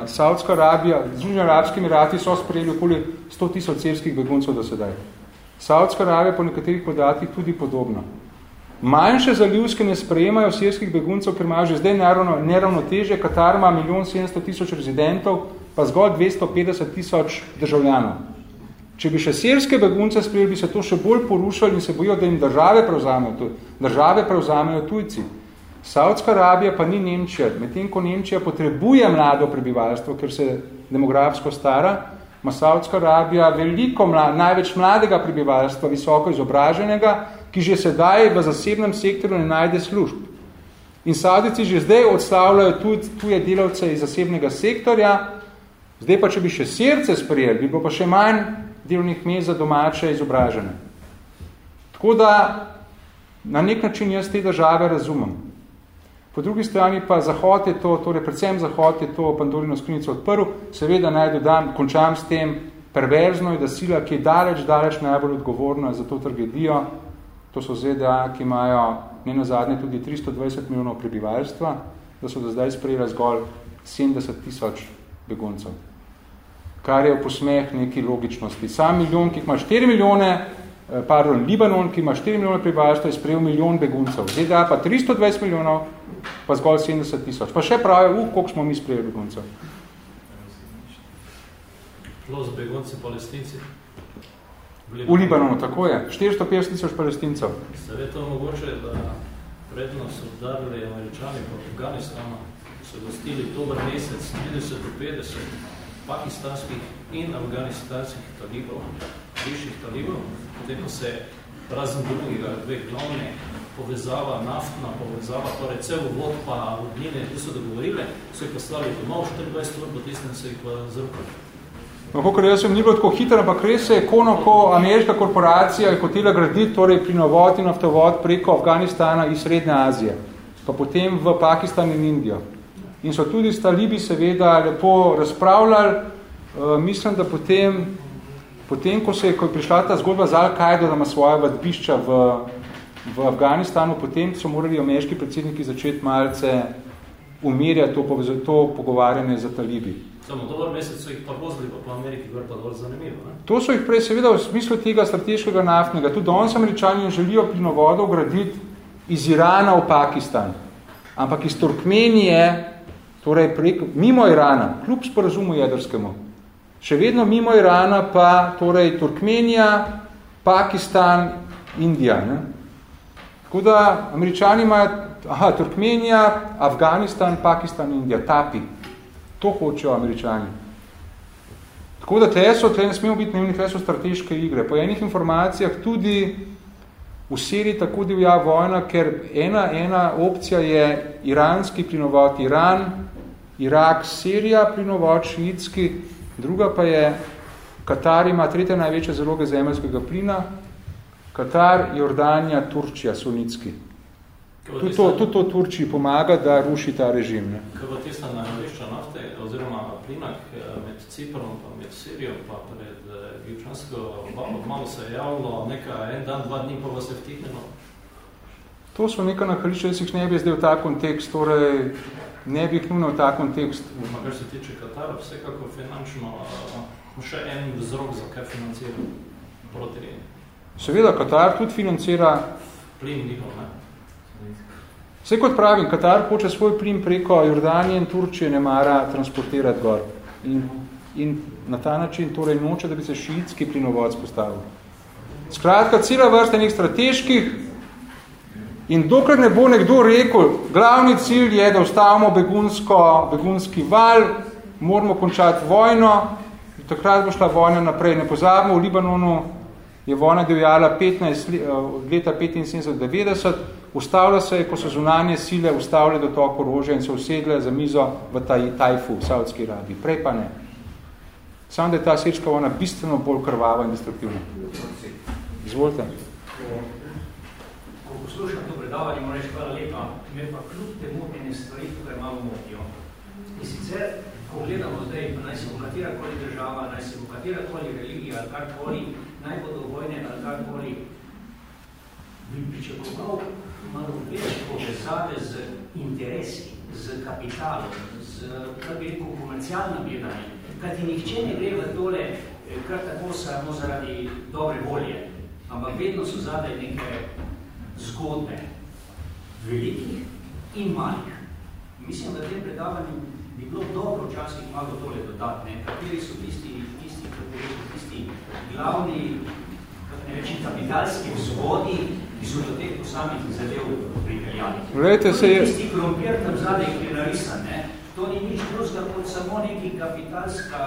uh, Saudska Arabija, Združeni arabski emirati so sprejeli okoli 100 tisoč sirskih beguncev do sedaj. Saudska Arabija po nekaterih podatkih tudi podobno. Manjše zalivske ne sprejemajo sirskih beguncev, ker imajo že zdaj neravno, neravno teže. Katar ima milijon 700 tisoč rezidentov, pa zgolj 250 tisoč državljanov. Če bi še sirske begunce sprejeli, bi se to še bolj porušali in se bojijo, da jim države prevzamejo, države prevzamejo tujci. Saudska Arabija pa ni Nemčija. Medtem ko Nemčija potrebuje mlado prebivalstvo, ker se demografsko stara, ima Saudska Arabija veliko, mlad, največ mladega prebivalstva, visoko izobraženega, ki že sedaj v zasebnem sektorju ne najde služb. In Saudici že zdaj odslavljajo tuj, tuje delavce iz zasebnega sektorja, zdaj pa, če bi še sirce sprejeli, bi bilo pa še manj delovnih mest za domače izobražene. Tako da na nek način jaz te države razumem. Po drugi strani pa Zahod je to, torej predvsem Zahod je to Pandorino skrinico odprl, seveda naj dodam, končam s tem, perverzno je, da sila, ki je daleč, daleč najbolj odgovorna za to tragedijo, to so ZDA, ki imajo ne na zadnje tudi 320 milijonov prebivalstva, da so do zdaj sprejeli zgolj 70 tisoč beguncev kar je v posmeh neki logičnosti. Sam milijon, ki ima 4 milijone, pardon, Libanon, ki ima 4 milijone prebivalstva, je sprejel milijon beguncev. ZDA pa 320 milijonov, pa zgolj 70 tisoč. Pa še pravi, uh, koliko smo mi sprejeli beguncev. Plus begunci palestinci. V Libanonu, tako je. 450 tisoč palestincev. Se ve to mogoče, da predno so udarili američani po Afganistanu, so gostili dober mesec, 30 do 50 pakistanskih in afganistanskih talibov, višjih talibov, potem ko se razen drugega, dveh glavne povezava, naftna povezava, torej cel vod pa vodnine, ki so dogovorile, so jih poslali domov, 24 ur, potem so jih pa zrukali. No, kakor jaz sem ni bilo tako hitro, ampak res je kono, ko ameriška korporacija je hotela graditi torej plinovod in naftovod preko Afganistana iz Srednje Azije, pa potem v Pakistan in Indijo. In so tudi s talibi seveda lepo razpravljali, uh, mislim, da potem, potem ko, se ko je prišla ta zgodba z Al-Kaido, da ima svoja vadbišča v, v Afganistanu, potem so morali ameriški predsedniki začeti malce umirjati to, to pogovarjanje za talibi. Samo dober mesec so jih pa vozili pa po Ameriki, gor pa dovolj zanimivo. Ne? To so jih prej seveda v smislu tega strateškega naftnega. Tudi danes američani želijo plinovodov graditi iz Irana v Pakistan. Ampak iz Turkmenije, torej prek, mimo Irana, kljub sporazumu jedrskemu, še vedno mimo Irana pa torej Turkmenija, Pakistan, Indija. Ne? Tako da američani imajo, aha, Turkmenija, Afganistan, Pakistan, Indija, tapi. To hočejo američani. Tako da tle so, tle ne smemo biti naivni, tle so strateške igre. Po enih informacijah tudi v Siriji tako divja vojna, ker ena, ena opcija je iranski plinovod Iran, Irak, Sirija plinovod šiitski, druga pa je Katar ima tretja največja zaloga zemeljskega plina, Katar, Jordanija, Turčija, sunitski. Tudi to, tudi to Turčiji pomaga, da ruši ta režim. Ne? Kaj bo tista najvešča nafte, oziroma plinak med Ciprom, pa med Sirijo, pa pred Egipčansko obalo, malo se je javilo, nekaj en dan, dva dni pa vas je vtihnilo? To so neka nahališča, jaz jih ne bi zdaj v ta kontekst, torej ne bi jih nujno v ta kontekst. Ma kar se tiče Katara, vsekako finančno, še en vzrok, zakaj financira proti Seveda, Katar tudi financira plin njihov, ne? Vse kot pravim, Katar hoče svoj plin preko Jordanije in Turčije ne mara transportirati gor. In, in na ta način torej noče, da bi se šiitski plinovod spostavil. Skratka, cela vrsta nekih strateških in dokler ne bo nekdo rekel, glavni cilj je, da ustavimo begunsko, begunski val, moramo končati vojno, takrat bo šla vojna naprej. Ne pozabimo, v Libanonu je vojna divjala 15, leta 75-90, Ustavlja se je, ko so zunanje sile ustavile dotok orožja in se usedle za mizo v taj, Tajfu, v Saudski Arabiji. Prej pa ne. Samo, da je ta sečka ona bistveno bolj krvava in destruktivna. Izvolite. Poslušam to predavanje, moram reči hvala lepa, me pa kljub temu ene stvari tukaj malo motijo. In sicer, ko gledamo zdaj, naj se bo katera koli država, naj se bo katera koli religija, ali karkoli, naj bodo vojne, ali karkoli, bi pričakoval malo več povezave z interesi, z kapitalom, z, kar bi rekel, komercialnim gledanjem, kajti nihče ne gre v tole kar tako samo zaradi dobre volje, ampak vedno so zadaj neke zgodbe, velikih in malih. Mislim, da tem predavanju bi bilo dobro včasih malo tole dodati, ne? kateri so tisti, tisti, tisti glavni, ne rečem, kapitalski vzvodi, ki so do teh posamih zadev pripeljali. Glejte se je... Tisti krompir tam zadaj, ki je narisan, ne? to ni nič drugega kot samo neki kapitalska...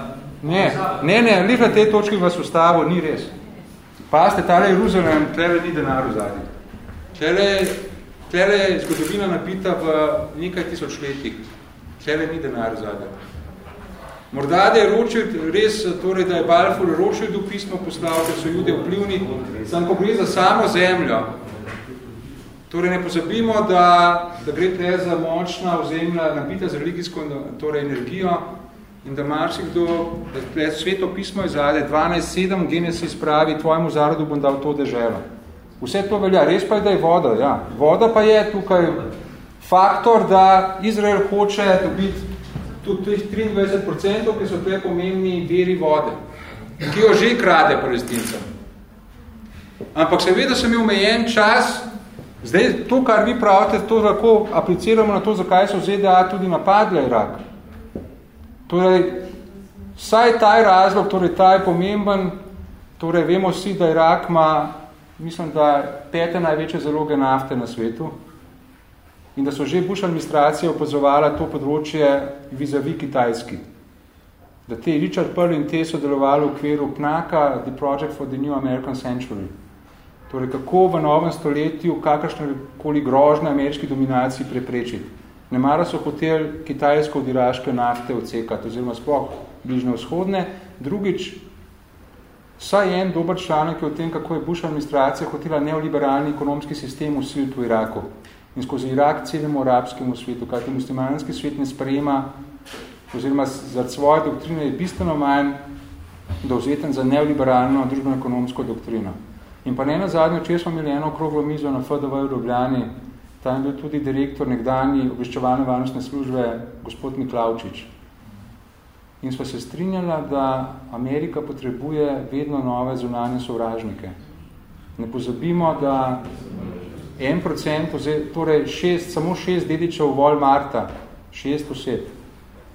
Ne, ne, ne, nič na tej točki vas ustavil, ni res. Paste, tale Jeruzalem, tlele ni denar v zadnji. Tlele, tlele je zgodovina napita v nekaj tisoč letih. Tlele ni denar v zadnji. Morda, da je Rothschild res, torej, da je Balfour Rothschildu pismo poslal, ker so ljudje vplivni, sam ko gre za samo zemljo. Torej, ne pozabimo, da, da gre tle za močna ozemlja, napita z religijsko torej, energijo in da marsikdo, da sveto pismo izade 12.7, Genesis pravi, tvojemu zarodu bom dal to deželo. Vse to velja, res pa je, da je voda. Ja. Voda pa je tukaj faktor, da Izrael hoče dobiti tudi teh 23%, ki so tukaj pomembni veri vode, ki jo že krade palestincem. Ampak seveda sem omejen čas, zdaj to, kar vi pravite, to lahko apliciramo na to, zakaj so ZDA tudi napadle Irak. Torej, vsaj ta razlog, torej ta je pomemben, torej vemo vsi, da Irak ima, mislim, da pete največje zaloge nafte na svetu in da so že Bush administracija opazovala to področje vizavi kitajski da te Richard Pearl in te sodelovali v okviru PNAKA, The Project for the New American Century. Torej, kako v novem stoletju kakršne koli grožne ameriški dominaciji preprečiti. Nemara so hoteli kitajsko odiraške nafte odsekati, oziroma sploh bližne vzhodne. Drugič, vsaj en dober članek je o tem, kako je Bush administracija hotela neoliberalni ekonomski sistem usiliti v Iraku. In skozi Irak celemu arabskemu svetu, kajti muslimanski svet ne sprejema oziroma zaradi svoje doktrine je bistveno manj dovzeten za neoliberalno družbeno-ekonomsko doktrino. In pa ne na zadnje, če smo imeli eno okroglo mizo na FDV v Ljubljani, tam je bil tudi direktor nekdani obveščevalne varnostne službe, gospod Miklavčič. In smo se strinjala, da Amerika potrebuje vedno nove zunanje sovražnike. Ne pozabimo, da en procent, torej šest, samo šest dedičev Walmarta, šest oseb,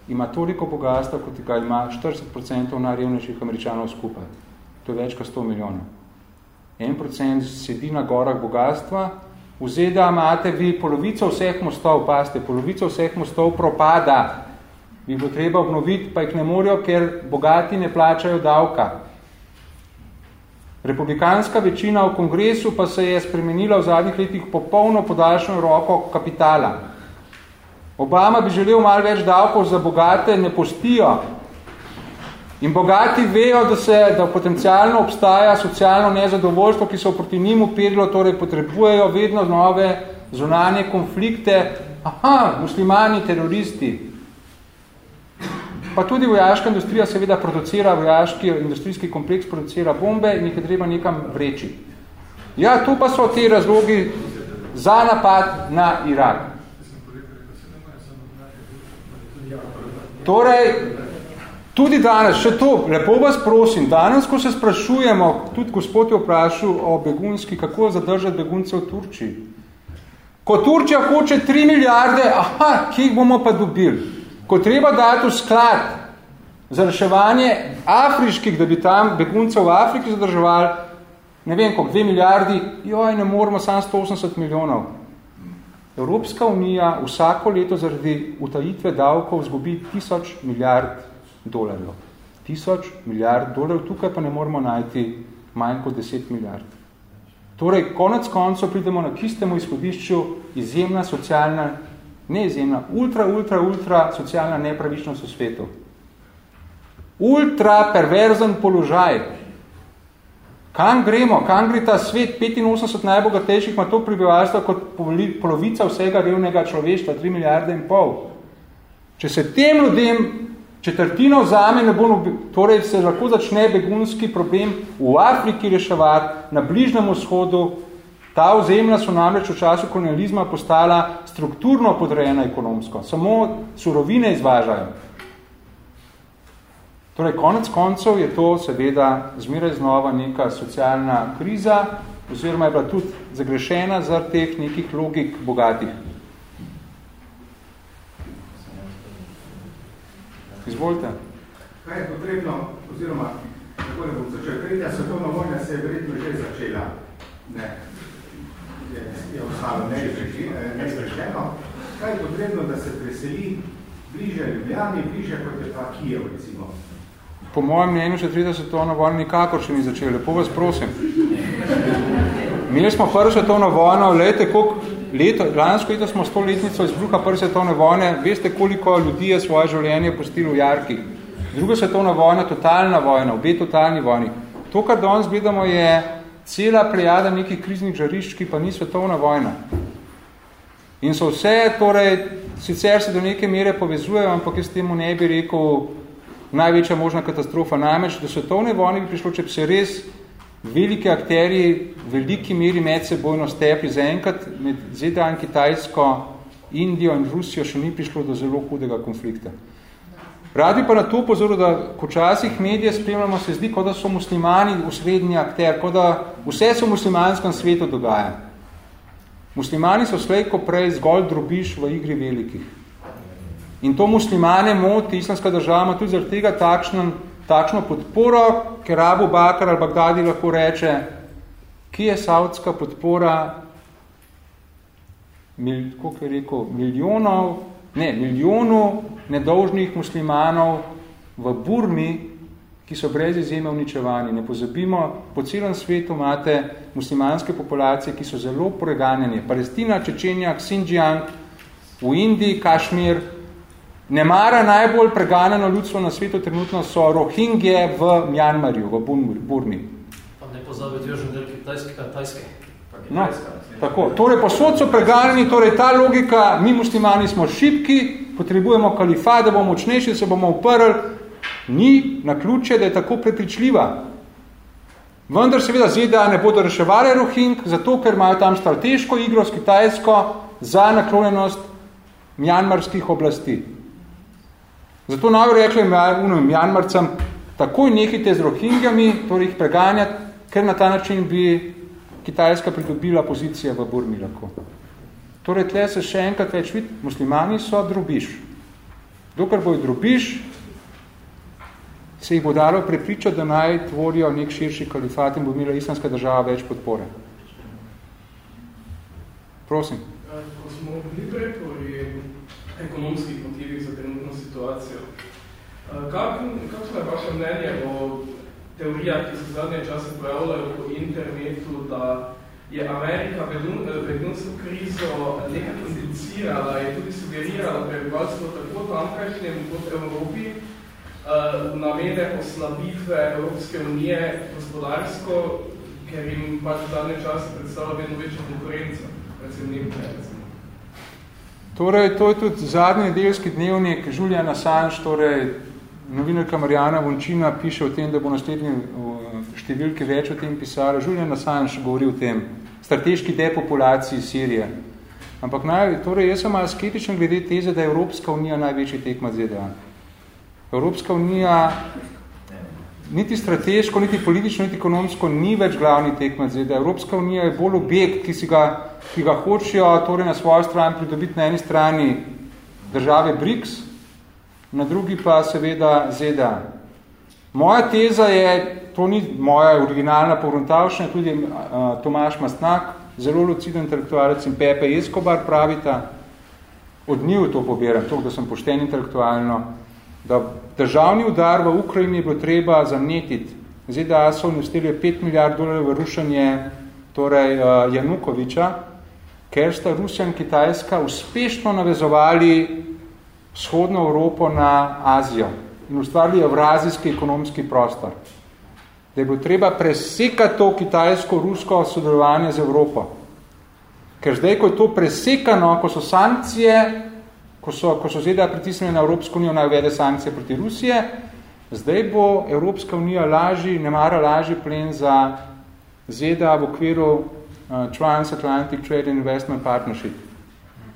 ima toliko bogatstva, kot ga ima 40% najrevnejših američanov skupaj. To je več kot 100 milijonov. 1% sedi na gorah bogatstva, v ZDA imate vi polovico vseh mostov, paste, polovico vseh mostov propada, bi bo treba obnoviti, pa jih ne morajo, ker bogati ne plačajo davka. Republikanska večina v kongresu pa se je spremenila v zadnjih letih popolno podaljšeno roko kapitala. Obama bi želel malo več davkov za bogate, ne postijo. In bogati vejo, da, se, da potencialno obstaja socialno nezadovoljstvo, ki so proti njim upirilo, torej potrebujejo vedno nove zunanje konflikte. Aha, muslimani, teroristi. Pa tudi vojaška industrija seveda producira, vojaški industrijski kompleks producira bombe in jih je treba nekam vreči. Ja, tu pa so te razlogi za napad na Irak. Torej, tudi danes, še to, lepo vas prosim, danes, ko se sprašujemo, tudi gospod je vprašal o begunski, kako zadržati begunce v Turčiji. Ko Turčija hoče 3 milijarde, aha, ki jih bomo pa dobili? Ko treba dati v sklad za reševanje afriških, da bi tam begunce v Afriki zadrževali, ne vem, koliko, 2 milijardi, joj, ne moramo samo 180 milijonov. Evropska unija vsako leto zaradi utajitve davkov zgubi tisoč milijard dolarjev. Tisoč milijard dolarjev, tukaj pa ne moramo najti manj kot deset milijard. Torej, konec koncev pridemo na kistemu izhodišču izjemna socialna, ne izjemna, ultra, ultra, ultra socialna nepravičnost v svetu. Ultra perverzen položaj, Kam gremo? Kam gre ta svet? 85 najbogatejših ima to prebivalstvo kot polovica vsega revnega človeštva, 3 milijarde in pol. Če se tem ljudem četrtino vzame, ne bo, torej se lahko začne begunski problem v Afriki reševati, na Bližnem vzhodu, ta ozemlja so namreč v času kolonializma postala strukturno podrejena ekonomsko, samo surovine izvažajo. Torej, konec koncev je to seveda zmeraj znova neka socialna kriza, oziroma je bila tudi zagrešena zaradi teh nekih logik bogatih. Izvolite. Kaj je potrebno, oziroma, tako ne bom začel, tretja svetovna vojna se je verjetno že začela. Ne, je, je ostalo neizrešeno. Kaj je potrebno, da se preseli bliže Ljubljani, bliže kot je pa Kijev, recimo? po mojem mnenju še 30 svetovna vojna nikakor še ni začela. Lepo vas prosim. Imeli smo prvo svetovno vojno, lejte, koliko leto, lansko leto smo sto letnico izbruha prve svetovne vojne, veste, koliko ljudi je svoje življenje postilo v jarkih. Druga svetovna vojna, totalna vojna, obe totalni vojni. To, kar danes gledamo, je cela prejada nekih kriznih žarišč, ki pa ni svetovna vojna. In so vse, torej, sicer se do neke mere povezujejo, ampak jaz temu ne bi rekel, največja možna katastrofa. Namreč do svetovne vojne bi prišlo, če bi se res veliki akteri v veliki meri med sebojno stepli. Zaenkrat med ZDA in Kitajsko, Indijo in Rusijo še ni prišlo do zelo hudega konflikta. Radi pa na to pozoril, da ko časih medije spremljamo, se zdi, kot da so muslimani usrednji akter, kot da vse se v muslimanskem svetu dogaja. Muslimani so slejko prej zgolj drobiš v igri velikih. In to muslimane moti, islamska država ima tudi zaradi tega takšno, takšno podporo, ker Abu Bakr ali Bagdadi lahko reče, ki je saudska podpora mil, je rekel, milijonov, ne, milijonov nedolžnih muslimanov v Burmi, ki so brez izjeme uničevani. Ne pozabimo, po celem svetu imate muslimanske populacije, ki so zelo preganjene. Palestina, Čečenja, Xinjiang, v Indiji, Kašmir, ne mara najbolj preganjeno ljudstvo na svetu trenutno so Rohingje v Mjanmarju, v Burmi. Pa ne pozabiti Južni del Kitajske, Tajske. No, tako. Torej, posod so preganjeni, torej ta logika, mi muslimani smo šipki, potrebujemo kalifat, da bomo močnejši, se bomo uprli, ni na ključe, da je tako prepričljiva. Vendar seveda ZDA ne bodo reševali Rohing, zato ker imajo tam strateško igro s Kitajsko za naklonjenost mjanmarskih oblasti. Zato naj rekli mjanmarcem, takoj nehite z Rohingjami, torej jih preganjati, ker na ta način bi Kitajska pridobila pozicije v Burmi lahko. Torej, tle se še enkrat več vidi, muslimani so drobiš. Dokler bojo drobiš, se jih bo dalo prepričati, da naj tvorijo nek širši kalifat in bo imela islamska država več podpore. Prosim. Ko smo bili prej pri ekonomskih motivih za trenutno situacijo, kakšno je vaše mnenje o teorijah, ki se zadnje čase pojavljajo po internetu, da je Amerika begunsko krizo nekako indicirala in tudi sugerirala prebivalstvo tako tamkajšnjem kot Evropi, uh, namene oslabitve Evropske unije gospodarsko, ker jim pač v zadnje čase predstavlja vedno večjo konkurenco, predvsem Nemčija, recimo. Torej, to je tudi zadnji nedeljski dnevnik Julian Assange, torej novinarka Marjana Vončina piše o tem, da bo naslednji številki več o tem pisala. Julian Assange govori o tem, strateški depopulaciji Sirije. Ampak naj, torej jaz sem malo skeptičen glede teze, da je Evropska unija največji tekmat ZDA. Evropska unija niti strateško, niti politično, niti ekonomsko ni več glavni tekmat ZDA. Evropska unija je bolj objekt, ki, si ga, ki ga hočejo torej na svojo stran pridobiti na eni strani države BRICS, na drugi pa seveda ZDA. Moja teza je, to ni moja originalna pogruntavšnja, tudi uh, Tomaš Mastnak, zelo luciden intelektualec in Pepe Escobar pravita, od njih to pobiram, to, da sem pošten intelektualno, da državni udar v Ukrajini je bilo treba zanetiti. ZDA so investili 5 milijard dolarjev v rušenje torej, uh, Janukoviča, ker sta Rusija in Kitajska uspešno navezovali vzhodno Evropo na Azijo in ustvarili evrazijski ekonomski prostor. Da je bilo treba presekati to kitajsko-rusko sodelovanje z Evropo. Ker zdaj, ko je to presekano, ko so sankcije, ko so, ko so ZDA pritisnili na Evropsko unijo, naj uvede sankcije proti Rusije, zdaj bo Evropska unija lažji, ne mara lažji plen za ZDA v okviru uh, Transatlantic Trade and Investment Partnership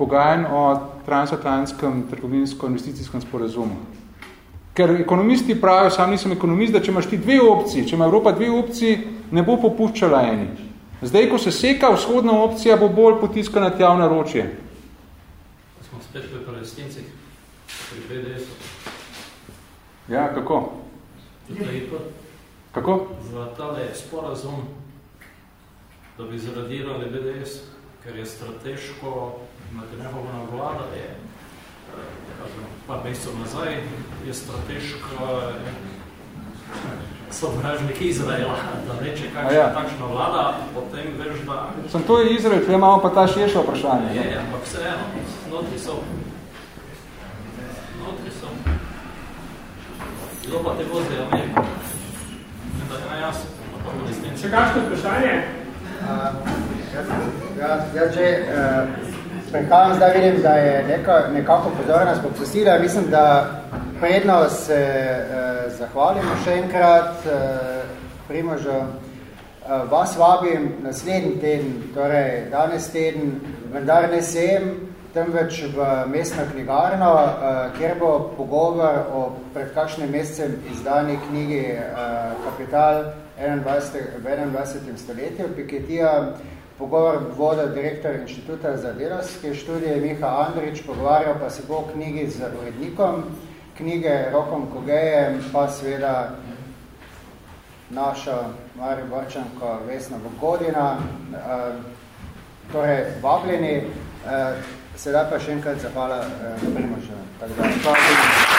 pogajanj o transatlantskem trgovinsko-investicijskem sporazumu. Ker ekonomisti pravijo, sam nisem ekonomist, da če imaš ti dve opciji, če ima Evropa dve opciji, ne bo popuščala eni. Zdaj, ko se seka vzhodna opcija, bo bolj potiskana tja v naročje. Smo spet pri palestincih, pri BDS. Ja, kako? Kako? Za tale sporazum, da bi zaradirali BDS, ker je strateško Netanjahova vlada je, par mesecev nazaj, je strateško sovražnik Izraela, da reče, kakšna ja. takšna vlada, potem veš, da... Sem to je Izrael, tle imamo pa ta širša vprašanje. Je, ampak vse eno, notri so. Notri so. Kdo pa te vozi Ameriko? Da je jasno, pa desnice. Še kakšno vprašanje? Uh, jaz, jaz že, uh, prehajam, zdaj vidim, da je neka, nekako pozornost popustila. Mislim, da predno se eh, zahvalimo še enkrat eh, Primožu. Eh, vas vabim naslednji teden, torej danes teden, vendar ne sem, temveč v mestno knjigarno, kjer bo pogovor o pred kakšnim mesecem izdani knjigi Kapital 21. v 21. stoletju. Piketija pogovor voda direktor inštituta za delovske študije Miha Andrič, pogovarjal pa se bo o knjigi z urednikom, knjige Rokom Kogejem, pa seveda našo Marjo Borčanko Vesno Vogodina, torej vabljeni, sedaj pa še enkrat zahvala Primožu. Tako da, hvala.